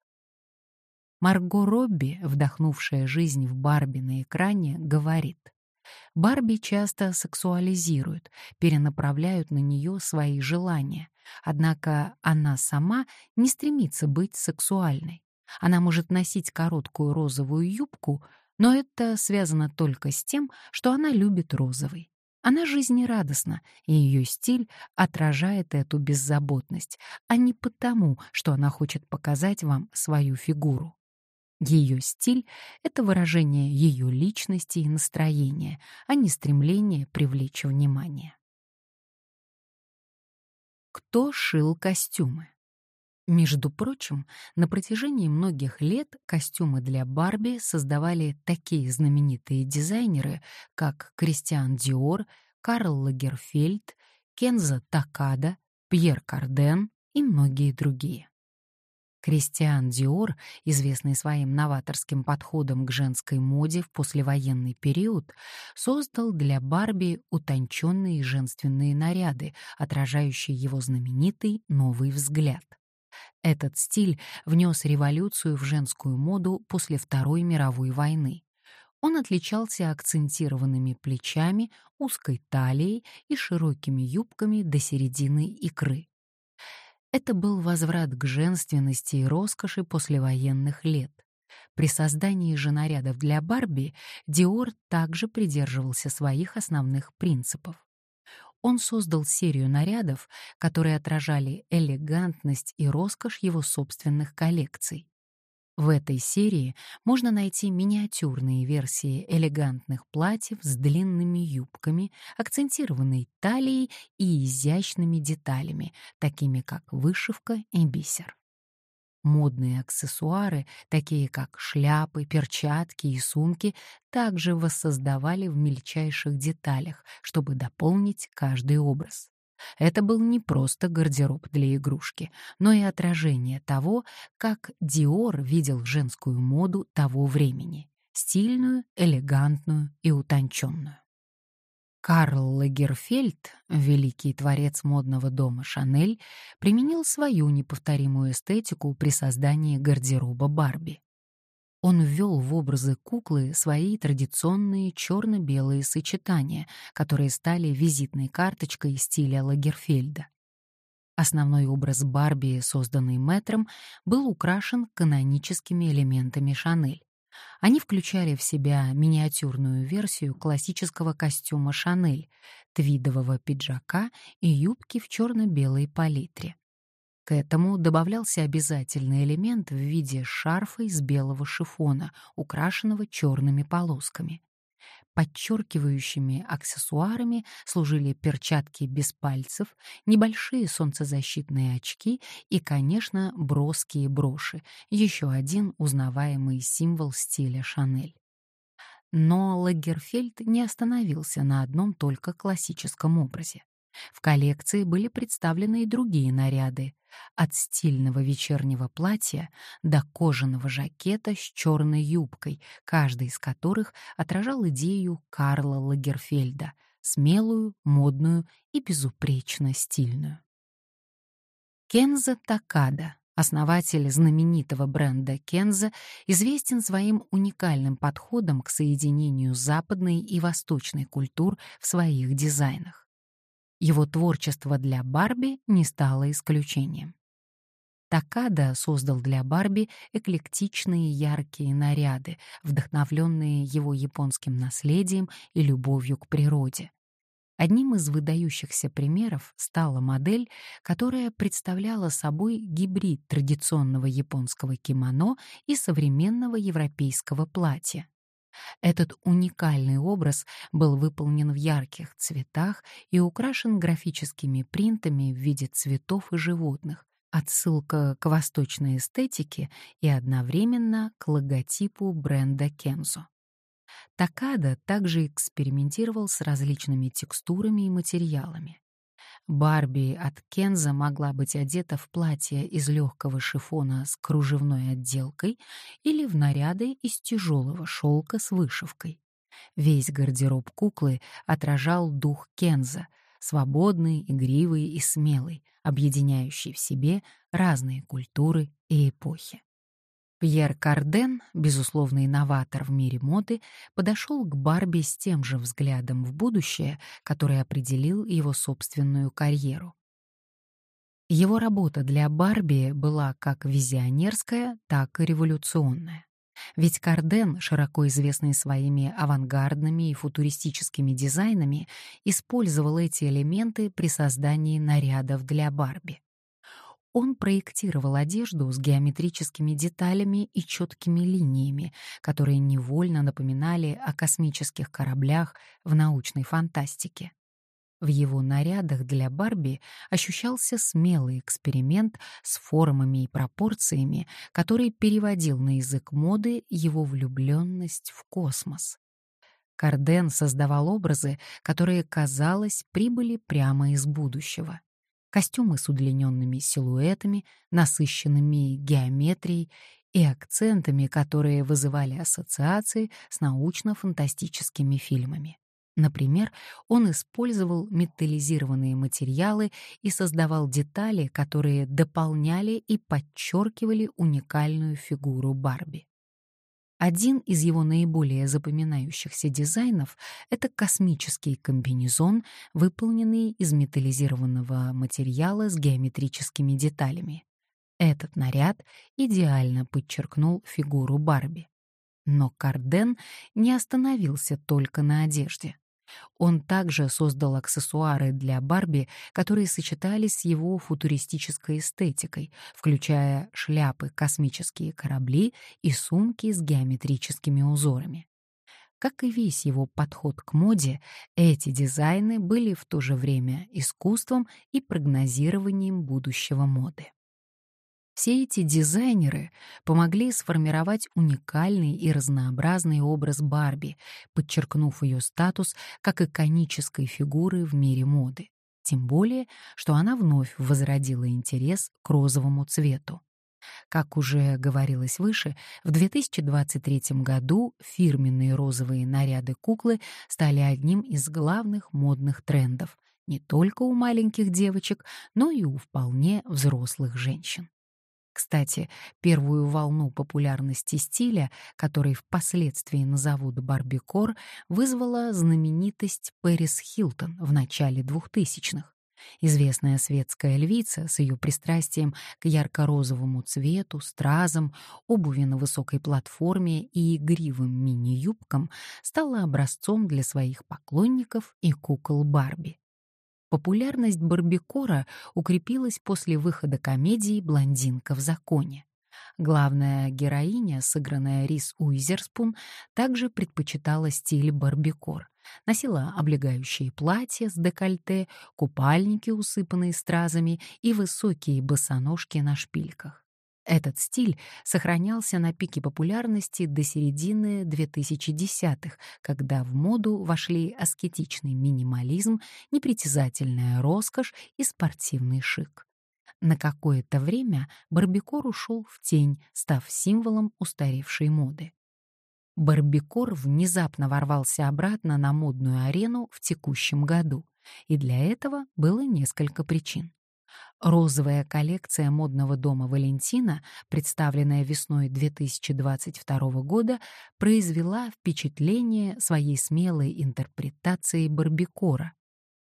Марго Робби, вдохнувшая жизнь в Барби на экране, говорит — Барби часто сексуализируют, перенаправляют на нее свои желания. Однако она сама не стремится быть сексуальной. Она может носить короткую розовую юбку, но это связано только с тем, что она любит розовый. Она жизнерадостна, и ее стиль отражает эту беззаботность, а не потому, что она хочет показать вам свою фигуру. Ее стиль — это выражение ее личности и настроения, а не стремление привлечь внимание. Кто шил костюмы? Между прочим, на протяжении многих лет костюмы для Барби создавали такие знаменитые дизайнеры, как Кристиан Диор, Карл Лагерфельд, Кенза Такада, Пьер Карден и многие другие. Кристиан Диор, известный своим новаторским подходом к женской моде в послевоенный период, создал для Барби утонченные женственные наряды, отражающие его знаменитый новый взгляд. Этот стиль внес революцию в женскую моду после Второй мировой войны. Он отличался акцентированными плечами, узкой талией и широкими юбками до середины икры. Это был возврат к женственности и роскоши послевоенных лет. При создании же нарядов для Барби Диор также придерживался своих основных принципов. Он создал серию нарядов, которые отражали элегантность и роскошь его собственных коллекций. В этой серии можно найти миниатюрные версии элегантных платьев с длинными юбками, акцентированной талией и изящными деталями, такими как вышивка и бисер. Модные аксессуары, такие как шляпы, перчатки и сумки, также воссоздавали в мельчайших деталях, чтобы дополнить каждый образ. Это был не просто гардероб для игрушки, но и отражение того, как Диор видел женскую моду того времени — стильную, элегантную и утонченную. Карл Лагерфельд, великий творец модного дома Шанель, применил свою неповторимую эстетику при создании гардероба Барби. Он ввел в образы куклы свои традиционные черно-белые сочетания, которые стали визитной карточкой стиля Лагерфельда. Основной образ Барби, созданный Мэтром, был украшен каноническими элементами Шанель. Они включали в себя миниатюрную версию классического костюма Шанель, твидового пиджака и юбки в черно-белой палитре. К этому добавлялся обязательный элемент в виде шарфа из белого шифона, украшенного черными полосками. Подчеркивающими аксессуарами служили перчатки без пальцев, небольшие солнцезащитные очки и, конечно, броские броши, еще один узнаваемый символ стиля Шанель. Но Лагерфельд не остановился на одном только классическом образе. В коллекции были представлены и другие наряды, от стильного вечернего платья до кожаного жакета с черной юбкой, каждый из которых отражал идею Карла Лагерфельда, смелую, модную и безупречно стильную. Кенза Такада, основатель знаменитого бренда Кенза, известен своим уникальным подходом к соединению западной и восточной культур в своих дизайнах. Его творчество для Барби не стало исключением. Такада создал для Барби эклектичные яркие наряды, вдохновленные его японским наследием и любовью к природе. Одним из выдающихся примеров стала модель, которая представляла собой гибрид традиционного японского кимоно и современного европейского платья. Этот уникальный образ был выполнен в ярких цветах и украшен графическими принтами в виде цветов и животных, отсылка к восточной эстетике и одновременно к логотипу бренда Кензо. Такада также экспериментировал с различными текстурами и материалами. Барби от Кенза могла быть одета в платье из легкого шифона с кружевной отделкой или в наряды из тяжелого шелка с вышивкой. Весь гардероб куклы отражал дух Кенза, свободный, игривый и смелый, объединяющий в себе разные культуры и эпохи. Пьер Карден, безусловный инноватор в мире моды, подошел к Барби с тем же взглядом в будущее, который определил его собственную карьеру. Его работа для Барби была как визионерская, так и революционная. Ведь Карден, широко известный своими авангардными и футуристическими дизайнами, использовал эти элементы при создании нарядов для Барби. Он проектировал одежду с геометрическими деталями и четкими линиями, которые невольно напоминали о космических кораблях в научной фантастике. В его нарядах для Барби ощущался смелый эксперимент с формами и пропорциями, который переводил на язык моды его влюбленность в космос. Карден создавал образы, которые, казалось, прибыли прямо из будущего костюмы с удлиненными силуэтами, насыщенными геометрией и акцентами, которые вызывали ассоциации с научно-фантастическими фильмами. Например, он использовал металлизированные материалы и создавал детали, которые дополняли и подчеркивали уникальную фигуру Барби. Один из его наиболее запоминающихся дизайнов — это космический комбинезон, выполненный из металлизированного материала с геометрическими деталями. Этот наряд идеально подчеркнул фигуру Барби. Но Карден не остановился только на одежде. Он также создал аксессуары для Барби, которые сочетались с его футуристической эстетикой, включая шляпы, космические корабли и сумки с геометрическими узорами. Как и весь его подход к моде, эти дизайны были в то же время искусством и прогнозированием будущего моды. Все эти дизайнеры помогли сформировать уникальный и разнообразный образ Барби, подчеркнув ее статус как иконической фигуры в мире моды. Тем более, что она вновь возродила интерес к розовому цвету. Как уже говорилось выше, в 2023 году фирменные розовые наряды куклы стали одним из главных модных трендов не только у маленьких девочек, но и у вполне взрослых женщин. Кстати, первую волну популярности стиля, который впоследствии назовут барбикор, вызвала знаменитость Пэрис Хилтон в начале 2000-х. Известная светская львица с ее пристрастием к ярко-розовому цвету, стразам, обуви на высокой платформе и игривым мини-юбкам стала образцом для своих поклонников и кукол Барби. Популярность Барбикора укрепилась после выхода комедии «Блондинка в законе». Главная героиня, сыгранная Рис Уизерспун, также предпочитала стиль барбикор. Носила облегающие платья с декольте, купальники, усыпанные стразами, и высокие босоножки на шпильках. Этот стиль сохранялся на пике популярности до середины 2010-х, когда в моду вошли аскетичный минимализм, непритязательная роскошь и спортивный шик. На какое-то время барбикор ушел в тень, став символом устаревшей моды. Барбикор внезапно ворвался обратно на модную арену в текущем году, и для этого было несколько причин. Розовая коллекция модного дома Валентина, представленная весной 2022 года, произвела впечатление своей смелой интерпретацией барбикора,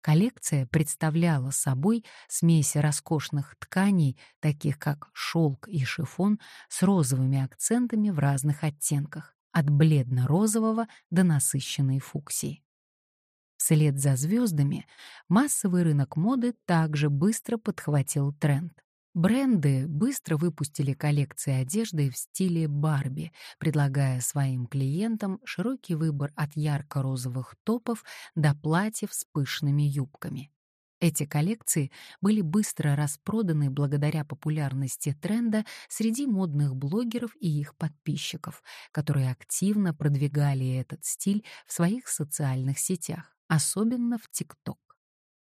Коллекция представляла собой смесь роскошных тканей, таких как шелк и шифон, с розовыми акцентами в разных оттенках, от бледно-розового до насыщенной фуксии. Вслед за звездами массовый рынок моды также быстро подхватил тренд. Бренды быстро выпустили коллекции одежды в стиле Барби, предлагая своим клиентам широкий выбор от ярко-розовых топов до платьев с пышными юбками. Эти коллекции были быстро распроданы благодаря популярности тренда среди модных блогеров и их подписчиков, которые активно продвигали этот стиль в своих социальных сетях, особенно в TikTok.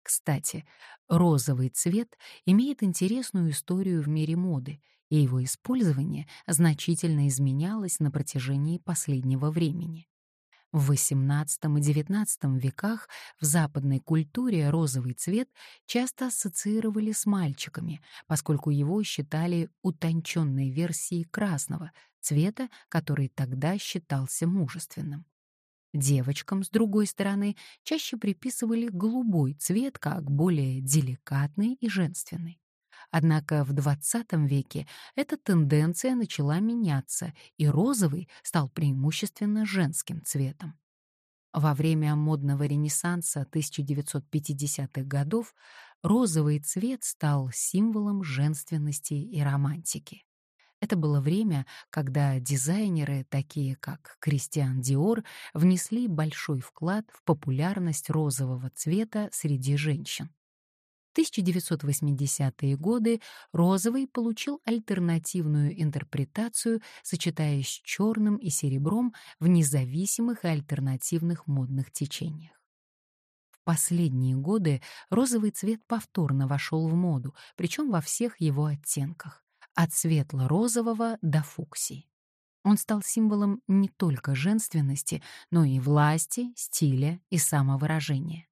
Кстати, розовый цвет имеет интересную историю в мире моды, и его использование значительно изменялось на протяжении последнего времени. В XVIII и XIX веках в западной культуре розовый цвет часто ассоциировали с мальчиками, поскольку его считали утонченной версией красного, цвета, который тогда считался мужественным. Девочкам, с другой стороны, чаще приписывали голубой цвет как более деликатный и женственный. Однако в XX веке эта тенденция начала меняться, и розовый стал преимущественно женским цветом. Во время модного ренессанса 1950-х годов розовый цвет стал символом женственности и романтики. Это было время, когда дизайнеры, такие как Кристиан Диор, внесли большой вклад в популярность розового цвета среди женщин. В 1980-е годы розовый получил альтернативную интерпретацию, сочетаясь с черным и серебром в независимых и альтернативных модных течениях. В последние годы розовый цвет повторно вошел в моду, причем во всех его оттенках от светло-розового до фуксии. Он стал символом не только женственности, но и власти, стиля и самовыражения.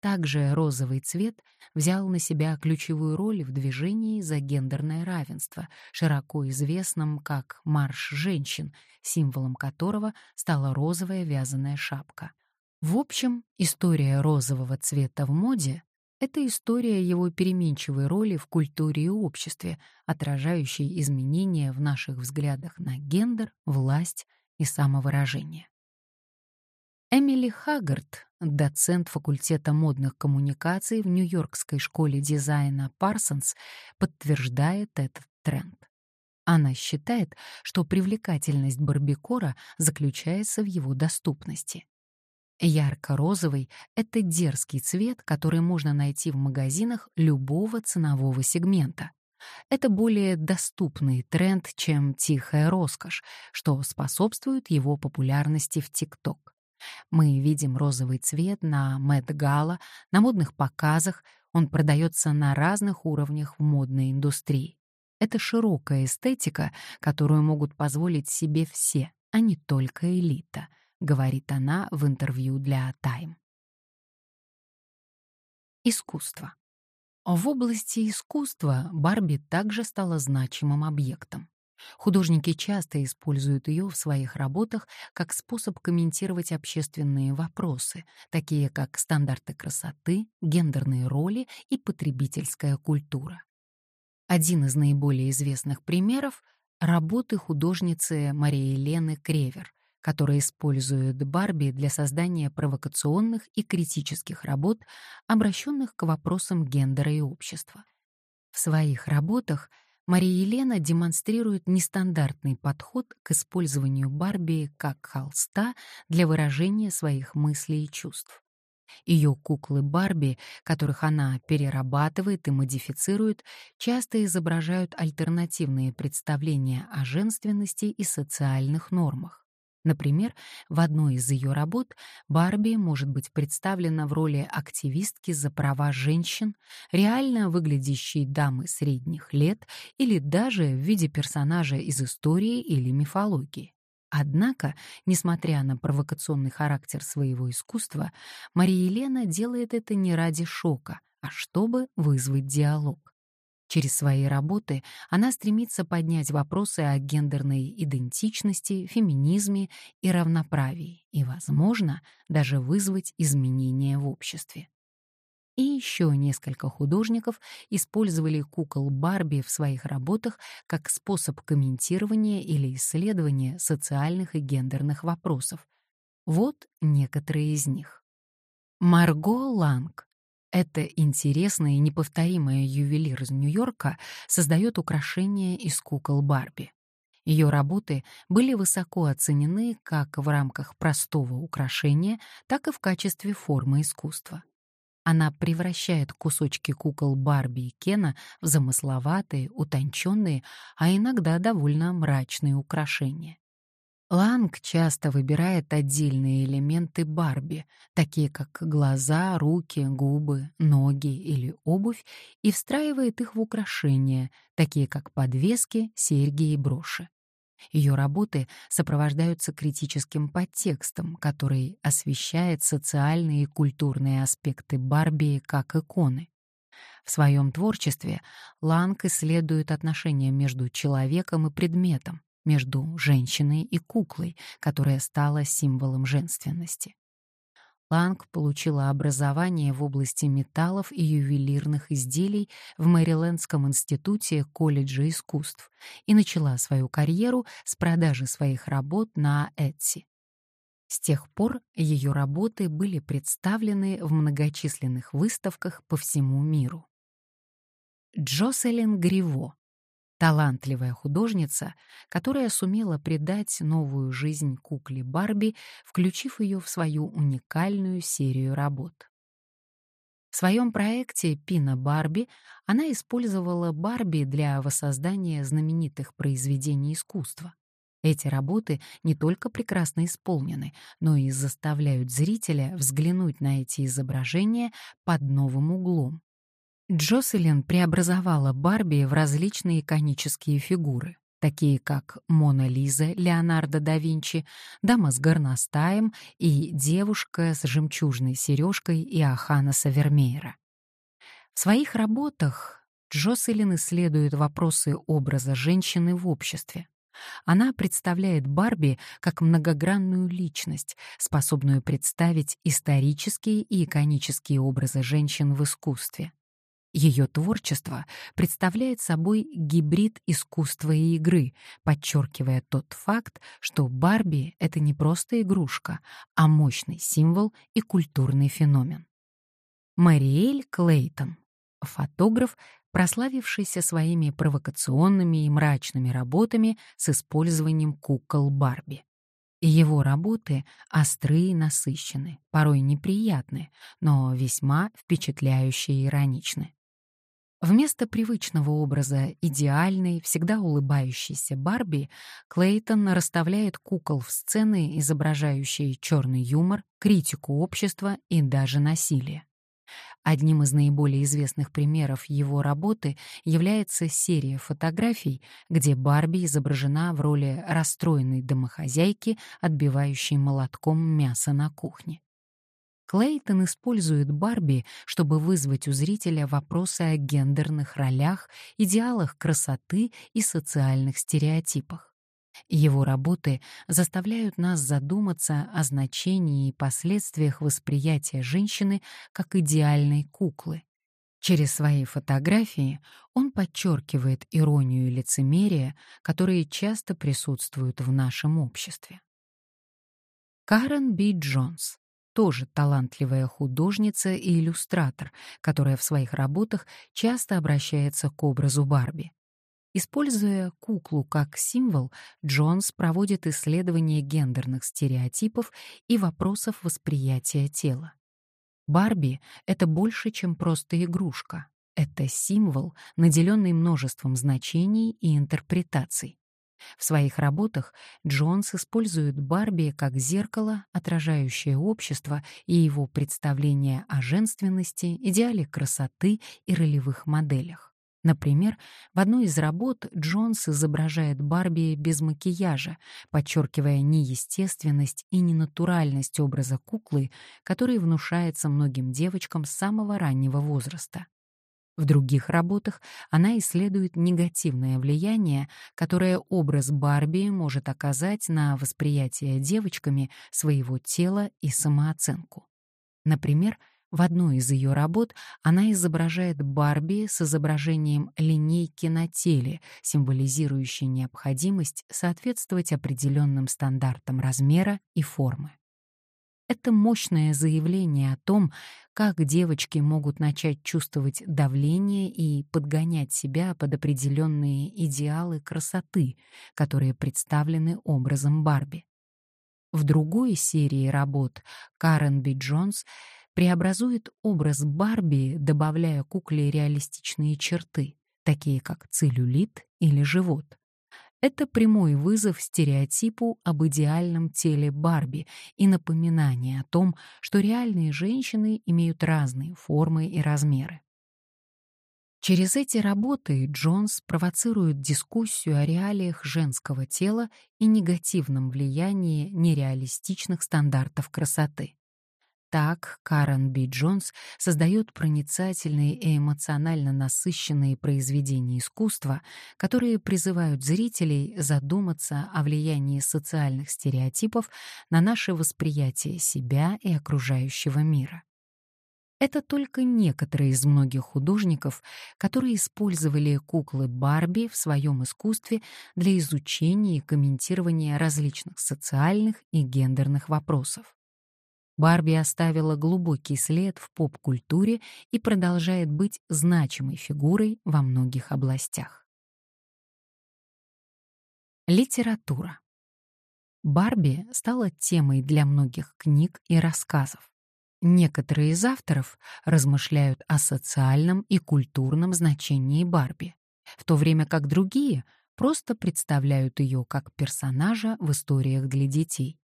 Также розовый цвет взял на себя ключевую роль в движении за гендерное равенство, широко известном как «Марш женщин», символом которого стала розовая вязаная шапка. В общем, история розового цвета в моде это история его переменчивой роли в культуре и обществе, отражающей изменения в наших взглядах на гендер, власть и самовыражение. Эмили Хаггард, доцент факультета модных коммуникаций в Нью-Йоркской школе дизайна Парсонс, подтверждает этот тренд. Она считает, что привлекательность барбикора заключается в его доступности. Ярко-розовый — это дерзкий цвет, который можно найти в магазинах любого ценового сегмента. Это более доступный тренд, чем тихая роскошь, что способствует его популярности в ТикТок. Мы видим розовый цвет на Мэтт Гала, на модных показах, он продается на разных уровнях в модной индустрии. Это широкая эстетика, которую могут позволить себе все, а не только элита — говорит она в интервью для Time. Искусство. В области искусства Барби также стала значимым объектом. Художники часто используют ее в своих работах как способ комментировать общественные вопросы, такие как стандарты красоты, гендерные роли и потребительская культура. Один из наиболее известных примеров — работы художницы Марии Лены Кревер, который использует Барби для создания провокационных и критических работ, обращенных к вопросам гендера и общества. В своих работах Мария Елена демонстрирует нестандартный подход к использованию Барби как холста для выражения своих мыслей и чувств. Ее куклы Барби, которых она перерабатывает и модифицирует, часто изображают альтернативные представления о женственности и социальных нормах. Например, в одной из ее работ Барби может быть представлена в роли активистки за права женщин, реально выглядящей дамы средних лет или даже в виде персонажа из истории или мифологии. Однако, несмотря на провокационный характер своего искусства, Мария Елена делает это не ради шока, а чтобы вызвать диалог. Через свои работы она стремится поднять вопросы о гендерной идентичности, феминизме и равноправии и, возможно, даже вызвать изменения в обществе. И еще несколько художников использовали кукол Барби в своих работах как способ комментирования или исследования социальных и гендерных вопросов. Вот некоторые из них. Марго Ланг. Эта интересная и неповторимая ювелир из Нью-Йорка создает украшения из кукол Барби. Ее работы были высоко оценены как в рамках простого украшения, так и в качестве формы искусства. Она превращает кусочки кукол Барби и Кена в замысловатые, утонченные, а иногда довольно мрачные украшения. Ланг часто выбирает отдельные элементы Барби, такие как глаза, руки, губы, ноги или обувь, и встраивает их в украшения, такие как подвески, серьги и броши. Ее работы сопровождаются критическим подтекстом, который освещает социальные и культурные аспекты Барби как иконы. В своем творчестве Ланг исследует отношения между человеком и предметом, между женщиной и куклой, которая стала символом женственности. Ланг получила образование в области металлов и ювелирных изделий в Мэрилендском институте колледжа искусств и начала свою карьеру с продажи своих работ на Etsy. С тех пор ее работы были представлены в многочисленных выставках по всему миру. Джоселин Гриво Талантливая художница, которая сумела придать новую жизнь кукле Барби, включив ее в свою уникальную серию работ. В своем проекте «Пина Барби» она использовала Барби для воссоздания знаменитых произведений искусства. Эти работы не только прекрасно исполнены, но и заставляют зрителя взглянуть на эти изображения под новым углом. Джоселин преобразовала Барби в различные иконические фигуры, такие как Мона Лиза Леонардо да Винчи, дама с горностаем и девушка с жемчужной сережкой Иоханна Савермейра. В своих работах Джоселин исследует вопросы образа женщины в обществе. Она представляет Барби как многогранную личность, способную представить исторические и иконические образы женщин в искусстве. Ее творчество представляет собой гибрид искусства и игры, подчеркивая тот факт, что Барби — это не просто игрушка, а мощный символ и культурный феномен. Мариэль Клейтон, фотограф, прославившийся своими провокационными и мрачными работами с использованием кукол Барби. Его работы остры и насыщены, порой неприятны, но весьма впечатляющие и ироничны. Вместо привычного образа идеальной, всегда улыбающейся Барби, Клейтон расставляет кукол в сцены, изображающие черный юмор, критику общества и даже насилие. Одним из наиболее известных примеров его работы является серия фотографий, где Барби изображена в роли расстроенной домохозяйки, отбивающей молотком мясо на кухне. Клейтон использует Барби, чтобы вызвать у зрителя вопросы о гендерных ролях, идеалах красоты и социальных стереотипах. Его работы заставляют нас задуматься о значении и последствиях восприятия женщины как идеальной куклы. Через свои фотографии он подчеркивает иронию и лицемерие, которые часто присутствуют в нашем обществе. Карен Би Джонс, тоже талантливая художница и иллюстратор, которая в своих работах часто обращается к образу Барби. Используя куклу как символ, Джонс проводит исследования гендерных стереотипов и вопросов восприятия тела. Барби — это больше, чем просто игрушка. Это символ, наделенный множеством значений и интерпретаций. В своих работах Джонс использует Барби как зеркало, отражающее общество и его представления о женственности, идеале красоты и ролевых моделях. Например, в одной из работ Джонс изображает Барби без макияжа, подчеркивая неестественность и ненатуральность образа куклы, который внушается многим девочкам с самого раннего возраста. В других работах она исследует негативное влияние, которое образ Барби может оказать на восприятие девочками своего тела и самооценку. Например, в одной из ее работ она изображает Барби с изображением линейки на теле, символизирующей необходимость соответствовать определенным стандартам размера и формы. Это мощное заявление о том, как девочки могут начать чувствовать давление и подгонять себя под определенные идеалы красоты, которые представлены образом Барби. В другой серии работ Карен Би Джонс преобразует образ Барби, добавляя кукле реалистичные черты, такие как целлюлит или живот. Это прямой вызов стереотипу об идеальном теле Барби и напоминание о том, что реальные женщины имеют разные формы и размеры. Через эти работы Джонс провоцирует дискуссию о реалиях женского тела и негативном влиянии нереалистичных стандартов красоты. Так Карен Би Джонс создает проницательные и эмоционально насыщенные произведения искусства, которые призывают зрителей задуматься о влиянии социальных стереотипов на наше восприятие себя и окружающего мира. Это только некоторые из многих художников, которые использовали куклы Барби в своем искусстве для изучения и комментирования различных социальных и гендерных вопросов. Барби оставила глубокий след в поп-культуре и продолжает быть значимой фигурой во многих областях. Литература. Барби стала темой для многих книг и рассказов. Некоторые из авторов размышляют о социальном и культурном значении Барби, в то время как другие просто представляют ее как персонажа в историях для детей.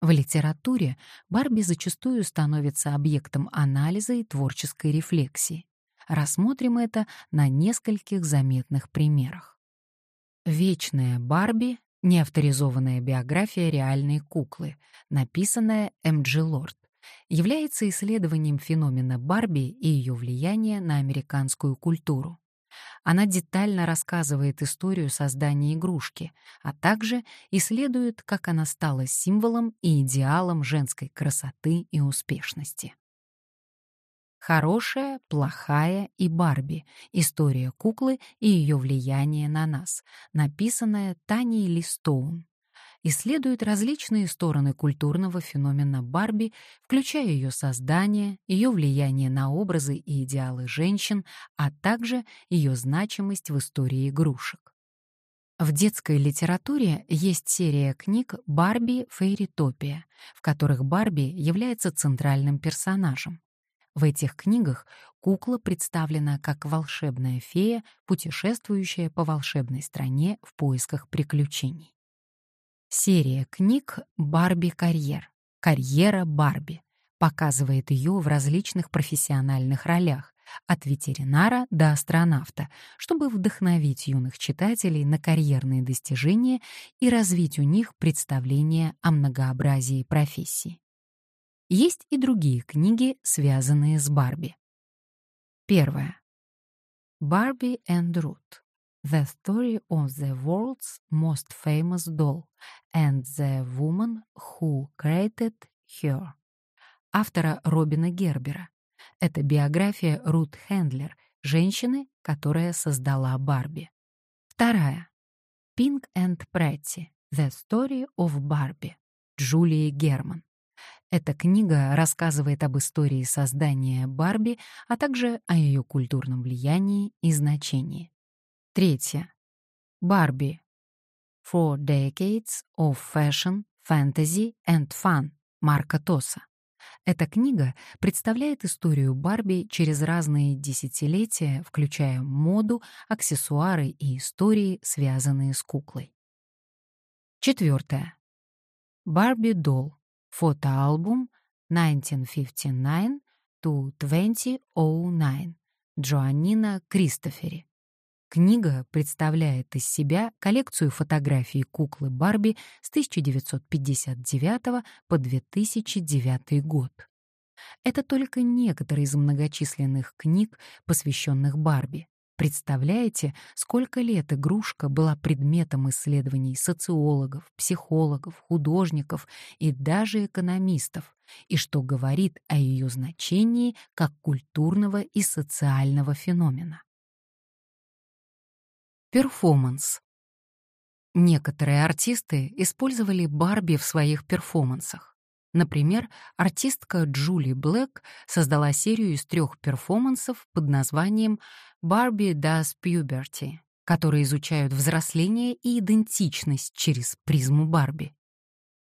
В литературе Барби зачастую становится объектом анализа и творческой рефлексии. Рассмотрим это на нескольких заметных примерах. «Вечная Барби» — неавторизованная биография реальной куклы, написанная М.Дж. Лорд, является исследованием феномена Барби и ее влияния на американскую культуру. Она детально рассказывает историю создания игрушки, а также исследует, как она стала символом и идеалом женской красоты и успешности. Хорошая, плохая и Барби. История куклы и ее влияние на нас. Написанная Таней Листоун исследует различные стороны культурного феномена Барби, включая ее создание, ее влияние на образы и идеалы женщин, а также ее значимость в истории игрушек. В детской литературе есть серия книг «Барби Фейритопия», в которых Барби является центральным персонажем. В этих книгах кукла представлена как волшебная фея, путешествующая по волшебной стране в поисках приключений. Серия книг «Барби-карьер», «Карьера Барби» показывает ее в различных профессиональных ролях, от ветеринара до астронавта, чтобы вдохновить юных читателей на карьерные достижения и развить у них представление о многообразии профессий. Есть и другие книги, связанные с Барби. Первая. Барби and Рут. The Story of the World's Most Famous Doll and the Woman Who Created Her автора Робина Гербера. Это биография Рут Хендлер, женщины, которая создала Барби. Вторая. Pink and Pretty. The Story of Barbie. Джулии Герман. Эта книга рассказывает об истории создания Барби, а также о ее культурном влиянии и значении. Третье. Барби. Four Decades of Fashion, Fantasy and Fun Марка Тоса. Эта книга представляет историю Барби через разные десятилетия, включая моду, аксессуары и истории, связанные с куклой. Четвертое. Барби Долл. Фотоальбом 1959 to 2009. Джоаннина Кристофери. Книга представляет из себя коллекцию фотографий куклы Барби с 1959 по 2009 год. Это только некоторые из многочисленных книг, посвященных Барби. Представляете, сколько лет игрушка была предметом исследований социологов, психологов, художников и даже экономистов, и что говорит о ее значении как культурного и социального феномена. Перформанс. Некоторые артисты использовали Барби в своих перформансах. Например, артистка Джули Блэк создала серию из трех перформансов под названием «Barbie Does Puberty», которые изучают взросление и идентичность через призму Барби.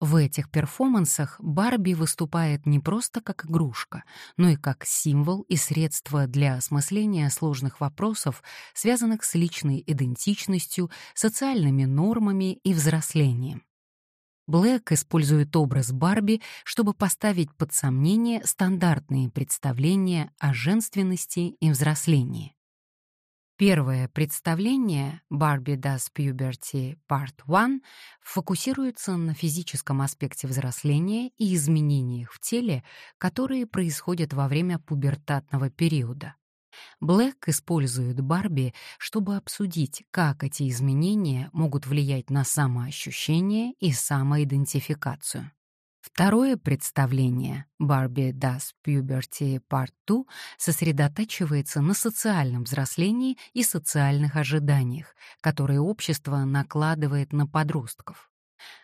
В этих перформансах Барби выступает не просто как игрушка, но и как символ и средство для осмысления сложных вопросов, связанных с личной идентичностью, социальными нормами и взрослением. Блэк использует образ Барби, чтобы поставить под сомнение стандартные представления о женственности и взрослении. Первое представление «Barbie Does Puberty Part 1» фокусируется на физическом аспекте взросления и изменениях в теле, которые происходят во время пубертатного периода. Блэк использует Барби, чтобы обсудить, как эти изменения могут влиять на самоощущение и самоидентификацию. Второе представление «Barbie Does Puberty Part 2» сосредотачивается на социальном взрослении и социальных ожиданиях, которые общество накладывает на подростков.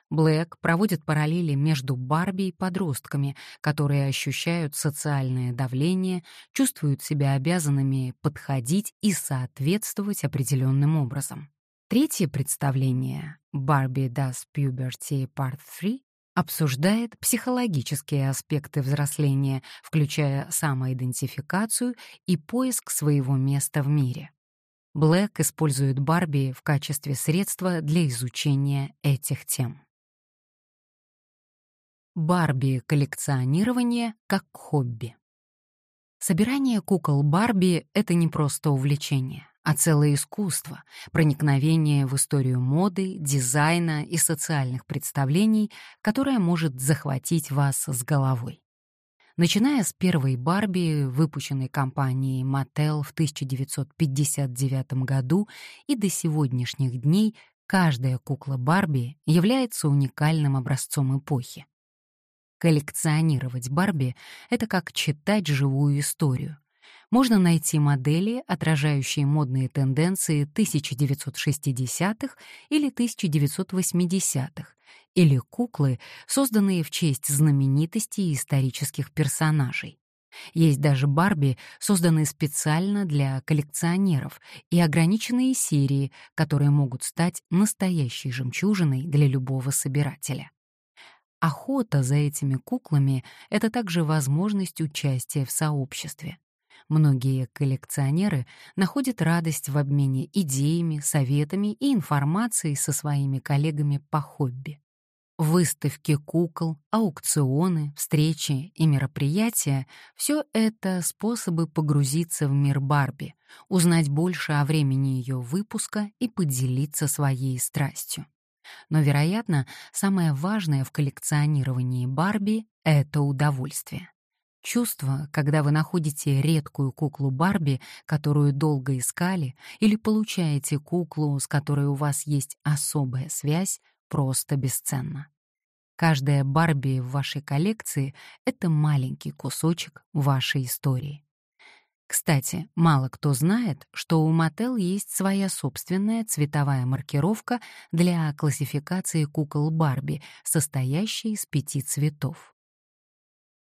Блэк проводит параллели между Барби и подростками, которые ощущают социальное давление, чувствуют себя обязанными подходить и соответствовать определенным образом. Третье представление «Barbie Does Puberty Part 3» обсуждает психологические аспекты взросления, включая самоидентификацию и поиск своего места в мире. Блэк использует Барби в качестве средства для изучения этих тем. Барби-коллекционирование как хобби. Собирание кукол Барби — это не просто увлечение а целое искусство, проникновение в историю моды, дизайна и социальных представлений, которое может захватить вас с головой. Начиная с первой Барби, выпущенной компанией Mattel в 1959 году, и до сегодняшних дней каждая кукла Барби является уникальным образцом эпохи. Коллекционировать Барби — это как читать живую историю, можно найти модели, отражающие модные тенденции 1960-х или 1980-х, или куклы, созданные в честь знаменитостей и исторических персонажей. Есть даже Барби, созданные специально для коллекционеров, и ограниченные серии, которые могут стать настоящей жемчужиной для любого собирателя. Охота за этими куклами — это также возможность участия в сообществе. Многие коллекционеры находят радость в обмене идеями, советами и информацией со своими коллегами по хобби. Выставки кукол, аукционы, встречи и мероприятия — все это способы погрузиться в мир Барби, узнать больше о времени ее выпуска и поделиться своей страстью. Но, вероятно, самое важное в коллекционировании Барби — это удовольствие. Чувство, когда вы находите редкую куклу Барби, которую долго искали, или получаете куклу, с которой у вас есть особая связь, просто бесценно. Каждая Барби в вашей коллекции — это маленький кусочек вашей истории. Кстати, мало кто знает, что у Mattel есть своя собственная цветовая маркировка для классификации кукол Барби, состоящая из пяти цветов.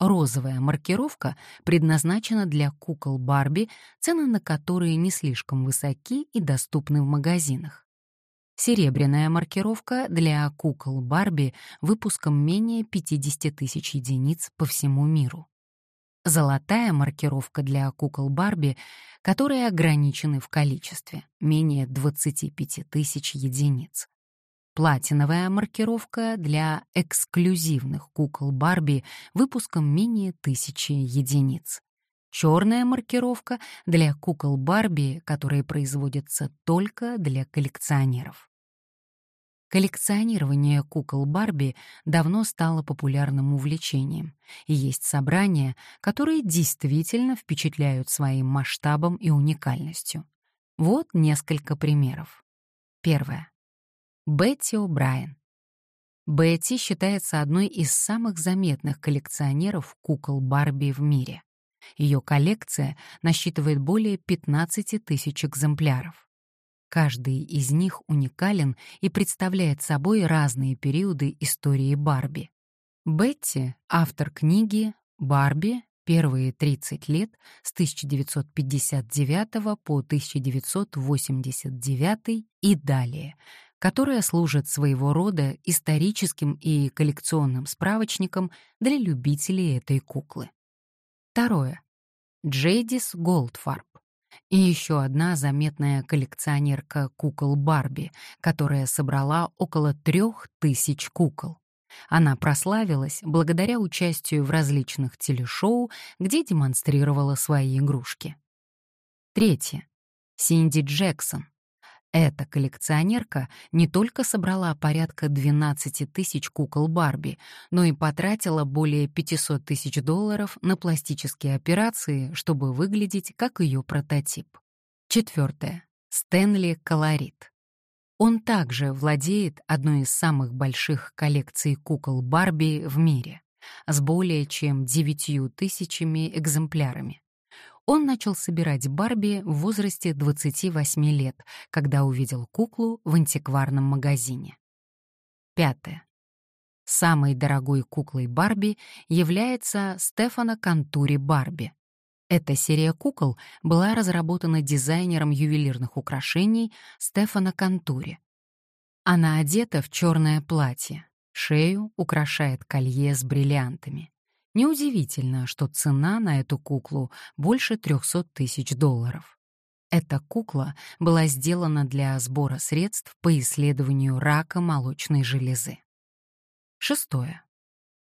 Розовая маркировка предназначена для кукол Барби, цены на которые не слишком высоки и доступны в магазинах. Серебряная маркировка для кукол Барби выпуском менее 50 тысяч единиц по всему миру. Золотая маркировка для кукол Барби, которые ограничены в количестве, менее 25 тысяч единиц. Платиновая маркировка для эксклюзивных кукол Барби выпуском менее тысячи единиц. Черная маркировка для кукол Барби, которые производятся только для коллекционеров. Коллекционирование кукол Барби давно стало популярным увлечением, и есть собрания, которые действительно впечатляют своим масштабом и уникальностью. Вот несколько примеров. Первое. Бетти О'Брайен. Бетти считается одной из самых заметных коллекционеров кукол Барби в мире. Ее коллекция насчитывает более 15 тысяч экземпляров. Каждый из них уникален и представляет собой разные периоды истории Барби. Бетти — автор книги «Барби. Первые 30 лет с 1959 по 1989 и далее», которая служит своего рода историческим и коллекционным справочником для любителей этой куклы. Второе. Джейдис Голдфарб и еще одна заметная коллекционерка кукол Барби, которая собрала около трех тысяч кукол. Она прославилась благодаря участию в различных телешоу, где демонстрировала свои игрушки. Третье. Синди Джексон. Эта коллекционерка не только собрала порядка 12 тысяч кукол Барби, но и потратила более 500 тысяч долларов на пластические операции, чтобы выглядеть как ее прототип. Четвертое. Стэнли Колорит. Он также владеет одной из самых больших коллекций кукол Барби в мире, с более чем 9 тысячами экземплярами. Он начал собирать Барби в возрасте 28 лет, когда увидел куклу в антикварном магазине. Пятое. Самой дорогой куклой Барби является Стефана Кантури Барби. Эта серия кукол была разработана дизайнером ювелирных украшений Стефана Кантури. Она одета в черное платье, шею украшает колье с бриллиантами. Неудивительно, что цена на эту куклу больше 300 тысяч долларов. Эта кукла была сделана для сбора средств по исследованию рака молочной железы. Шестое.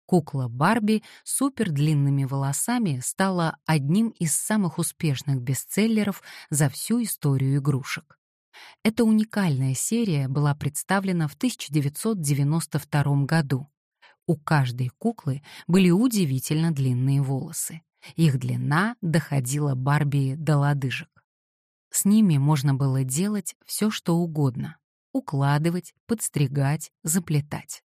Кукла Барби с супердлинными волосами стала одним из самых успешных бестселлеров за всю историю игрушек. Эта уникальная серия была представлена в 1992 году у каждой куклы были удивительно длинные волосы. Их длина доходила Барби до лодыжек. С ними можно было делать все, что угодно — укладывать, подстригать, заплетать.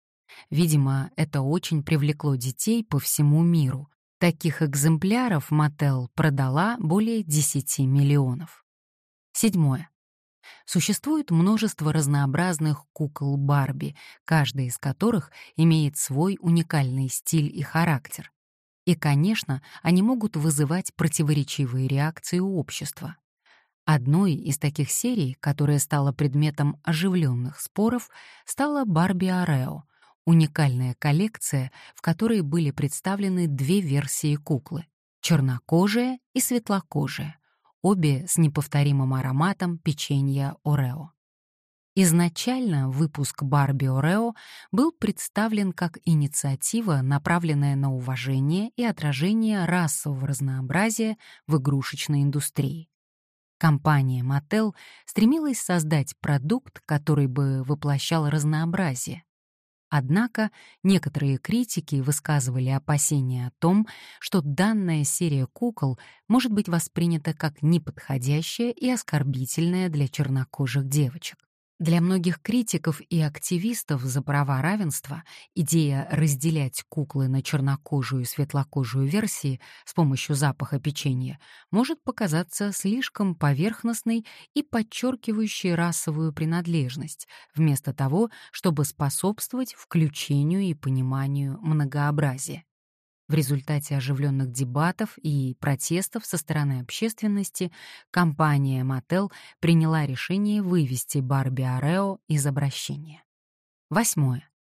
Видимо, это очень привлекло детей по всему миру. Таких экземпляров Мотел продала более 10 миллионов. Седьмое. Существует множество разнообразных кукол Барби, каждая из которых имеет свой уникальный стиль и характер. И, конечно, они могут вызывать противоречивые реакции у общества. Одной из таких серий, которая стала предметом оживленных споров, стала Барби Орео, уникальная коллекция, в которой были представлены две версии куклы — чернокожая и светлокожая, обе с неповторимым ароматом печенья Орео. Изначально выпуск Барби Орео был представлен как инициатива, направленная на уважение и отражение расового разнообразия в игрушечной индустрии. Компания Mattel стремилась создать продукт, который бы воплощал разнообразие, Однако некоторые критики высказывали опасения о том, что данная серия кукол может быть воспринята как неподходящая и оскорбительная для чернокожих девочек. Для многих критиков и активистов за права равенства идея разделять куклы на чернокожую и светлокожую версии с помощью запаха печенья может показаться слишком поверхностной и подчеркивающей расовую принадлежность, вместо того, чтобы способствовать включению и пониманию многообразия. В результате оживленных дебатов и протестов со стороны общественности компания Mattel приняла решение вывести Барби Арео из обращения. Восьмое.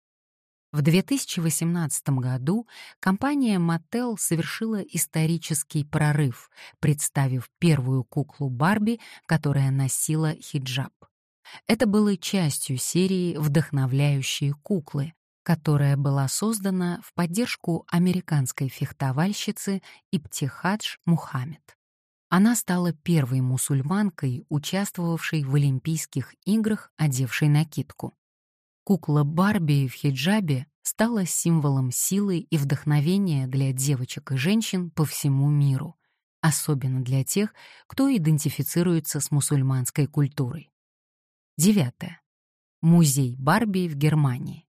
В 2018 году компания Mattel совершила исторический прорыв, представив первую куклу Барби, которая носила хиджаб. Это было частью серии «Вдохновляющие куклы», которая была создана в поддержку американской фехтовальщицы Иптихадж Мухаммед. Она стала первой мусульманкой, участвовавшей в Олимпийских играх, одевшей накидку. Кукла Барби в хиджабе стала символом силы и вдохновения для девочек и женщин по всему миру, особенно для тех, кто идентифицируется с мусульманской культурой. Девятое. Музей Барби в Германии.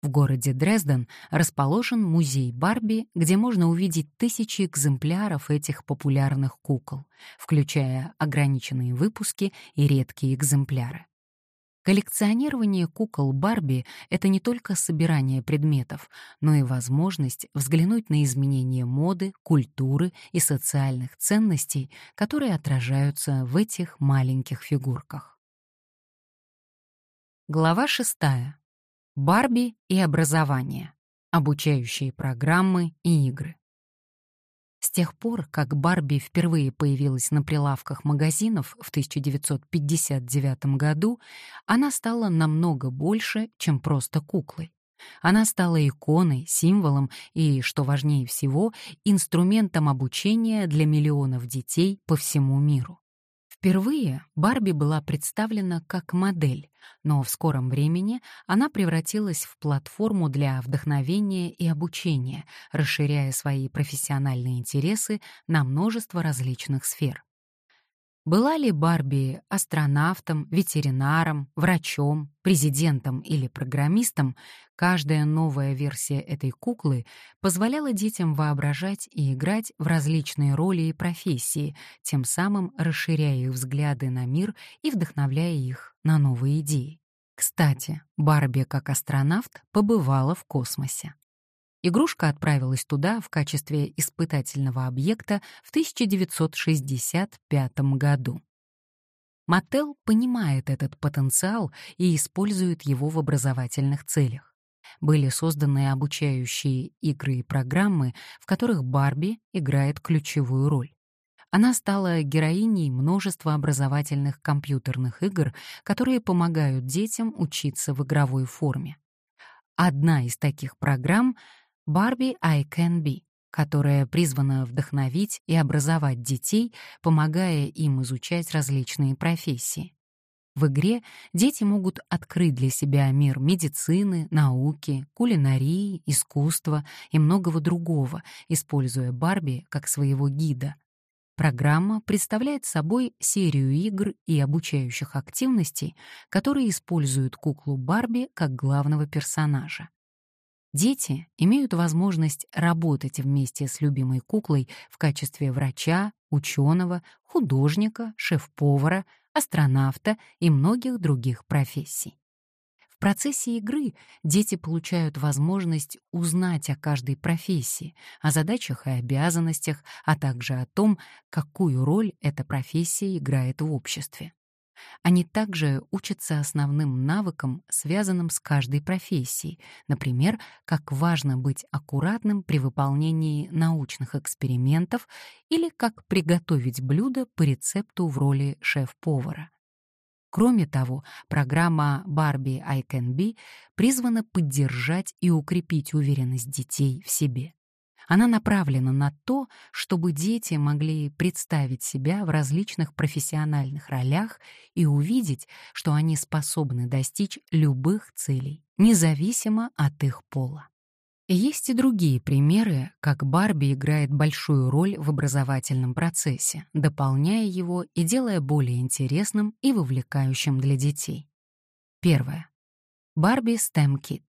В городе Дрезден расположен музей Барби, где можно увидеть тысячи экземпляров этих популярных кукол, включая ограниченные выпуски и редкие экземпляры. Коллекционирование кукол Барби — это не только собирание предметов, но и возможность взглянуть на изменения моды, культуры и социальных ценностей, которые отражаются в этих маленьких фигурках. Глава шестая. Барби и образование. Обучающие программы и игры. С тех пор, как Барби впервые появилась на прилавках магазинов в 1959 году, она стала намного больше, чем просто куклой. Она стала иконой, символом и, что важнее всего, инструментом обучения для миллионов детей по всему миру. Впервые Барби была представлена как модель, но в скором времени она превратилась в платформу для вдохновения и обучения, расширяя свои профессиональные интересы на множество различных сфер. Была ли Барби астронавтом, ветеринаром, врачом, президентом или программистом, каждая новая версия этой куклы позволяла детям воображать и играть в различные роли и профессии, тем самым расширяя их взгляды на мир и вдохновляя их на новые идеи. Кстати, Барби как астронавт побывала в космосе. Игрушка отправилась туда в качестве испытательного объекта в 1965 году. Маттел понимает этот потенциал и использует его в образовательных целях. Были созданы обучающие игры и программы, в которых Барби играет ключевую роль. Она стала героиней множества образовательных компьютерных игр, которые помогают детям учиться в игровой форме. Одна из таких программ Барби I Can Be, которая призвана вдохновить и образовать детей, помогая им изучать различные профессии. В игре дети могут открыть для себя мир медицины, науки, кулинарии, искусства и многого другого, используя Барби как своего гида. Программа представляет собой серию игр и обучающих активностей, которые используют куклу Барби как главного персонажа. Дети имеют возможность работать вместе с любимой куклой в качестве врача, ученого, художника, шеф-повара, астронавта и многих других профессий. В процессе игры дети получают возможность узнать о каждой профессии, о задачах и обязанностях, а также о том, какую роль эта профессия играет в обществе. Они также учатся основным навыкам, связанным с каждой профессией, например, как важно быть аккуратным при выполнении научных экспериментов или как приготовить блюдо по рецепту в роли шеф-повара. Кроме того, программа Barbie I Can Be призвана поддержать и укрепить уверенность детей в себе. Она направлена на то, чтобы дети могли представить себя в различных профессиональных ролях и увидеть, что они способны достичь любых целей, независимо от их пола. Есть и другие примеры, как Барби играет большую роль в образовательном процессе, дополняя его и делая более интересным и вовлекающим для детей. Первое. Барби STEM Kit.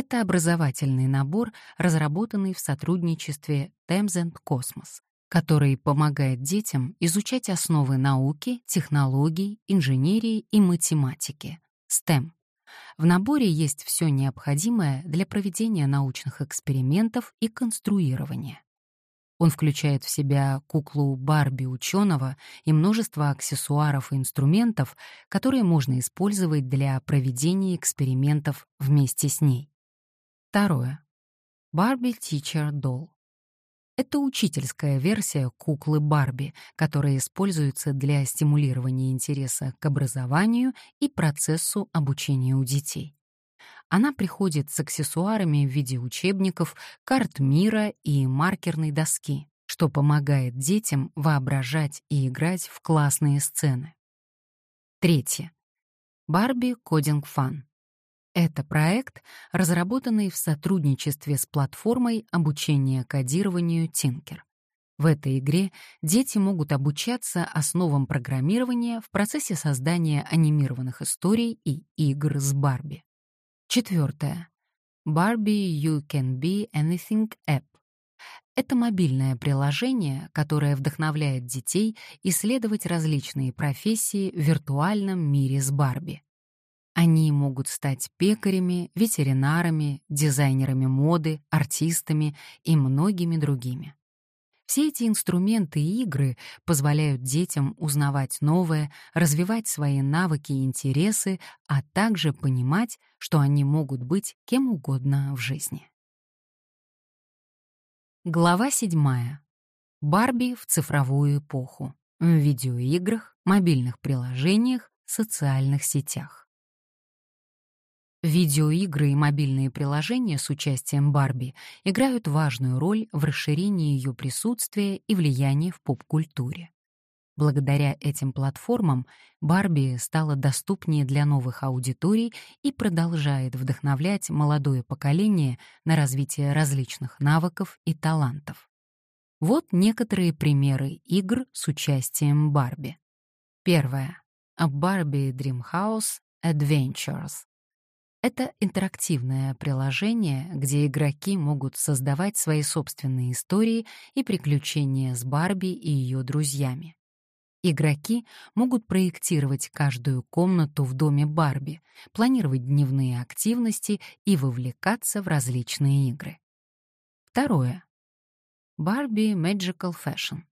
Это образовательный набор, разработанный в сотрудничестве Thames Cosmos, который помогает детям изучать основы науки, технологий, инженерии и математики, STEM. В наборе есть все необходимое для проведения научных экспериментов и конструирования. Он включает в себя куклу Барби ученого и множество аксессуаров и инструментов, которые можно использовать для проведения экспериментов вместе с ней. Второе. Барби Teacher Doll. Это учительская версия куклы Барби, которая используется для стимулирования интереса к образованию и процессу обучения у детей. Она приходит с аксессуарами в виде учебников, карт мира и маркерной доски, что помогает детям воображать и играть в классные сцены. Третье. Барби Кодинг Фан. Это проект, разработанный в сотрудничестве с платформой обучения кодированию Tinker. В этой игре дети могут обучаться основам программирования в процессе создания анимированных историй и игр с Барби. Четвертое. Barbie You Can Be Anything App. Это мобильное приложение, которое вдохновляет детей исследовать различные профессии в виртуальном мире с Барби. Они могут стать пекарями, ветеринарами, дизайнерами моды, артистами и многими другими. Все эти инструменты и игры позволяют детям узнавать новое, развивать свои навыки и интересы, а также понимать, что они могут быть кем угодно в жизни. Глава 7. Барби в цифровую эпоху. В видеоиграх, мобильных приложениях, социальных сетях. Видеоигры и мобильные приложения с участием Барби играют важную роль в расширении ее присутствия и влияния в поп-культуре. Благодаря этим платформам Барби стала доступнее для новых аудиторий и продолжает вдохновлять молодое поколение на развитие различных навыков и талантов. Вот некоторые примеры игр с участием Барби. Первое. Barbie Dreamhouse Adventures это интерактивное приложение, где игроки могут создавать свои собственные истории и приключения с Барби и ее друзьями. Игроки могут проектировать каждую комнату в доме Барби, планировать дневные активности и вовлекаться в различные игры. Второе. Барби Magical Fashion.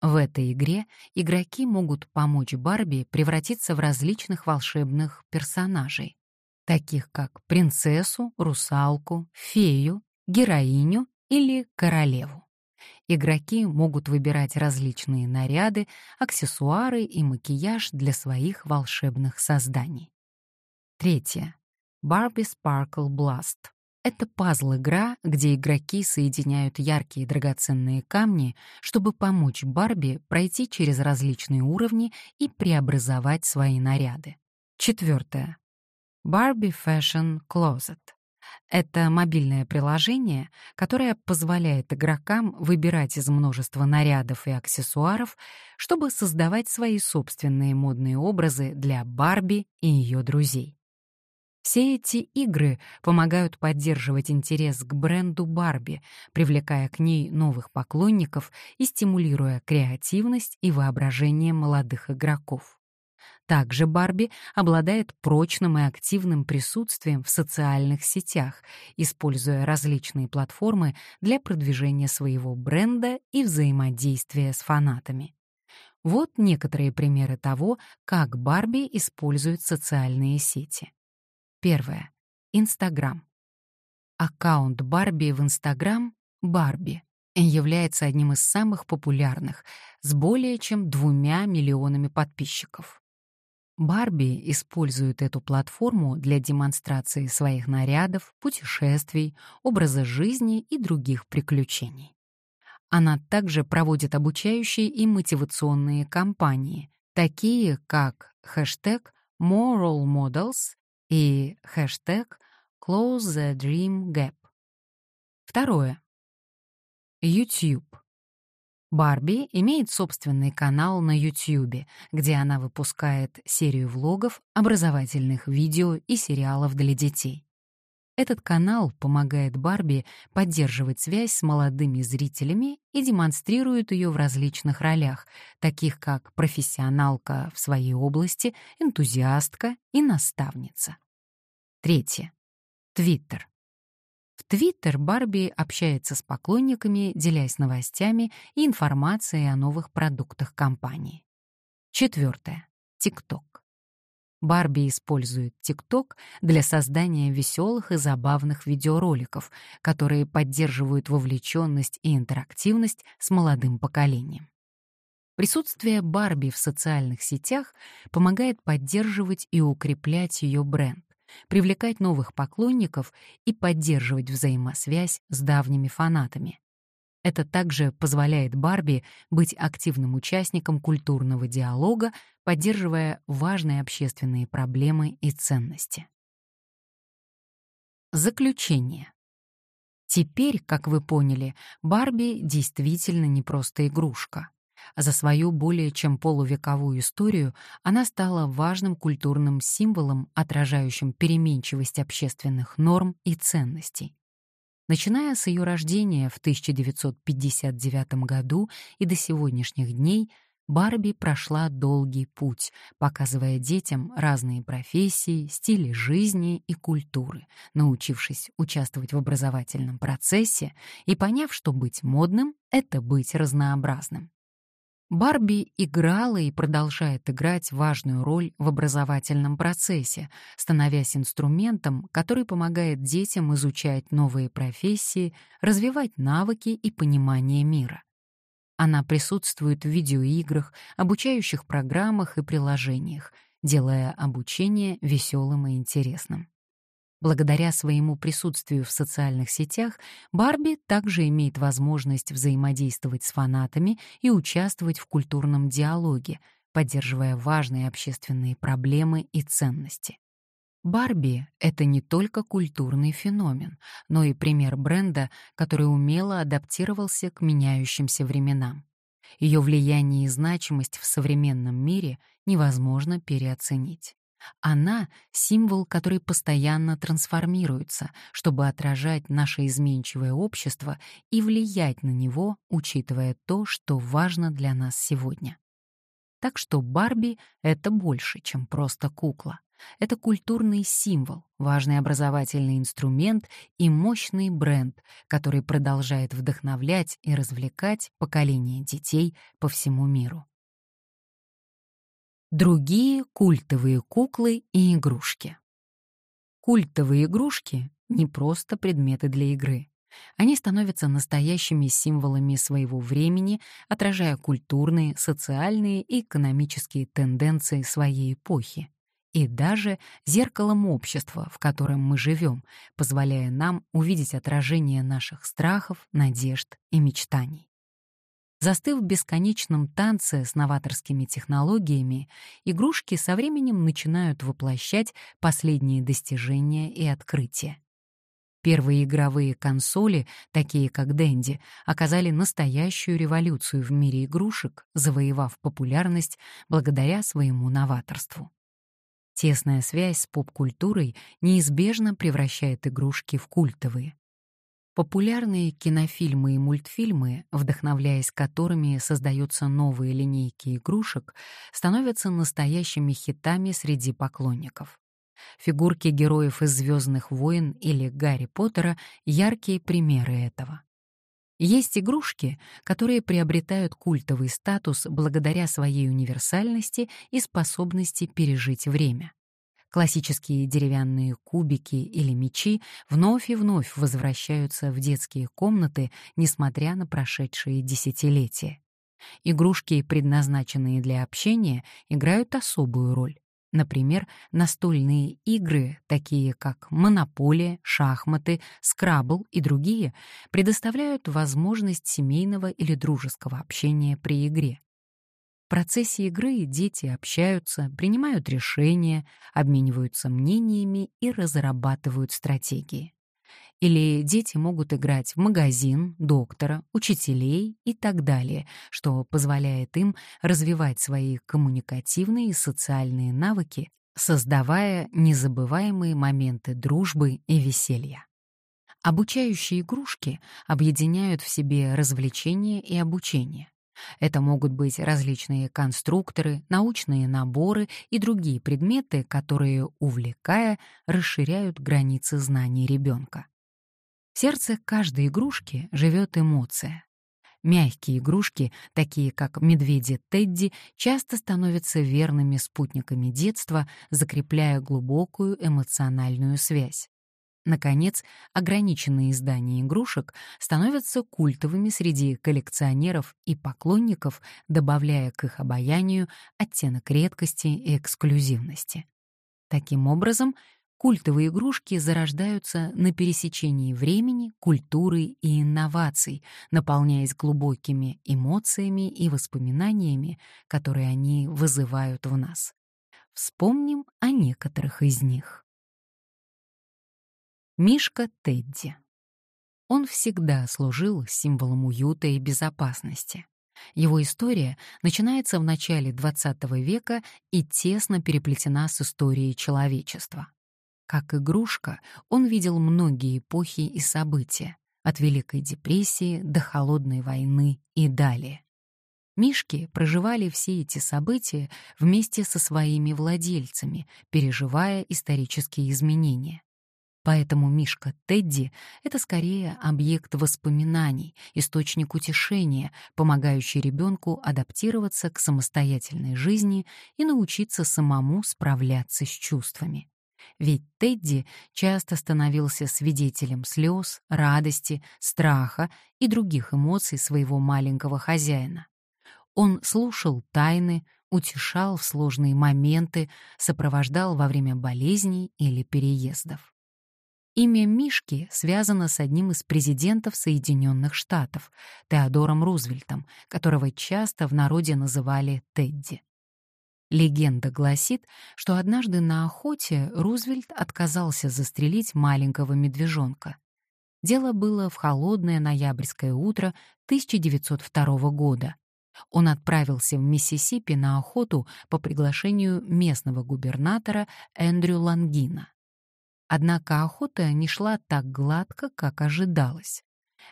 В этой игре игроки могут помочь Барби превратиться в различных волшебных персонажей таких как принцессу, русалку, фею, героиню или королеву. Игроки могут выбирать различные наряды, аксессуары и макияж для своих волшебных созданий. Третье. Barbie Sparkle Blast. Это пазл-игра, где игроки соединяют яркие драгоценные камни, чтобы помочь Барби пройти через различные уровни и преобразовать свои наряды. Четвертое. Barbie Fashion Closet. Это мобильное приложение, которое позволяет игрокам выбирать из множества нарядов и аксессуаров, чтобы создавать свои собственные модные образы для Барби и ее друзей. Все эти игры помогают поддерживать интерес к бренду Барби, привлекая к ней новых поклонников и стимулируя креативность и воображение молодых игроков. Также Барби обладает прочным и активным присутствием в социальных сетях, используя различные платформы для продвижения своего бренда и взаимодействия с фанатами. Вот некоторые примеры того, как Барби использует социальные сети. Первое. Инстаграм. Аккаунт Барби в Инстаграм — Барби является одним из самых популярных, с более чем двумя миллионами подписчиков. Барби использует эту платформу для демонстрации своих нарядов, путешествий, образа жизни и других приключений. Она также проводит обучающие и мотивационные кампании, такие как хэштег Moral Models и хэштег Close the Dream Gap. Второе. YouTube. Барби имеет собственный канал на YouTube, где она выпускает серию влогов, образовательных видео и сериалов для детей. Этот канал помогает Барби поддерживать связь с молодыми зрителями и демонстрирует ее в различных ролях, таких как профессионалка в своей области, энтузиастка и наставница. Третье. Твиттер. В Твиттер Барби общается с поклонниками, делясь новостями и информацией о новых продуктах компании. Четвертое. ТикТок. Барби использует ТикТок для создания веселых и забавных видеороликов, которые поддерживают вовлеченность и интерактивность с молодым поколением. Присутствие Барби в социальных сетях помогает поддерживать и укреплять ее бренд, привлекать новых поклонников и поддерживать взаимосвязь с давними фанатами. Это также позволяет Барби быть активным участником культурного диалога, поддерживая важные общественные проблемы и ценности. Заключение. Теперь, как вы поняли, Барби действительно не просто игрушка. За свою более чем полувековую историю она стала важным культурным символом, отражающим переменчивость общественных норм и ценностей. Начиная с ее рождения в 1959 году и до сегодняшних дней, Барби прошла долгий путь, показывая детям разные профессии, стили жизни и культуры, научившись участвовать в образовательном процессе и поняв, что быть модным — это быть разнообразным. Барби играла и продолжает играть важную роль в образовательном процессе, становясь инструментом, который помогает детям изучать новые профессии, развивать навыки и понимание мира. Она присутствует в видеоиграх, обучающих программах и приложениях, делая обучение веселым и интересным. Благодаря своему присутствию в социальных сетях Барби также имеет возможность взаимодействовать с фанатами и участвовать в культурном диалоге, поддерживая важные общественные проблемы и ценности. Барби — это не только культурный феномен, но и пример бренда, который умело адаптировался к меняющимся временам. Ее влияние и значимость в современном мире невозможно переоценить. Она — символ, который постоянно трансформируется, чтобы отражать наше изменчивое общество и влиять на него, учитывая то, что важно для нас сегодня. Так что Барби — это больше, чем просто кукла. Это культурный символ, важный образовательный инструмент и мощный бренд, который продолжает вдохновлять и развлекать поколения детей по всему миру. Другие культовые куклы и игрушки. Культовые игрушки — не просто предметы для игры. Они становятся настоящими символами своего времени, отражая культурные, социальные и экономические тенденции своей эпохи. И даже зеркалом общества, в котором мы живем, позволяя нам увидеть отражение наших страхов, надежд и мечтаний. Застыв в бесконечном танце с новаторскими технологиями, игрушки со временем начинают воплощать последние достижения и открытия. Первые игровые консоли, такие как Dendy, оказали настоящую революцию в мире игрушек, завоевав популярность благодаря своему новаторству. Тесная связь с поп-культурой неизбежно превращает игрушки в культовые. Популярные кинофильмы и мультфильмы, вдохновляясь которыми создаются новые линейки игрушек, становятся настоящими хитами среди поклонников. Фигурки героев из «Звездных войн» или «Гарри Поттера» — яркие примеры этого. Есть игрушки, которые приобретают культовый статус благодаря своей универсальности и способности пережить время. Классические деревянные кубики или мечи вновь и вновь возвращаются в детские комнаты, несмотря на прошедшие десятилетия. Игрушки, предназначенные для общения, играют особую роль. Например, настольные игры, такие как монополия, шахматы, скрабл и другие, предоставляют возможность семейного или дружеского общения при игре. В процессе игры дети общаются, принимают решения, обмениваются мнениями и разрабатывают стратегии. Или дети могут играть в магазин, доктора, учителей и так далее, что позволяет им развивать свои коммуникативные и социальные навыки, создавая незабываемые моменты дружбы и веселья. Обучающие игрушки объединяют в себе развлечение и обучение. Это могут быть различные конструкторы, научные наборы и другие предметы, которые, увлекая, расширяют границы знаний ребенка. В сердце каждой игрушки живет эмоция. Мягкие игрушки, такие как медведи Тедди, часто становятся верными спутниками детства, закрепляя глубокую эмоциональную связь. Наконец, ограниченные издания игрушек становятся культовыми среди коллекционеров и поклонников, добавляя к их обаянию оттенок редкости и эксклюзивности. Таким образом, культовые игрушки зарождаются на пересечении времени, культуры и инноваций, наполняясь глубокими эмоциями и воспоминаниями, которые они вызывают в нас. Вспомним о некоторых из них. Мишка Тедди. Он всегда служил символом уюта и безопасности. Его история начинается в начале XX века и тесно переплетена с историей человечества. Как игрушка, он видел многие эпохи и события, от Великой депрессии до Холодной войны и далее. Мишки проживали все эти события вместе со своими владельцами, переживая исторические изменения. Поэтому Мишка Тедди — это скорее объект воспоминаний, источник утешения, помогающий ребенку адаптироваться к самостоятельной жизни и научиться самому справляться с чувствами. Ведь Тедди часто становился свидетелем слез, радости, страха и других эмоций своего маленького хозяина. Он слушал тайны, утешал в сложные моменты, сопровождал во время болезней или переездов. Имя Мишки связано с одним из президентов Соединенных Штатов, Теодором Рузвельтом, которого часто в народе называли Тедди. Легенда гласит, что однажды на охоте Рузвельт отказался застрелить маленького медвежонка. Дело было в холодное ноябрьское утро 1902 года. Он отправился в Миссисипи на охоту по приглашению местного губернатора Эндрю Лангина. Однако охота не шла так гладко, как ожидалось.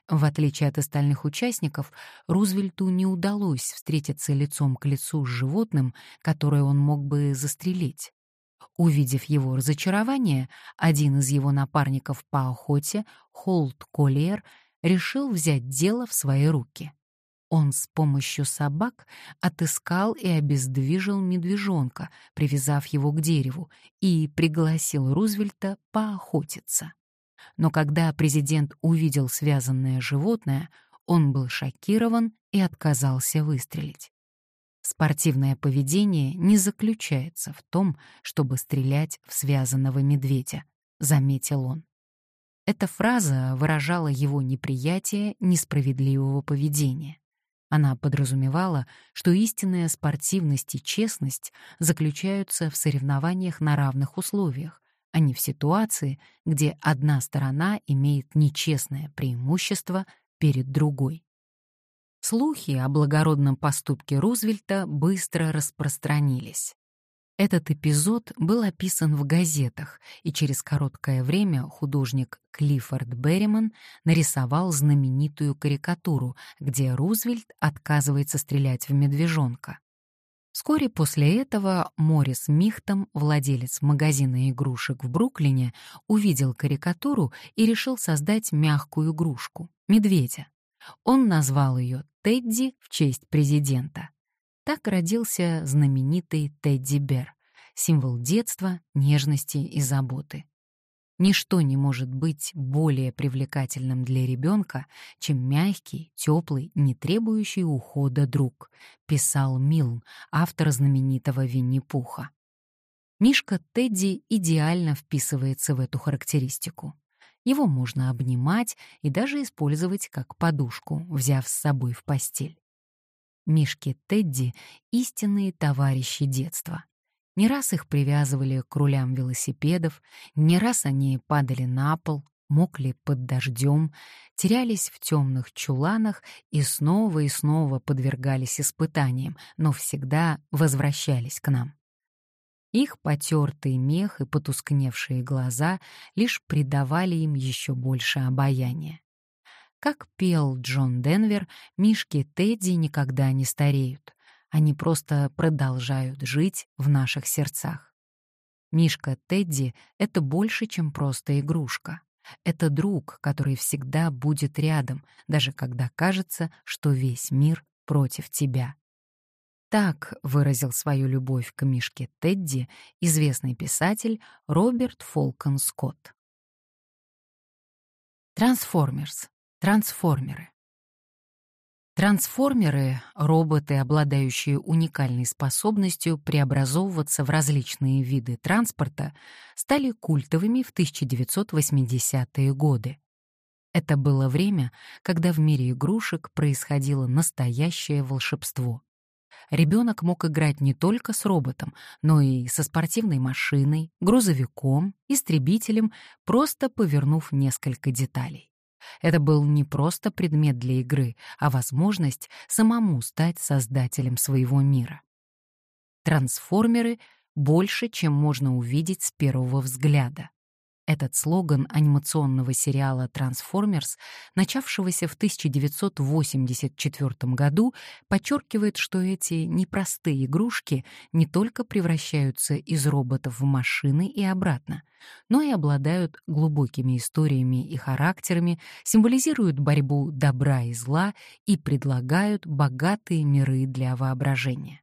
В отличие от остальных участников, Рузвельту не удалось встретиться лицом к лицу с животным, которое он мог бы застрелить. Увидев его разочарование, один из его напарников по охоте, Холт Коллиер, решил взять дело в свои руки. Он с помощью собак отыскал и обездвижил медвежонка, привязав его к дереву, и пригласил Рузвельта поохотиться. Но когда президент увидел связанное животное, он был шокирован и отказался выстрелить. Спортивное поведение не заключается в том, чтобы стрелять в связанного медведя, заметил он. Эта фраза выражала его неприятие несправедливого поведения. Она подразумевала, что истинная спортивность и честность заключаются в соревнованиях на равных условиях, а не в ситуации, где одна сторона имеет нечестное преимущество перед другой. Слухи о благородном поступке Рузвельта быстро распространились. Этот эпизод был описан в газетах, и через короткое время художник Клиффорд Берриман нарисовал знаменитую карикатуру, где Рузвельт отказывается стрелять в медвежонка. Вскоре после этого Морис Михтом, владелец магазина игрушек в Бруклине, увидел карикатуру и решил создать мягкую игрушку — медведя. Он назвал ее Тедди в честь президента. Так родился знаменитый Тедди Бер, символ детства, нежности и заботы. Ничто не может быть более привлекательным для ребенка, чем мягкий, теплый, не требующий ухода друг, писал Милн, автор знаменитого Винни-Пуха. Мишка Тедди идеально вписывается в эту характеристику. Его можно обнимать и даже использовать как подушку, взяв с собой в постель. Мишки Тедди — истинные товарищи детства. Не раз их привязывали к рулям велосипедов, не раз они падали на пол, мокли под дождем, терялись в темных чуланах и снова и снова подвергались испытаниям, но всегда возвращались к нам. Их потертый мех и потускневшие глаза лишь придавали им еще больше обаяния. Как пел Джон Денвер, мишки Тедди никогда не стареют. Они просто продолжают жить в наших сердцах. Мишка Тедди — это больше, чем просто игрушка. Это друг, который всегда будет рядом, даже когда кажется, что весь мир против тебя. Так выразил свою любовь к Мишке Тедди известный писатель Роберт Фолкон Скотт. Трансформерс. Трансформеры. Трансформеры — роботы, обладающие уникальной способностью преобразовываться в различные виды транспорта, стали культовыми в 1980-е годы. Это было время, когда в мире игрушек происходило настоящее волшебство. Ребенок мог играть не только с роботом, но и со спортивной машиной, грузовиком, истребителем, просто повернув несколько деталей. Это был не просто предмет для игры, а возможность самому стать создателем своего мира. Трансформеры больше, чем можно увидеть с первого взгляда. Этот слоган анимационного сериала «Трансформерс», начавшегося в 1984 году, подчеркивает, что эти непростые игрушки не только превращаются из роботов в машины и обратно, но и обладают глубокими историями и характерами, символизируют борьбу добра и зла и предлагают богатые миры для воображения.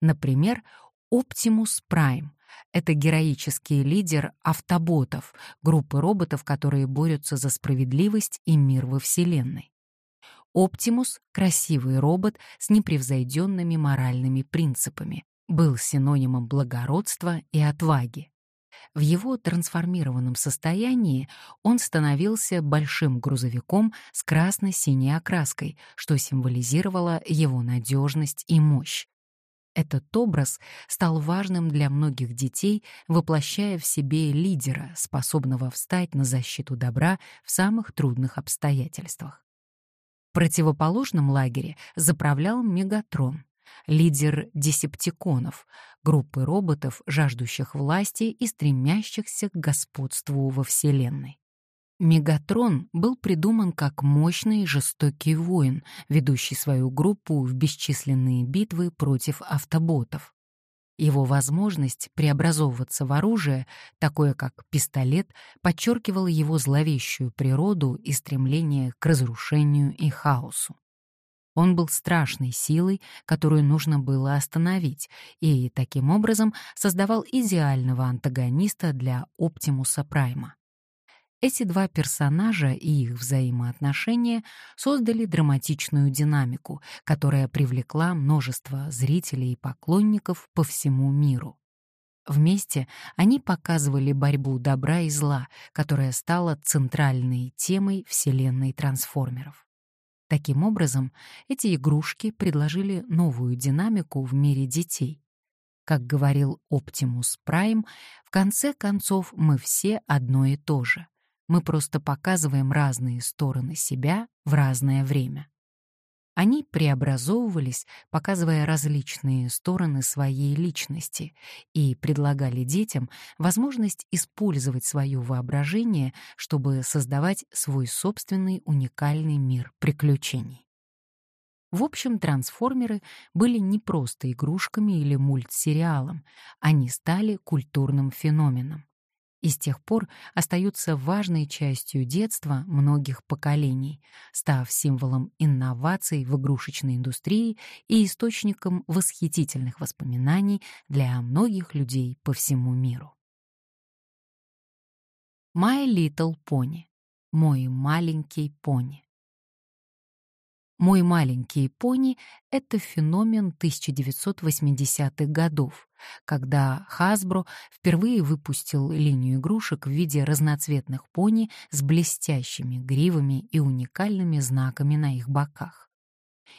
Например, Optimus Prime — это героический лидер автоботов, группы роботов, которые борются за справедливость и мир во Вселенной. Оптимус — красивый робот с непревзойденными моральными принципами, был синонимом благородства и отваги. В его трансформированном состоянии он становился большим грузовиком с красно-синей окраской, что символизировало его надежность и мощь. Этот образ стал важным для многих детей, воплощая в себе лидера, способного встать на защиту добра в самых трудных обстоятельствах. В противоположном лагере заправлял Мегатрон, лидер десептиконов, группы роботов, жаждущих власти и стремящихся к господству во Вселенной. Мегатрон был придуман как мощный и жестокий воин, ведущий свою группу в бесчисленные битвы против автоботов. Его возможность преобразовываться в оружие, такое как пистолет, подчеркивала его зловещую природу и стремление к разрушению и хаосу. Он был страшной силой, которую нужно было остановить, и таким образом создавал идеального антагониста для Оптимуса Прайма. Эти два персонажа и их взаимоотношения создали драматичную динамику, которая привлекла множество зрителей и поклонников по всему миру. Вместе они показывали борьбу добра и зла, которая стала центральной темой вселенной трансформеров. Таким образом, эти игрушки предложили новую динамику в мире детей. Как говорил Оптимус Прайм, в конце концов мы все одно и то же — мы просто показываем разные стороны себя в разное время. Они преобразовывались, показывая различные стороны своей личности, и предлагали детям возможность использовать свое воображение, чтобы создавать свой собственный уникальный мир приключений. В общем, трансформеры были не просто игрушками или мультсериалом, они стали культурным феноменом и с тех пор остаются важной частью детства многих поколений, став символом инноваций в игрушечной индустрии и источником восхитительных воспоминаний для многих людей по всему миру. My Little Pony. Мой маленький пони. «Мой маленький пони» — это феномен 1980-х годов, когда Hasbro впервые выпустил линию игрушек в виде разноцветных пони с блестящими гривами и уникальными знаками на их боках.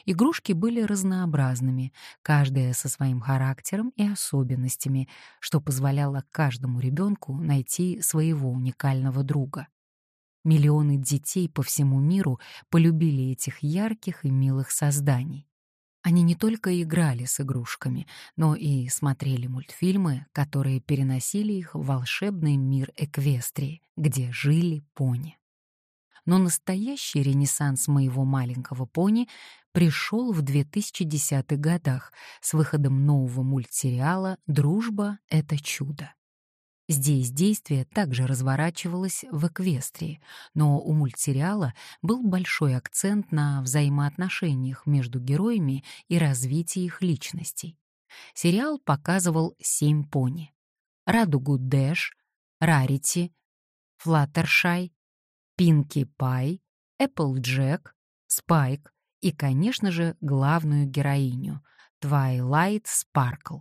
Игрушки были разнообразными, каждая со своим характером и особенностями, что позволяло каждому ребенку найти своего уникального друга. Миллионы детей по всему миру полюбили этих ярких и милых созданий. Они не только играли с игрушками, но и смотрели мультфильмы, которые переносили их в волшебный мир Эквестрии, где жили пони. Но настоящий ренессанс моего маленького пони пришел в 2010-х годах с выходом нового мультсериала «Дружба — это чудо». Здесь действие также разворачивалось в Эквестрии, но у мультсериала был большой акцент на взаимоотношениях между героями и развитии их личностей. Сериал показывал семь пони. Радугу Дэш, Рарити, Флаттершай, Пинки Пай, Эпплджек, Спайк и, конечно же, главную героиню — Твайлайт Спаркл.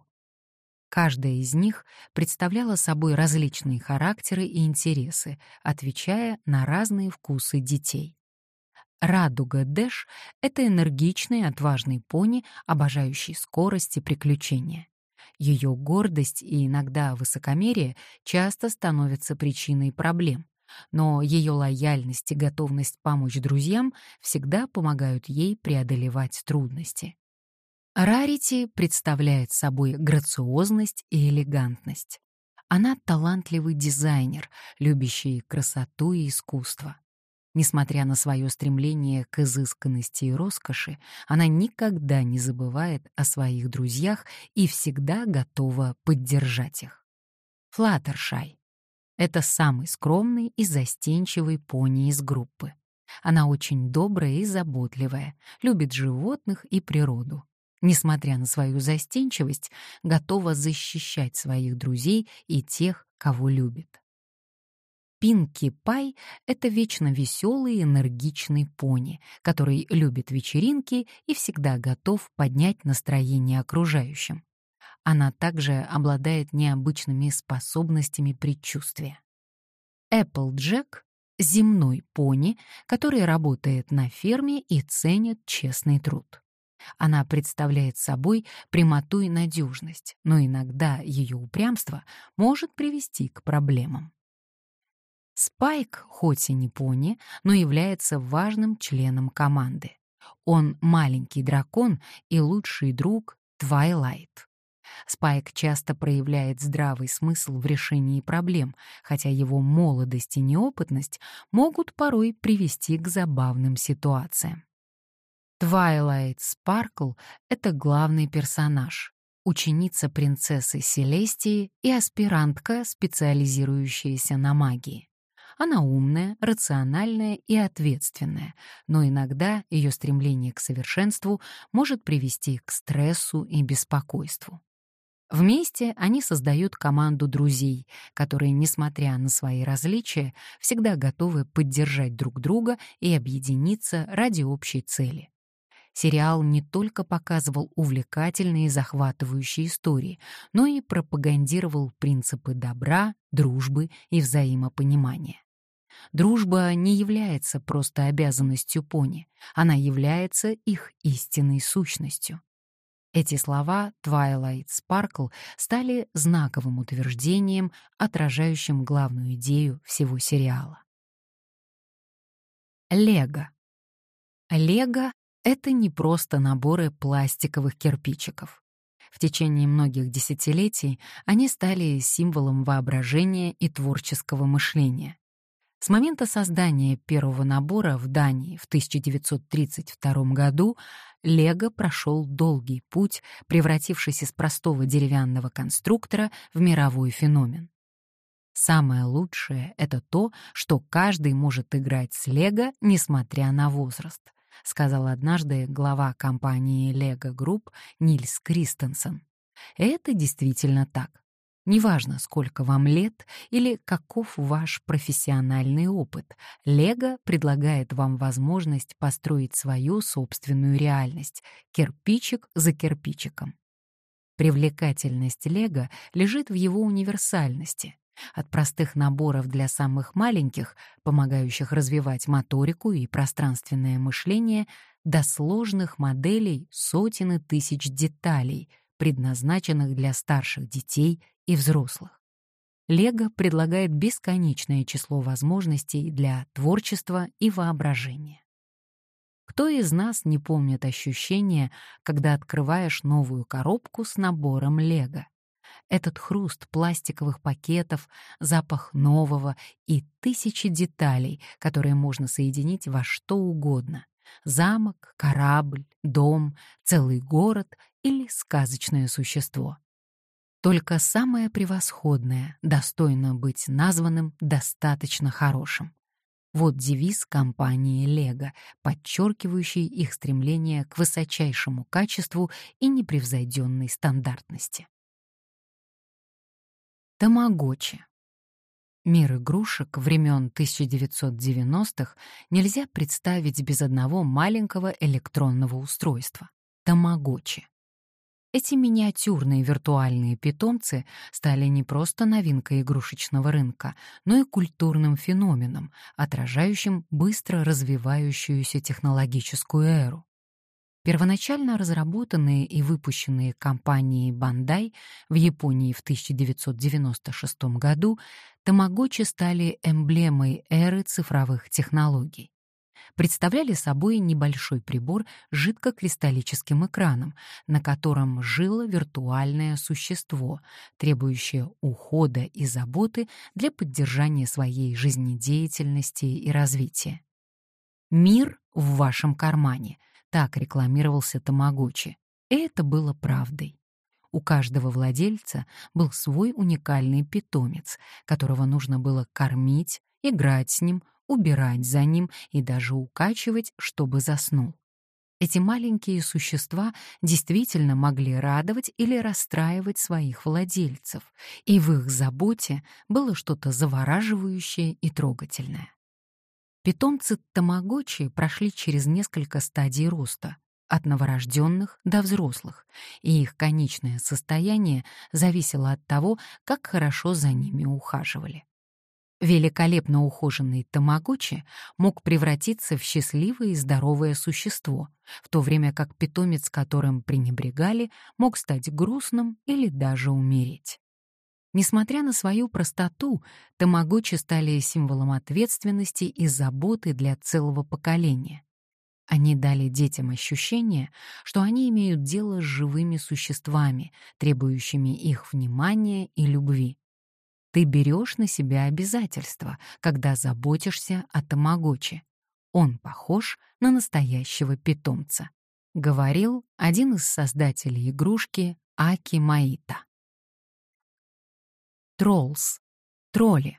Каждая из них представляла собой различные характеры и интересы, отвечая на разные вкусы детей. Радуга Дэш — это энергичный, отважный пони, обожающий скорость и приключения. Ее гордость и иногда высокомерие часто становятся причиной проблем, но ее лояльность и готовность помочь друзьям всегда помогают ей преодолевать трудности. Рарити представляет собой грациозность и элегантность. Она талантливый дизайнер, любящий красоту и искусство. Несмотря на свое стремление к изысканности и роскоши, она никогда не забывает о своих друзьях и всегда готова поддержать их. Флаттершай — это самый скромный и застенчивый пони из группы. Она очень добрая и заботливая, любит животных и природу несмотря на свою застенчивость, готова защищать своих друзей и тех, кого любит. Пинки Пай — это вечно веселый, энергичный пони, который любит вечеринки и всегда готов поднять настроение окружающим. Она также обладает необычными способностями предчувствия. Эппл Джек — земной пони, который работает на ферме и ценит честный труд. Она представляет собой прямоту и надежность, но иногда ее упрямство может привести к проблемам. Спайк, хоть и не пони, но является важным членом команды. Он маленький дракон и лучший друг Твайлайт. Спайк часто проявляет здравый смысл в решении проблем, хотя его молодость и неопытность могут порой привести к забавным ситуациям. Твайлайт Спаркл — это главный персонаж, ученица принцессы Селестии и аспирантка, специализирующаяся на магии. Она умная, рациональная и ответственная, но иногда ее стремление к совершенству может привести к стрессу и беспокойству. Вместе они создают команду друзей, которые, несмотря на свои различия, всегда готовы поддержать друг друга и объединиться ради общей цели. Сериал не только показывал увлекательные и захватывающие истории, но и пропагандировал принципы добра, дружбы и взаимопонимания. Дружба не является просто обязанностью пони, она является их истинной сущностью. Эти слова Twilight Sparkle стали знаковым утверждением, отражающим главную идею всего сериала. Лего. Лего это не просто наборы пластиковых кирпичиков. В течение многих десятилетий они стали символом воображения и творческого мышления. С момента создания первого набора в Дании в 1932 году Лего прошел долгий путь, превратившись из простого деревянного конструктора в мировой феномен. Самое лучшее — это то, что каждый может играть с Лего, несмотря на возраст —— сказал однажды глава компании Lego Group Нильс Кристенсен. Это действительно так. Неважно, сколько вам лет или каков ваш профессиональный опыт, Лего предлагает вам возможность построить свою собственную реальность, кирпичик за кирпичиком. Привлекательность Лего лежит в его универсальности. От простых наборов для самых маленьких, помогающих развивать моторику и пространственное мышление, до сложных моделей сотен и тысяч деталей, предназначенных для старших детей и взрослых. Лего предлагает бесконечное число возможностей для творчества и воображения. Кто из нас не помнит ощущение, когда открываешь новую коробку с набором лего? Этот хруст пластиковых пакетов, запах нового и тысячи деталей, которые можно соединить во что угодно. Замок, корабль, дом, целый город или сказочное существо. Только самое превосходное достойно быть названным достаточно хорошим. Вот девиз компании Лего, подчеркивающий их стремление к высочайшему качеству и непревзойденной стандартности. Тамагочи. Мир игрушек времен 1990-х нельзя представить без одного маленького электронного устройства — Тамагочи. Эти миниатюрные виртуальные питомцы стали не просто новинкой игрушечного рынка, но и культурным феноменом, отражающим быстро развивающуюся технологическую эру. Первоначально разработанные и выпущенные компанией Bandai в Японии в 1996 году, тамагочи стали эмблемой эры цифровых технологий представляли собой небольшой прибор с жидкокристаллическим экраном, на котором жило виртуальное существо, требующее ухода и заботы для поддержания своей жизнедеятельности и развития. «Мир в вашем кармане» — так рекламировался Тамагочи. Это было правдой. У каждого владельца был свой уникальный питомец, которого нужно было кормить, играть с ним, убирать за ним и даже укачивать, чтобы заснул. Эти маленькие существа действительно могли радовать или расстраивать своих владельцев, и в их заботе было что-то завораживающее и трогательное. Питомцы тамагочи прошли через несколько стадий роста, от новорожденных до взрослых, и их конечное состояние зависело от того, как хорошо за ними ухаживали. Великолепно ухоженный тамагочи мог превратиться в счастливое и здоровое существо, в то время как питомец, которым пренебрегали, мог стать грустным или даже умереть. Несмотря на свою простоту, тамагочи стали символом ответственности и заботы для целого поколения. Они дали детям ощущение, что они имеют дело с живыми существами, требующими их внимания и любви. Ты берешь на себя обязательства, когда заботишься о тамагочи. Он похож на настоящего питомца, говорил один из создателей игрушки Аки Маита. Троллс. Тролли.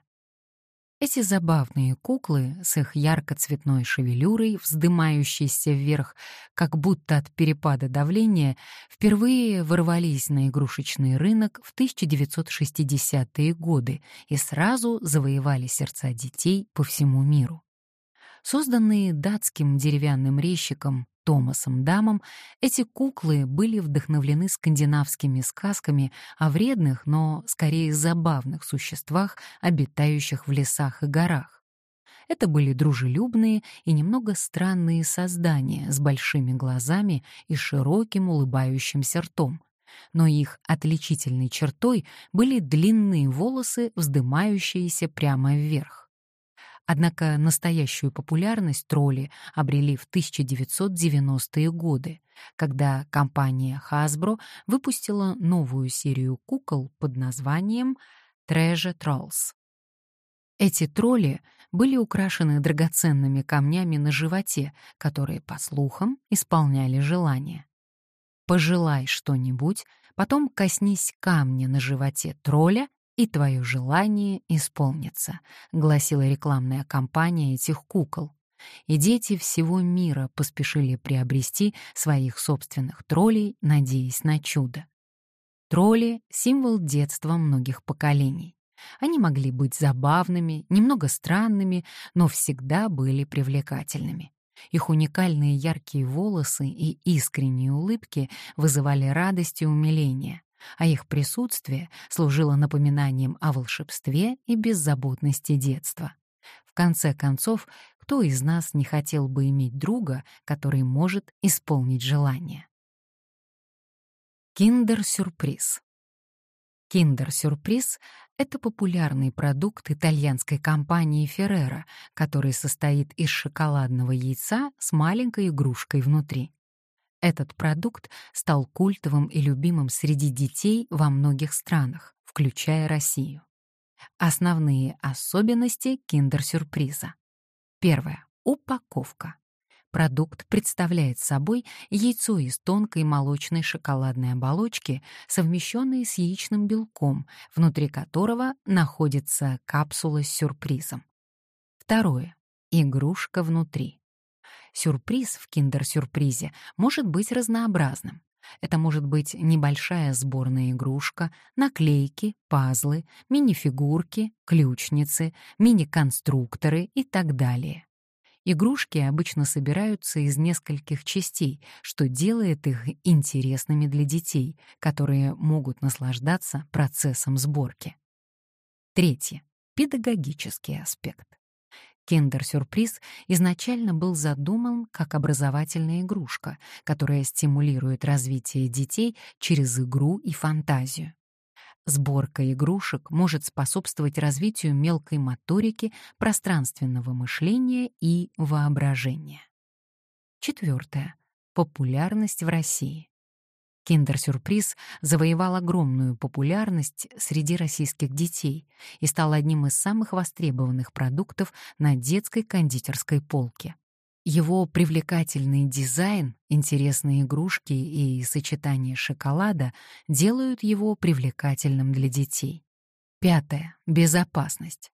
Эти забавные куклы с их ярко-цветной шевелюрой, вздымающейся вверх, как будто от перепада давления, впервые ворвались на игрушечный рынок в 1960-е годы и сразу завоевали сердца детей по всему миру. Созданные датским деревянным резчиком Томасом Дамом, эти куклы были вдохновлены скандинавскими сказками о вредных, но скорее забавных существах, обитающих в лесах и горах. Это были дружелюбные и немного странные создания с большими глазами и широким улыбающимся ртом. Но их отличительной чертой были длинные волосы, вздымающиеся прямо вверх. Однако настоящую популярность тролли обрели в 1990-е годы, когда компания Hasbro выпустила новую серию кукол под названием Treasure Trolls. Эти тролли были украшены драгоценными камнями на животе, которые, по слухам, исполняли желания. Пожелай что-нибудь, потом коснись камня на животе тролля и твое желание исполнится», — гласила рекламная кампания этих кукол. И дети всего мира поспешили приобрести своих собственных троллей, надеясь на чудо. Тролли — символ детства многих поколений. Они могли быть забавными, немного странными, но всегда были привлекательными. Их уникальные яркие волосы и искренние улыбки вызывали радость и умиление а их присутствие служило напоминанием о волшебстве и беззаботности детства. В конце концов, кто из нас не хотел бы иметь друга, который может исполнить желание? Киндер-сюрприз. Киндер-сюрприз — это популярный продукт итальянской компании Ferrero, который состоит из шоколадного яйца с маленькой игрушкой внутри. Этот продукт стал культовым и любимым среди детей во многих странах, включая Россию. Основные особенности киндер-сюрприза. Первое. Упаковка. Продукт представляет собой яйцо из тонкой молочной шоколадной оболочки, совмещенной с яичным белком, внутри которого находится капсула с сюрпризом. Второе. Игрушка внутри. Сюрприз в киндер-сюрпризе может быть разнообразным. Это может быть небольшая сборная игрушка, наклейки, пазлы, мини-фигурки, ключницы, мини-конструкторы и так далее. Игрушки обычно собираются из нескольких частей, что делает их интересными для детей, которые могут наслаждаться процессом сборки. Третье. Педагогический аспект. Киндер-сюрприз изначально был задуман как образовательная игрушка, которая стимулирует развитие детей через игру и фантазию. Сборка игрушек может способствовать развитию мелкой моторики, пространственного мышления и воображения. Четвертое. Популярность в России. Киндер-сюрприз завоевал огромную популярность среди российских детей и стал одним из самых востребованных продуктов на детской кондитерской полке. Его привлекательный дизайн, интересные игрушки и сочетание шоколада делают его привлекательным для детей. Пятое. Безопасность.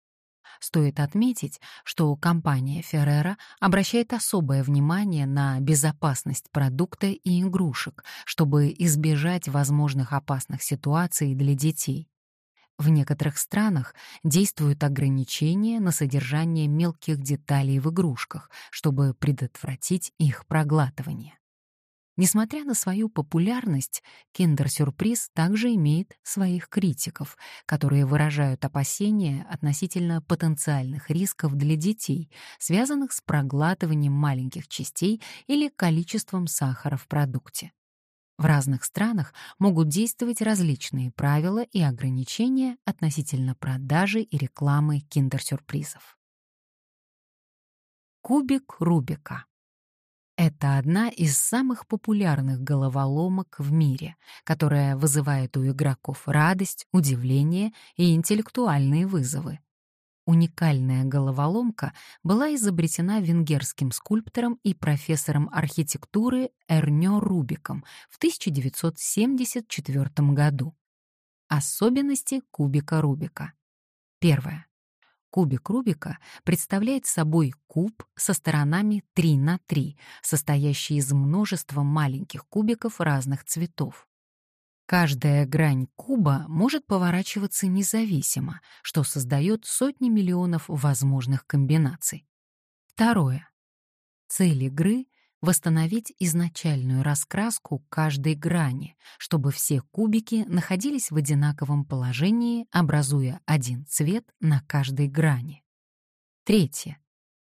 Стоит отметить, что компания Ferrero обращает особое внимание на безопасность продукта и игрушек, чтобы избежать возможных опасных ситуаций для детей. В некоторых странах действуют ограничения на содержание мелких деталей в игрушках, чтобы предотвратить их проглатывание. Несмотря на свою популярность, киндер-сюрприз также имеет своих критиков, которые выражают опасения относительно потенциальных рисков для детей, связанных с проглатыванием маленьких частей или количеством сахара в продукте. В разных странах могут действовать различные правила и ограничения относительно продажи и рекламы киндер-сюрпризов. Кубик Рубика это одна из самых популярных головоломок в мире, которая вызывает у игроков радость, удивление и интеллектуальные вызовы. Уникальная головоломка была изобретена венгерским скульптором и профессором архитектуры Эрнё Рубиком в 1974 году. Особенности кубика Рубика. Первое. Кубик Рубика представляет собой куб со сторонами 3 на 3, состоящий из множества маленьких кубиков разных цветов. Каждая грань куба может поворачиваться независимо, что создает сотни миллионов возможных комбинаций. Второе. Цель игры восстановить изначальную раскраску каждой грани, чтобы все кубики находились в одинаковом положении, образуя один цвет на каждой грани. Третье.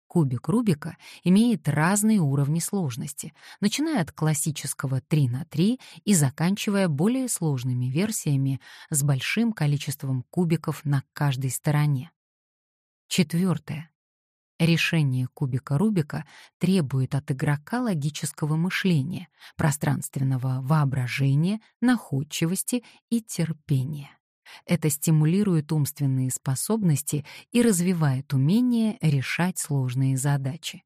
Кубик Рубика имеет разные уровни сложности, начиная от классического 3 на 3 и заканчивая более сложными версиями с большим количеством кубиков на каждой стороне. Четвертое. Решение кубика Рубика требует от игрока логического мышления, пространственного воображения, находчивости и терпения. Это стимулирует умственные способности и развивает умение решать сложные задачи.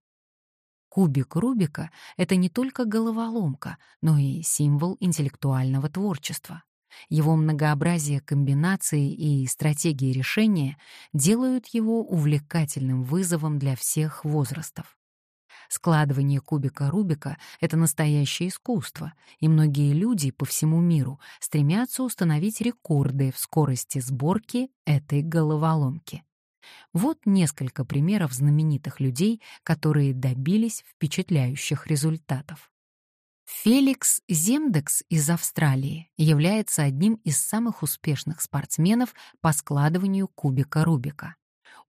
Кубик Рубика — это не только головоломка, но и символ интеллектуального творчества. Его многообразие комбинаций и стратегии решения делают его увлекательным вызовом для всех возрастов. Складывание кубика Рубика — это настоящее искусство, и многие люди по всему миру стремятся установить рекорды в скорости сборки этой головоломки. Вот несколько примеров знаменитых людей, которые добились впечатляющих результатов. Феликс Земдекс из Австралии является одним из самых успешных спортсменов по складыванию кубика Рубика.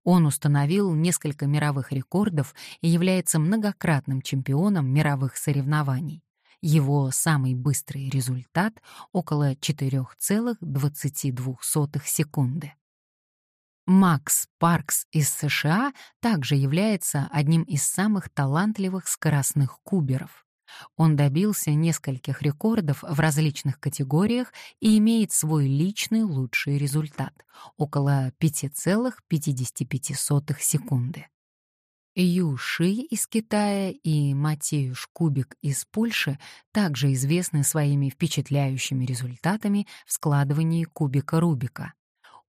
Он установил несколько мировых рекордов и является многократным чемпионом мировых соревнований. Его самый быстрый результат — около 4,22 секунды. Макс Паркс из США также является одним из самых талантливых скоростных куберов. Он добился нескольких рекордов в различных категориях и имеет свой личный лучший результат — около 5,55 секунды. Ю Ши из Китая и Матеюш Кубик из Польши также известны своими впечатляющими результатами в складывании кубика Рубика.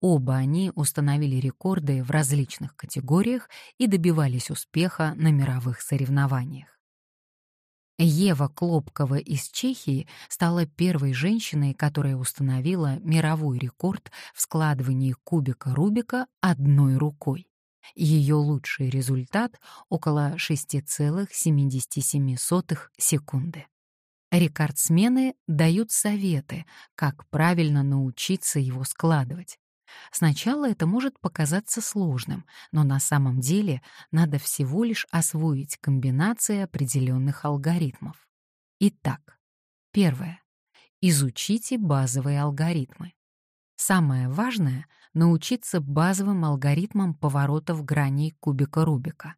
Оба они установили рекорды в различных категориях и добивались успеха на мировых соревнованиях. Ева Клопкова из Чехии стала первой женщиной, которая установила мировой рекорд в складывании кубика Рубика одной рукой. Ее лучший результат — около 6,77 секунды. Рекордсмены дают советы, как правильно научиться его складывать. Сначала это может показаться сложным, но на самом деле надо всего лишь освоить комбинации определенных алгоритмов. Итак, первое. Изучите базовые алгоритмы. Самое важное — научиться базовым алгоритмам поворотов граней кубика Рубика.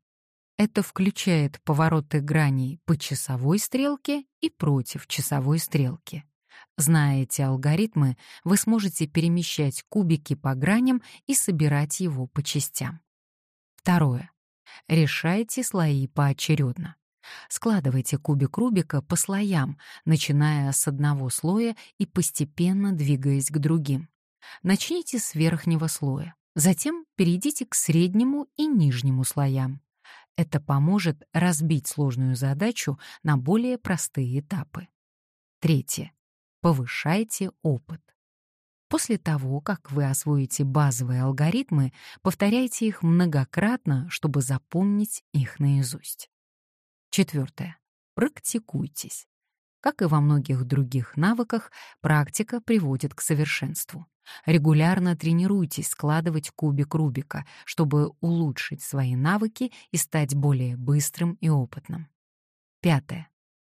Это включает повороты граней по часовой стрелке и против часовой стрелки. Зная эти алгоритмы, вы сможете перемещать кубики по граням и собирать его по частям. Второе. Решайте слои поочередно. Складывайте кубик Рубика по слоям, начиная с одного слоя и постепенно двигаясь к другим. Начните с верхнего слоя, затем перейдите к среднему и нижнему слоям. Это поможет разбить сложную задачу на более простые этапы. Третье. Повышайте опыт. После того, как вы освоите базовые алгоритмы, повторяйте их многократно, чтобы запомнить их наизусть. Четвертое. Практикуйтесь. Как и во многих других навыках, практика приводит к совершенству. Регулярно тренируйтесь складывать кубик Рубика, чтобы улучшить свои навыки и стать более быстрым и опытным. Пятое.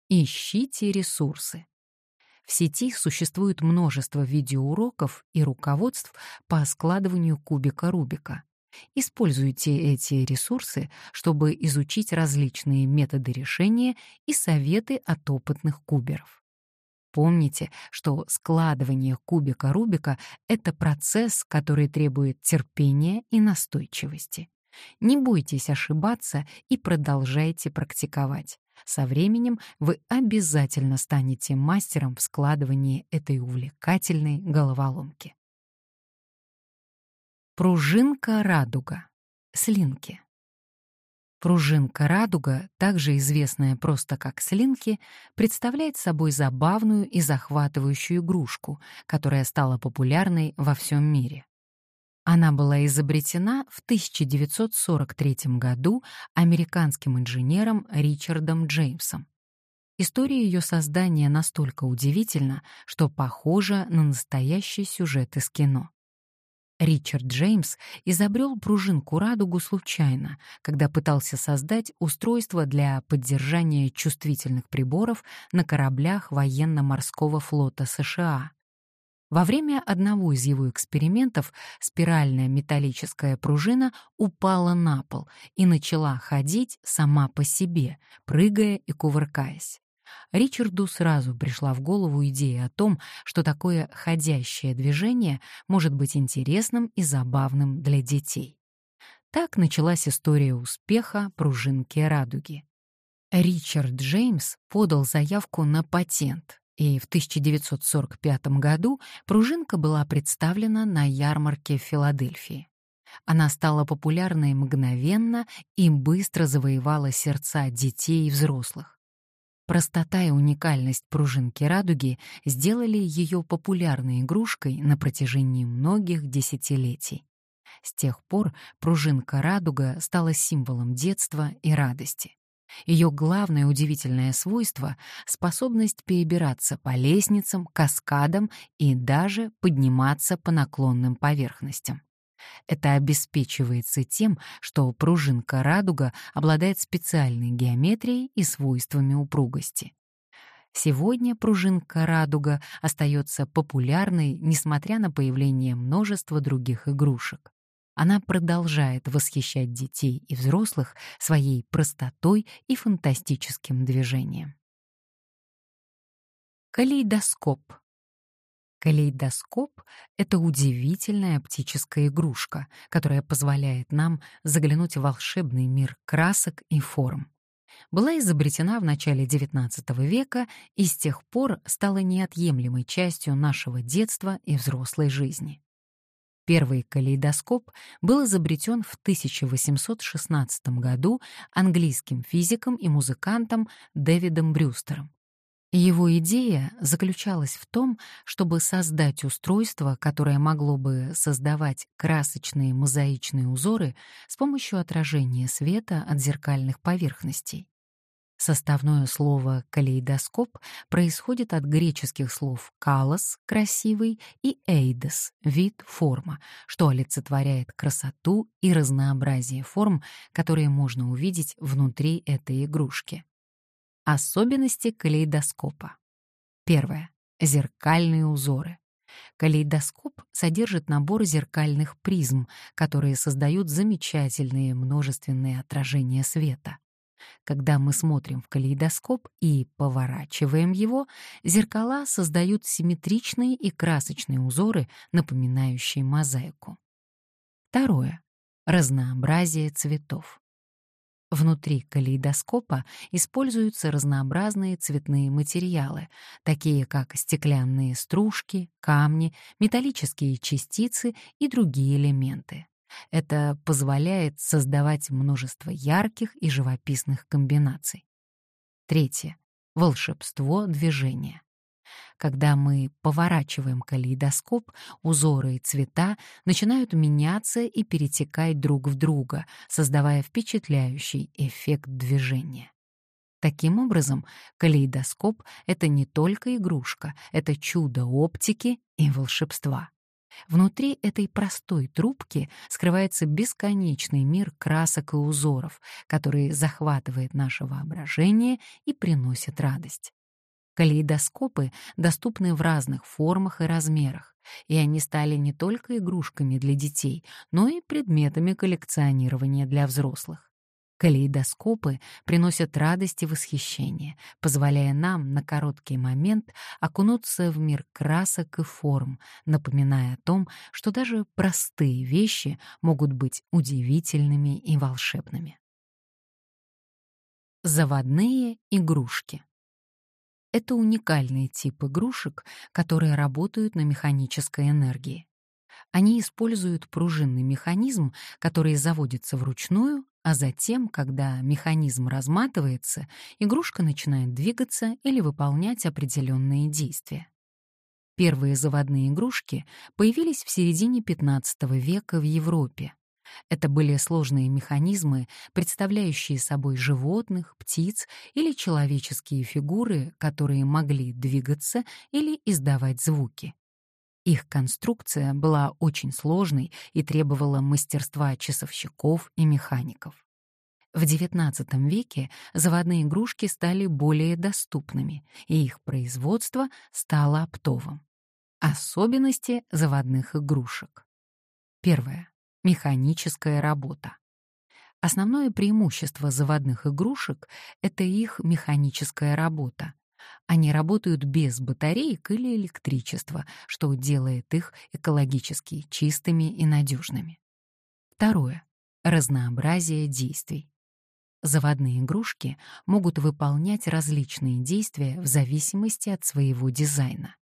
Ищите ресурсы. В сети существует множество видеоуроков и руководств по складыванию кубика Рубика. Используйте эти ресурсы, чтобы изучить различные методы решения и советы от опытных куберов. Помните, что складывание кубика Рубика — это процесс, который требует терпения и настойчивости. Не бойтесь ошибаться и продолжайте практиковать. Со временем вы обязательно станете мастером в складывании этой увлекательной головоломки. Пружинка-радуга. Слинки. Пружинка-радуга, также известная просто как слинки, представляет собой забавную и захватывающую игрушку, которая стала популярной во всем мире. Она была изобретена в 1943 году американским инженером Ричардом Джеймсом. История ее создания настолько удивительна, что похожа на настоящий сюжет из кино. Ричард Джеймс изобрел пружинку-радугу случайно, когда пытался создать устройство для поддержания чувствительных приборов на кораблях военно-морского флота США. Во время одного из его экспериментов спиральная металлическая пружина упала на пол и начала ходить сама по себе, прыгая и кувыркаясь. Ричарду сразу пришла в голову идея о том, что такое ходящее движение может быть интересным и забавным для детей. Так началась история успеха пружинки радуги. Ричард Джеймс подал заявку на патент, и в 1945 году пружинка была представлена на ярмарке в Филадельфии. Она стала популярной мгновенно и быстро завоевала сердца детей и взрослых. Простота и уникальность пружинки радуги сделали ее популярной игрушкой на протяжении многих десятилетий. С тех пор пружинка радуга стала символом детства и радости. Ее главное удивительное свойство — способность перебираться по лестницам, каскадам и даже подниматься по наклонным поверхностям. Это обеспечивается тем, что пружинка радуга обладает специальной геометрией и свойствами упругости. Сегодня пружинка «Радуга» остается популярной, несмотря на появление множества других игрушек. Она продолжает восхищать детей и взрослых своей простотой и фантастическим движением. Калейдоскоп. Калейдоскоп — это удивительная оптическая игрушка, которая позволяет нам заглянуть в волшебный мир красок и форм. Была изобретена в начале XIX века и с тех пор стала неотъемлемой частью нашего детства и взрослой жизни. Первый калейдоскоп был изобретен в 1816 году английским физиком и музыкантом Дэвидом Брюстером. Его идея заключалась в том, чтобы создать устройство, которое могло бы создавать красочные мозаичные узоры с помощью отражения света от зеркальных поверхностей. Составное слово «калейдоскоп» происходит от греческих слов «калос» — «красивый» и «эйдос» — «вид, форма», что олицетворяет красоту и разнообразие форм, которые можно увидеть внутри этой игрушки. Особенности калейдоскопа. Первое. Зеркальные узоры. Калейдоскоп содержит набор зеркальных призм, которые создают замечательные множественные отражения света. Когда мы смотрим в калейдоскоп и поворачиваем его, зеркала создают симметричные и красочные узоры, напоминающие мозаику. Второе. Разнообразие цветов. Внутри калейдоскопа используются разнообразные цветные материалы, такие как стеклянные стружки, камни, металлические частицы и другие элементы. Это позволяет создавать множество ярких и живописных комбинаций. Третье. Волшебство движения. Когда мы поворачиваем калейдоскоп, узоры и цвета начинают меняться и перетекать друг в друга, создавая впечатляющий эффект движения. Таким образом, калейдоскоп — это не только игрушка, это чудо оптики и волшебства. Внутри этой простой трубки скрывается бесконечный мир красок и узоров, который захватывает наше воображение и приносит радость. Калейдоскопы доступны в разных формах и размерах, и они стали не только игрушками для детей, но и предметами коллекционирования для взрослых. Калейдоскопы приносят радость и восхищение, позволяя нам на короткий момент окунуться в мир красок и форм, напоминая о том, что даже простые вещи могут быть удивительными и волшебными. Заводные игрушки. Это уникальный тип игрушек, которые работают на механической энергии. Они используют пружинный механизм, который заводится вручную, а затем, когда механизм разматывается, игрушка начинает двигаться или выполнять определенные действия. Первые заводные игрушки появились в середине XV века в Европе. Это были сложные механизмы, представляющие собой животных, птиц или человеческие фигуры, которые могли двигаться или издавать звуки. Их конструкция была очень сложной и требовала мастерства часовщиков и механиков. В XIX веке заводные игрушки стали более доступными, и их производство стало оптовым. Особенности заводных игрушек. Первое. Механическая работа. Основное преимущество заводных игрушек — это их механическая работа. Они работают без батареек или электричества, что делает их экологически чистыми и надежными. Второе. Разнообразие действий. Заводные игрушки могут выполнять различные действия в зависимости от своего дизайна.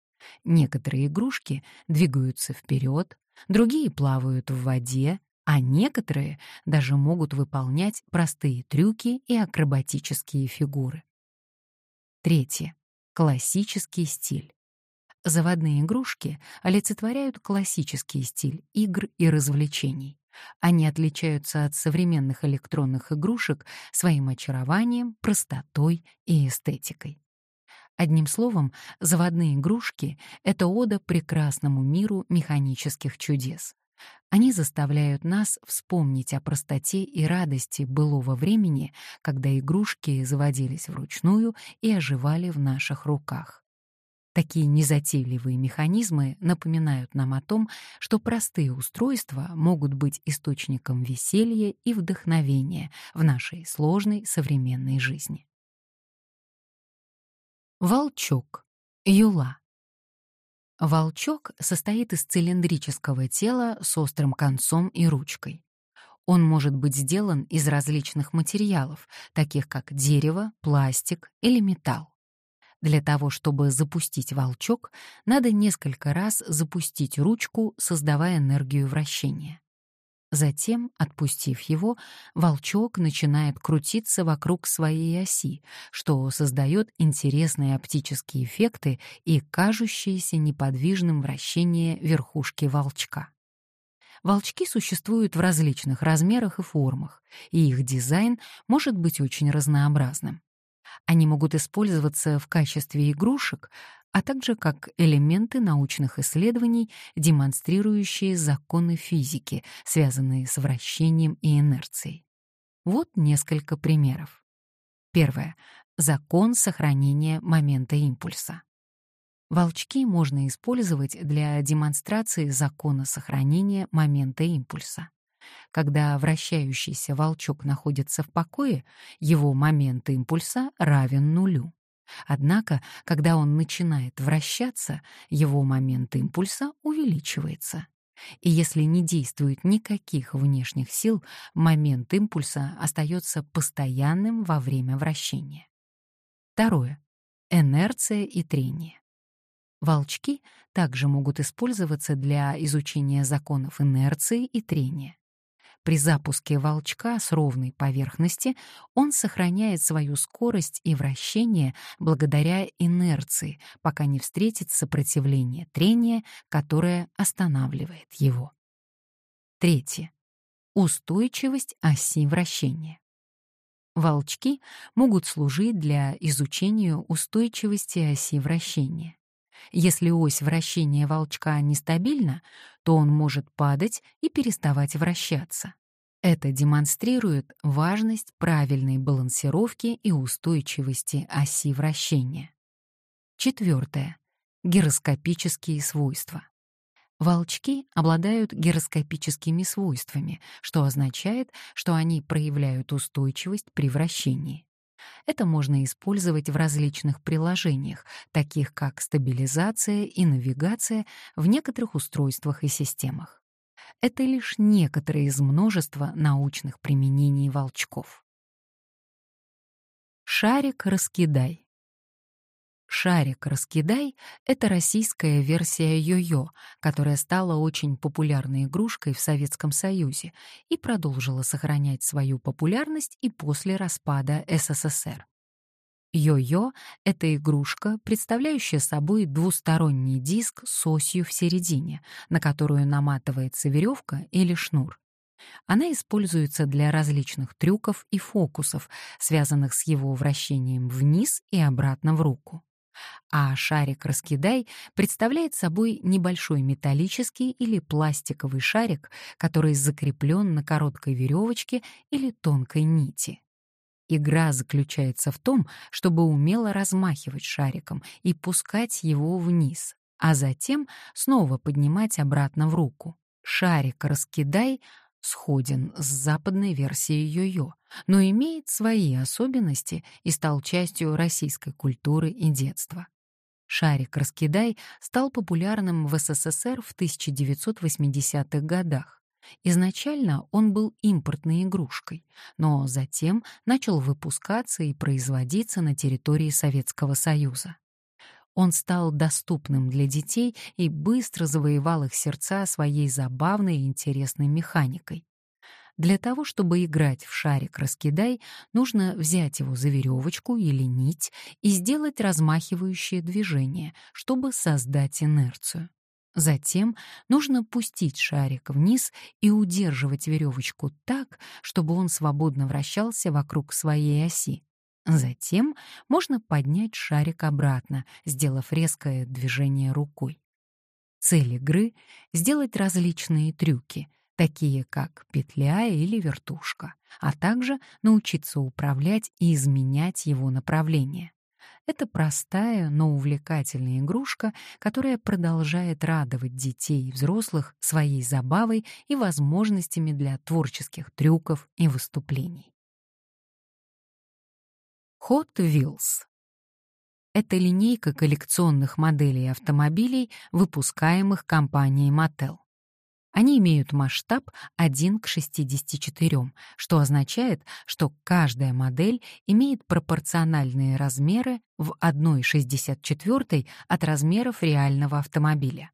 Некоторые игрушки двигаются вперед, другие плавают в воде, а некоторые даже могут выполнять простые трюки и акробатические фигуры. Третье. Классический стиль. Заводные игрушки олицетворяют классический стиль игр и развлечений. Они отличаются от современных электронных игрушек своим очарованием, простотой и эстетикой. Одним словом, заводные игрушки — это ода прекрасному миру механических чудес. Они заставляют нас вспомнить о простоте и радости былого времени, когда игрушки заводились вручную и оживали в наших руках. Такие незатейливые механизмы напоминают нам о том, что простые устройства могут быть источником веселья и вдохновения в нашей сложной современной жизни. Волчок. Юла. Волчок состоит из цилиндрического тела с острым концом и ручкой. Он может быть сделан из различных материалов, таких как дерево, пластик или металл. Для того, чтобы запустить волчок, надо несколько раз запустить ручку, создавая энергию вращения. Затем, отпустив его, волчок начинает крутиться вокруг своей оси, что создает интересные оптические эффекты и кажущееся неподвижным вращение верхушки волчка. Волчки существуют в различных размерах и формах, и их дизайн может быть очень разнообразным. Они могут использоваться в качестве игрушек, а также как элементы научных исследований, демонстрирующие законы физики, связанные с вращением и инерцией. Вот несколько примеров. Первое. Закон сохранения момента импульса. Волчки можно использовать для демонстрации закона сохранения момента импульса. Когда вращающийся волчок находится в покое, его момент импульса равен нулю. Однако, когда он начинает вращаться, его момент импульса увеличивается. И если не действует никаких внешних сил, момент импульса остается постоянным во время вращения. Второе. Инерция и трение. Волчки также могут использоваться для изучения законов инерции и трения. При запуске волчка с ровной поверхности он сохраняет свою скорость и вращение благодаря инерции, пока не встретит сопротивление трения, которое останавливает его. Третье. Устойчивость оси вращения. Волчки могут служить для изучения устойчивости оси вращения. Если ось вращения волчка нестабильна, то он может падать и переставать вращаться. Это демонстрирует важность правильной балансировки и устойчивости оси вращения. Четвертое. Гироскопические свойства. Волчки обладают гироскопическими свойствами, что означает, что они проявляют устойчивость при вращении. Это можно использовать в различных приложениях, таких как стабилизация и навигация в некоторых устройствах и системах. Это лишь некоторые из множества научных применений волчков. Шарик раскидай. «Шарик, раскидай» — это российская версия йо-йо, которая стала очень популярной игрушкой в Советском Союзе и продолжила сохранять свою популярность и после распада СССР. Йо-йо — это игрушка, представляющая собой двусторонний диск с осью в середине, на которую наматывается веревка или шнур. Она используется для различных трюков и фокусов, связанных с его вращением вниз и обратно в руку. А шарик-раскидай представляет собой небольшой металлический или пластиковый шарик, который закреплен на короткой веревочке или тонкой нити. Игра заключается в том, чтобы умело размахивать шариком и пускать его вниз, а затем снова поднимать обратно в руку. Шарик раскидай сходен с западной версией йо-йо, но имеет свои особенности и стал частью российской культуры и детства. Шарик «Раскидай» стал популярным в СССР в 1980-х годах. Изначально он был импортной игрушкой, но затем начал выпускаться и производиться на территории Советского Союза. Он стал доступным для детей и быстро завоевал их сердца своей забавной и интересной механикой. Для того, чтобы играть в шарик «Раскидай», нужно взять его за веревочку или нить и сделать размахивающее движение, чтобы создать инерцию. Затем нужно пустить шарик вниз и удерживать веревочку так, чтобы он свободно вращался вокруг своей оси. Затем можно поднять шарик обратно, сделав резкое движение рукой. Цель игры — сделать различные трюки, такие как петля или вертушка, а также научиться управлять и изменять его направление. Это простая, но увлекательная игрушка, которая продолжает радовать детей и взрослых своей забавой и возможностями для творческих трюков и выступлений. Hot Wheels это линейка коллекционных моделей автомобилей, выпускаемых компанией Mattel. Они имеют масштаб 1 к 64, что означает, что каждая модель имеет пропорциональные размеры в 1,64 от размеров реального автомобиля.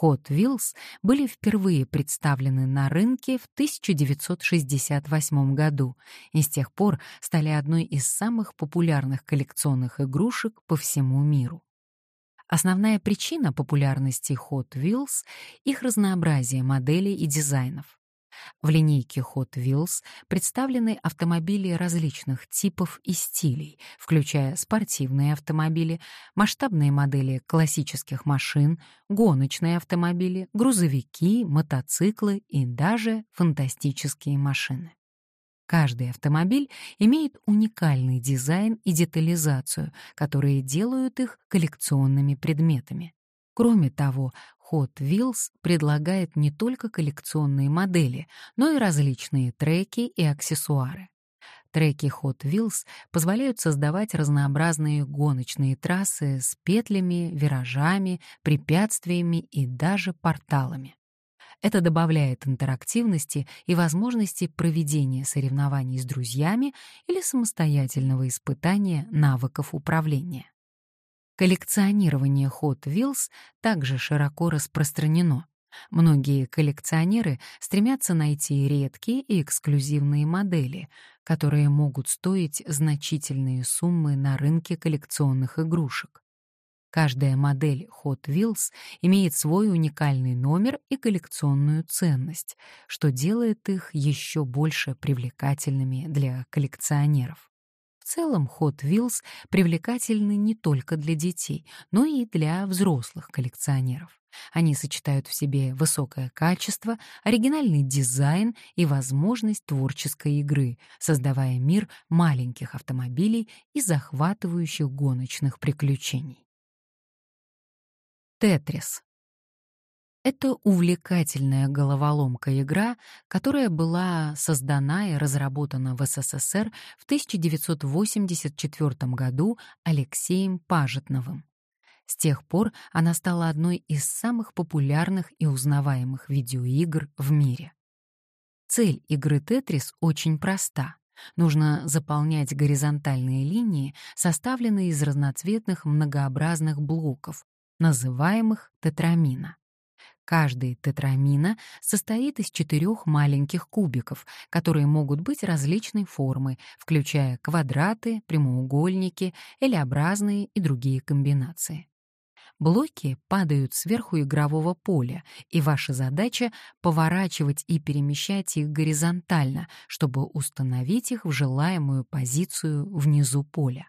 Hot Wheels были впервые представлены на рынке в 1968 году и с тех пор стали одной из самых популярных коллекционных игрушек по всему миру. Основная причина популярности Hot Wheels — их разнообразие моделей и дизайнов. В линейке Hot Wheels представлены автомобили различных типов и стилей, включая спортивные автомобили, масштабные модели классических машин, гоночные автомобили, грузовики, мотоциклы и даже фантастические машины. Каждый автомобиль имеет уникальный дизайн и детализацию, которые делают их коллекционными предметами. Кроме того, Hot Wheels предлагает не только коллекционные модели, но и различные треки и аксессуары. Треки Hot Wheels позволяют создавать разнообразные гоночные трассы с петлями, виражами, препятствиями и даже порталами. Это добавляет интерактивности и возможности проведения соревнований с друзьями или самостоятельного испытания навыков управления. Коллекционирование Hot Wheels также широко распространено. Многие коллекционеры стремятся найти редкие и эксклюзивные модели, которые могут стоить значительные суммы на рынке коллекционных игрушек. Каждая модель Hot Wheels имеет свой уникальный номер и коллекционную ценность, что делает их еще больше привлекательными для коллекционеров. Целом Hot Wheels привлекательны не только для детей, но и для взрослых коллекционеров. Они сочетают в себе высокое качество, оригинальный дизайн и возможность творческой игры, создавая мир маленьких автомобилей и захватывающих гоночных приключений. Тетрис. Это увлекательная головоломка-игра, которая была создана и разработана в СССР в 1984 году Алексеем Пажетновым. С тех пор она стала одной из самых популярных и узнаваемых видеоигр в мире. Цель игры «Тетрис» очень проста. Нужно заполнять горизонтальные линии, составленные из разноцветных многообразных блоков, называемых тетрамина. Каждый тетрамина состоит из четырех маленьких кубиков, которые могут быть различной формы, включая квадраты, прямоугольники, элеобразные и другие комбинации. Блоки падают сверху игрового поля, и ваша задача — поворачивать и перемещать их горизонтально, чтобы установить их в желаемую позицию внизу поля.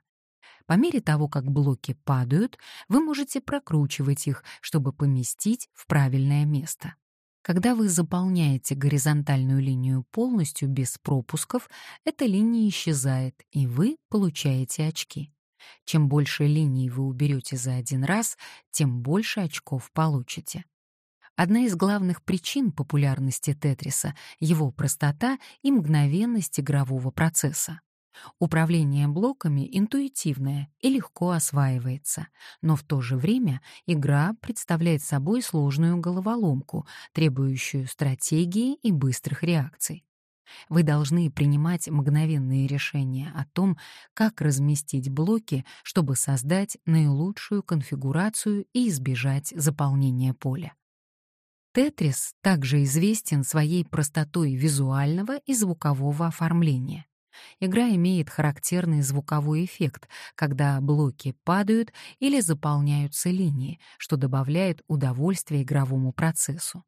По мере того, как блоки падают, вы можете прокручивать их, чтобы поместить в правильное место. Когда вы заполняете горизонтальную линию полностью без пропусков, эта линия исчезает, и вы получаете очки. Чем больше линий вы уберете за один раз, тем больше очков получите. Одна из главных причин популярности Тетриса — его простота и мгновенность игрового процесса. Управление блоками интуитивное и легко осваивается, но в то же время игра представляет собой сложную головоломку, требующую стратегии и быстрых реакций. Вы должны принимать мгновенные решения о том, как разместить блоки, чтобы создать наилучшую конфигурацию и избежать заполнения поля. Тетрис также известен своей простотой визуального и звукового оформления. Игра имеет характерный звуковой эффект, когда блоки падают или заполняются линии, что добавляет удовольствие игровому процессу.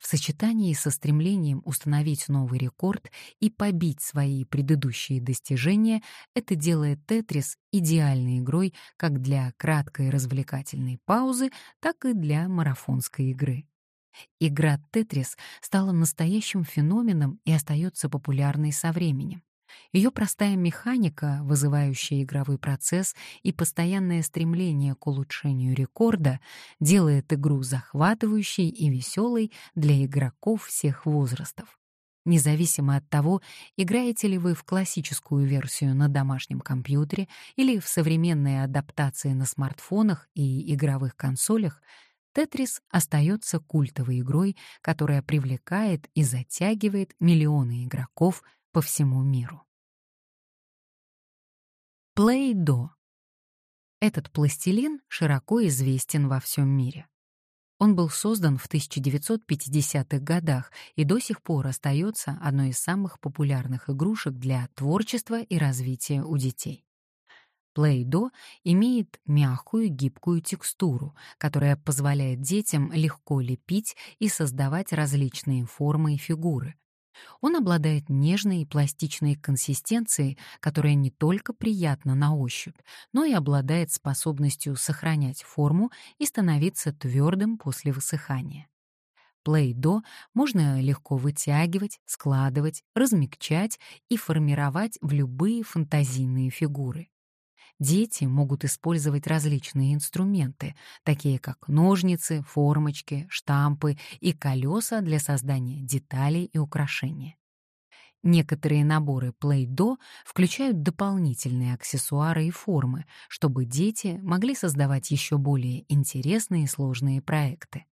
В сочетании со стремлением установить новый рекорд и побить свои предыдущие достижения это делает Тетрис идеальной игрой как для краткой развлекательной паузы, так и для марафонской игры. Игра Тетрис стала настоящим феноменом и остается популярной со временем. Ее простая механика, вызывающая игровой процесс и постоянное стремление к улучшению рекорда, делает игру захватывающей и веселой для игроков всех возрастов. Независимо от того, играете ли вы в классическую версию на домашнем компьютере или в современные адаптации на смартфонах и игровых консолях, Тетрис остается культовой игрой, которая привлекает и затягивает миллионы игроков по всему миру. Плей-До. Этот пластилин широко известен во всем мире. Он был создан в 1950-х годах и до сих пор остается одной из самых популярных игрушек для творчества и развития у детей. Play-Doh имеет мягкую гибкую текстуру, которая позволяет детям легко лепить и создавать различные формы и фигуры. Он обладает нежной и пластичной консистенцией, которая не только приятна на ощупь, но и обладает способностью сохранять форму и становиться твердым после высыхания. Плей-До можно легко вытягивать, складывать, размягчать и формировать в любые фантазийные фигуры. Дети могут использовать различные инструменты, такие как ножницы, формочки, штампы и колеса для создания деталей и украшения. Некоторые наборы Play-Doh включают дополнительные аксессуары и формы, чтобы дети могли создавать еще более интересные и сложные проекты.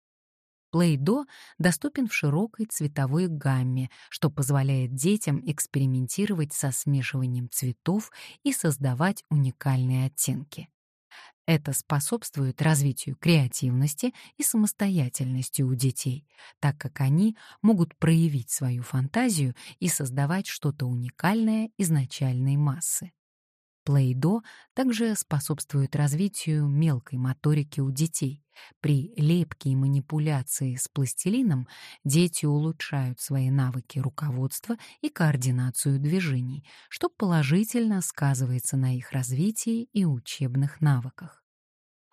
Play-Doh доступен в широкой цветовой гамме, что позволяет детям экспериментировать со смешиванием цветов и создавать уникальные оттенки. Это способствует развитию креативности и самостоятельности у детей, так как они могут проявить свою фантазию и создавать что-то уникальное из начальной массы. Плейдо также способствует развитию мелкой моторики у детей. При лепке и манипуляции с пластилином дети улучшают свои навыки руководства и координацию движений, что положительно сказывается на их развитии и учебных навыках.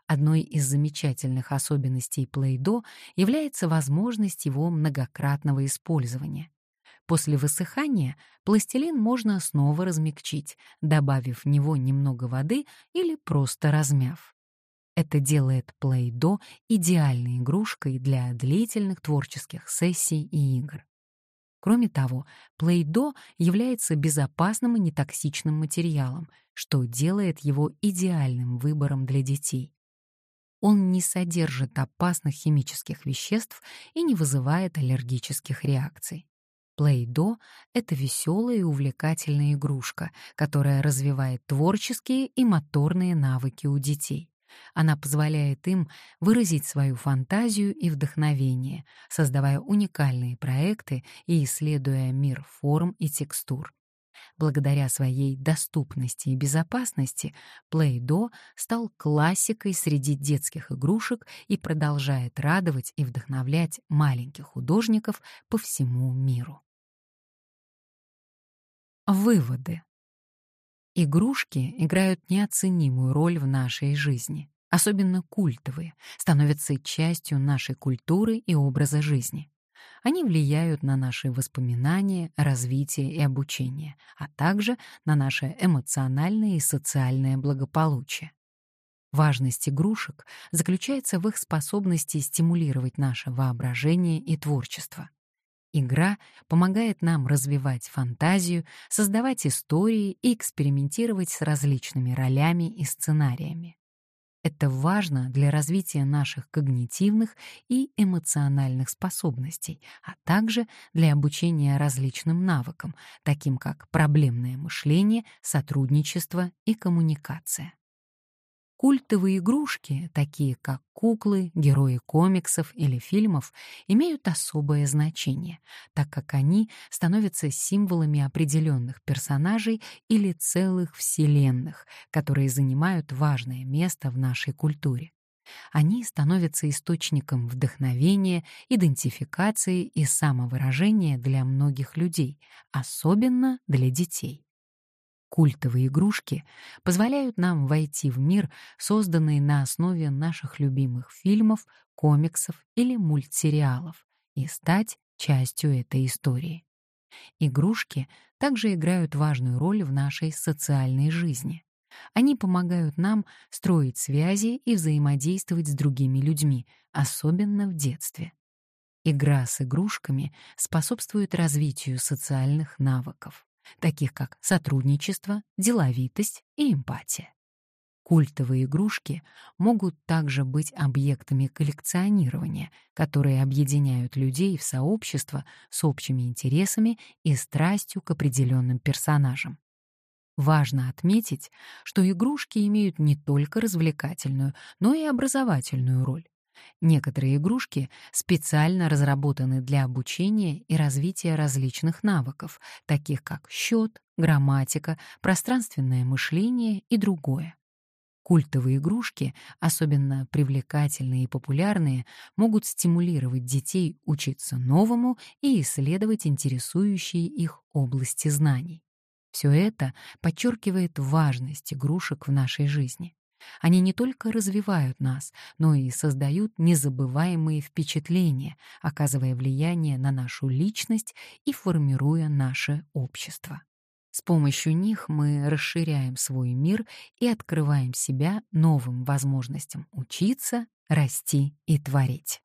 Одной из замечательных особенностей Плейдо является возможность его многократного использования. После высыхания пластилин можно снова размягчить, добавив в него немного воды или просто размяв. Это делает Play-Doh идеальной игрушкой для длительных творческих сессий и игр. Кроме того, Play-Doh является безопасным и нетоксичным материалом, что делает его идеальным выбором для детей. Он не содержит опасных химических веществ и не вызывает аллергических реакций. Play-Doh — это веселая и увлекательная игрушка, которая развивает творческие и моторные навыки у детей. Она позволяет им выразить свою фантазию и вдохновение, создавая уникальные проекты и исследуя мир форм и текстур. Благодаря своей доступности и безопасности Play-Doh стал классикой среди детских игрушек и продолжает радовать и вдохновлять маленьких художников по всему миру. Выводы. Игрушки играют неоценимую роль в нашей жизни, особенно культовые, становятся частью нашей культуры и образа жизни. Они влияют на наши воспоминания, развитие и обучение, а также на наше эмоциональное и социальное благополучие. Важность игрушек заключается в их способности стимулировать наше воображение и творчество. Игра помогает нам развивать фантазию, создавать истории и экспериментировать с различными ролями и сценариями. Это важно для развития наших когнитивных и эмоциональных способностей, а также для обучения различным навыкам, таким как проблемное мышление, сотрудничество и коммуникация. Культовые игрушки, такие как куклы, герои комиксов или фильмов, имеют особое значение, так как они становятся символами определенных персонажей или целых вселенных, которые занимают важное место в нашей культуре. Они становятся источником вдохновения, идентификации и самовыражения для многих людей, особенно для детей. Культовые игрушки позволяют нам войти в мир, созданный на основе наших любимых фильмов, комиксов или мультсериалов, и стать частью этой истории. Игрушки также играют важную роль в нашей социальной жизни. Они помогают нам строить связи и взаимодействовать с другими людьми, особенно в детстве. Игра с игрушками способствует развитию социальных навыков, таких как сотрудничество, деловитость и эмпатия. Культовые игрушки могут также быть объектами коллекционирования, которые объединяют людей в сообщество с общими интересами и страстью к определенным персонажам. Важно отметить, что игрушки имеют не только развлекательную, но и образовательную роль. Некоторые игрушки специально разработаны для обучения и развития различных навыков, таких как счет, грамматика, пространственное мышление и другое. Культовые игрушки, особенно привлекательные и популярные, могут стимулировать детей учиться новому и исследовать интересующие их области знаний. Все это подчеркивает важность игрушек в нашей жизни. Они не только развивают нас, но и создают незабываемые впечатления, оказывая влияние на нашу личность и формируя наше общество. С помощью них мы расширяем свой мир и открываем себя новым возможностям учиться, расти и творить.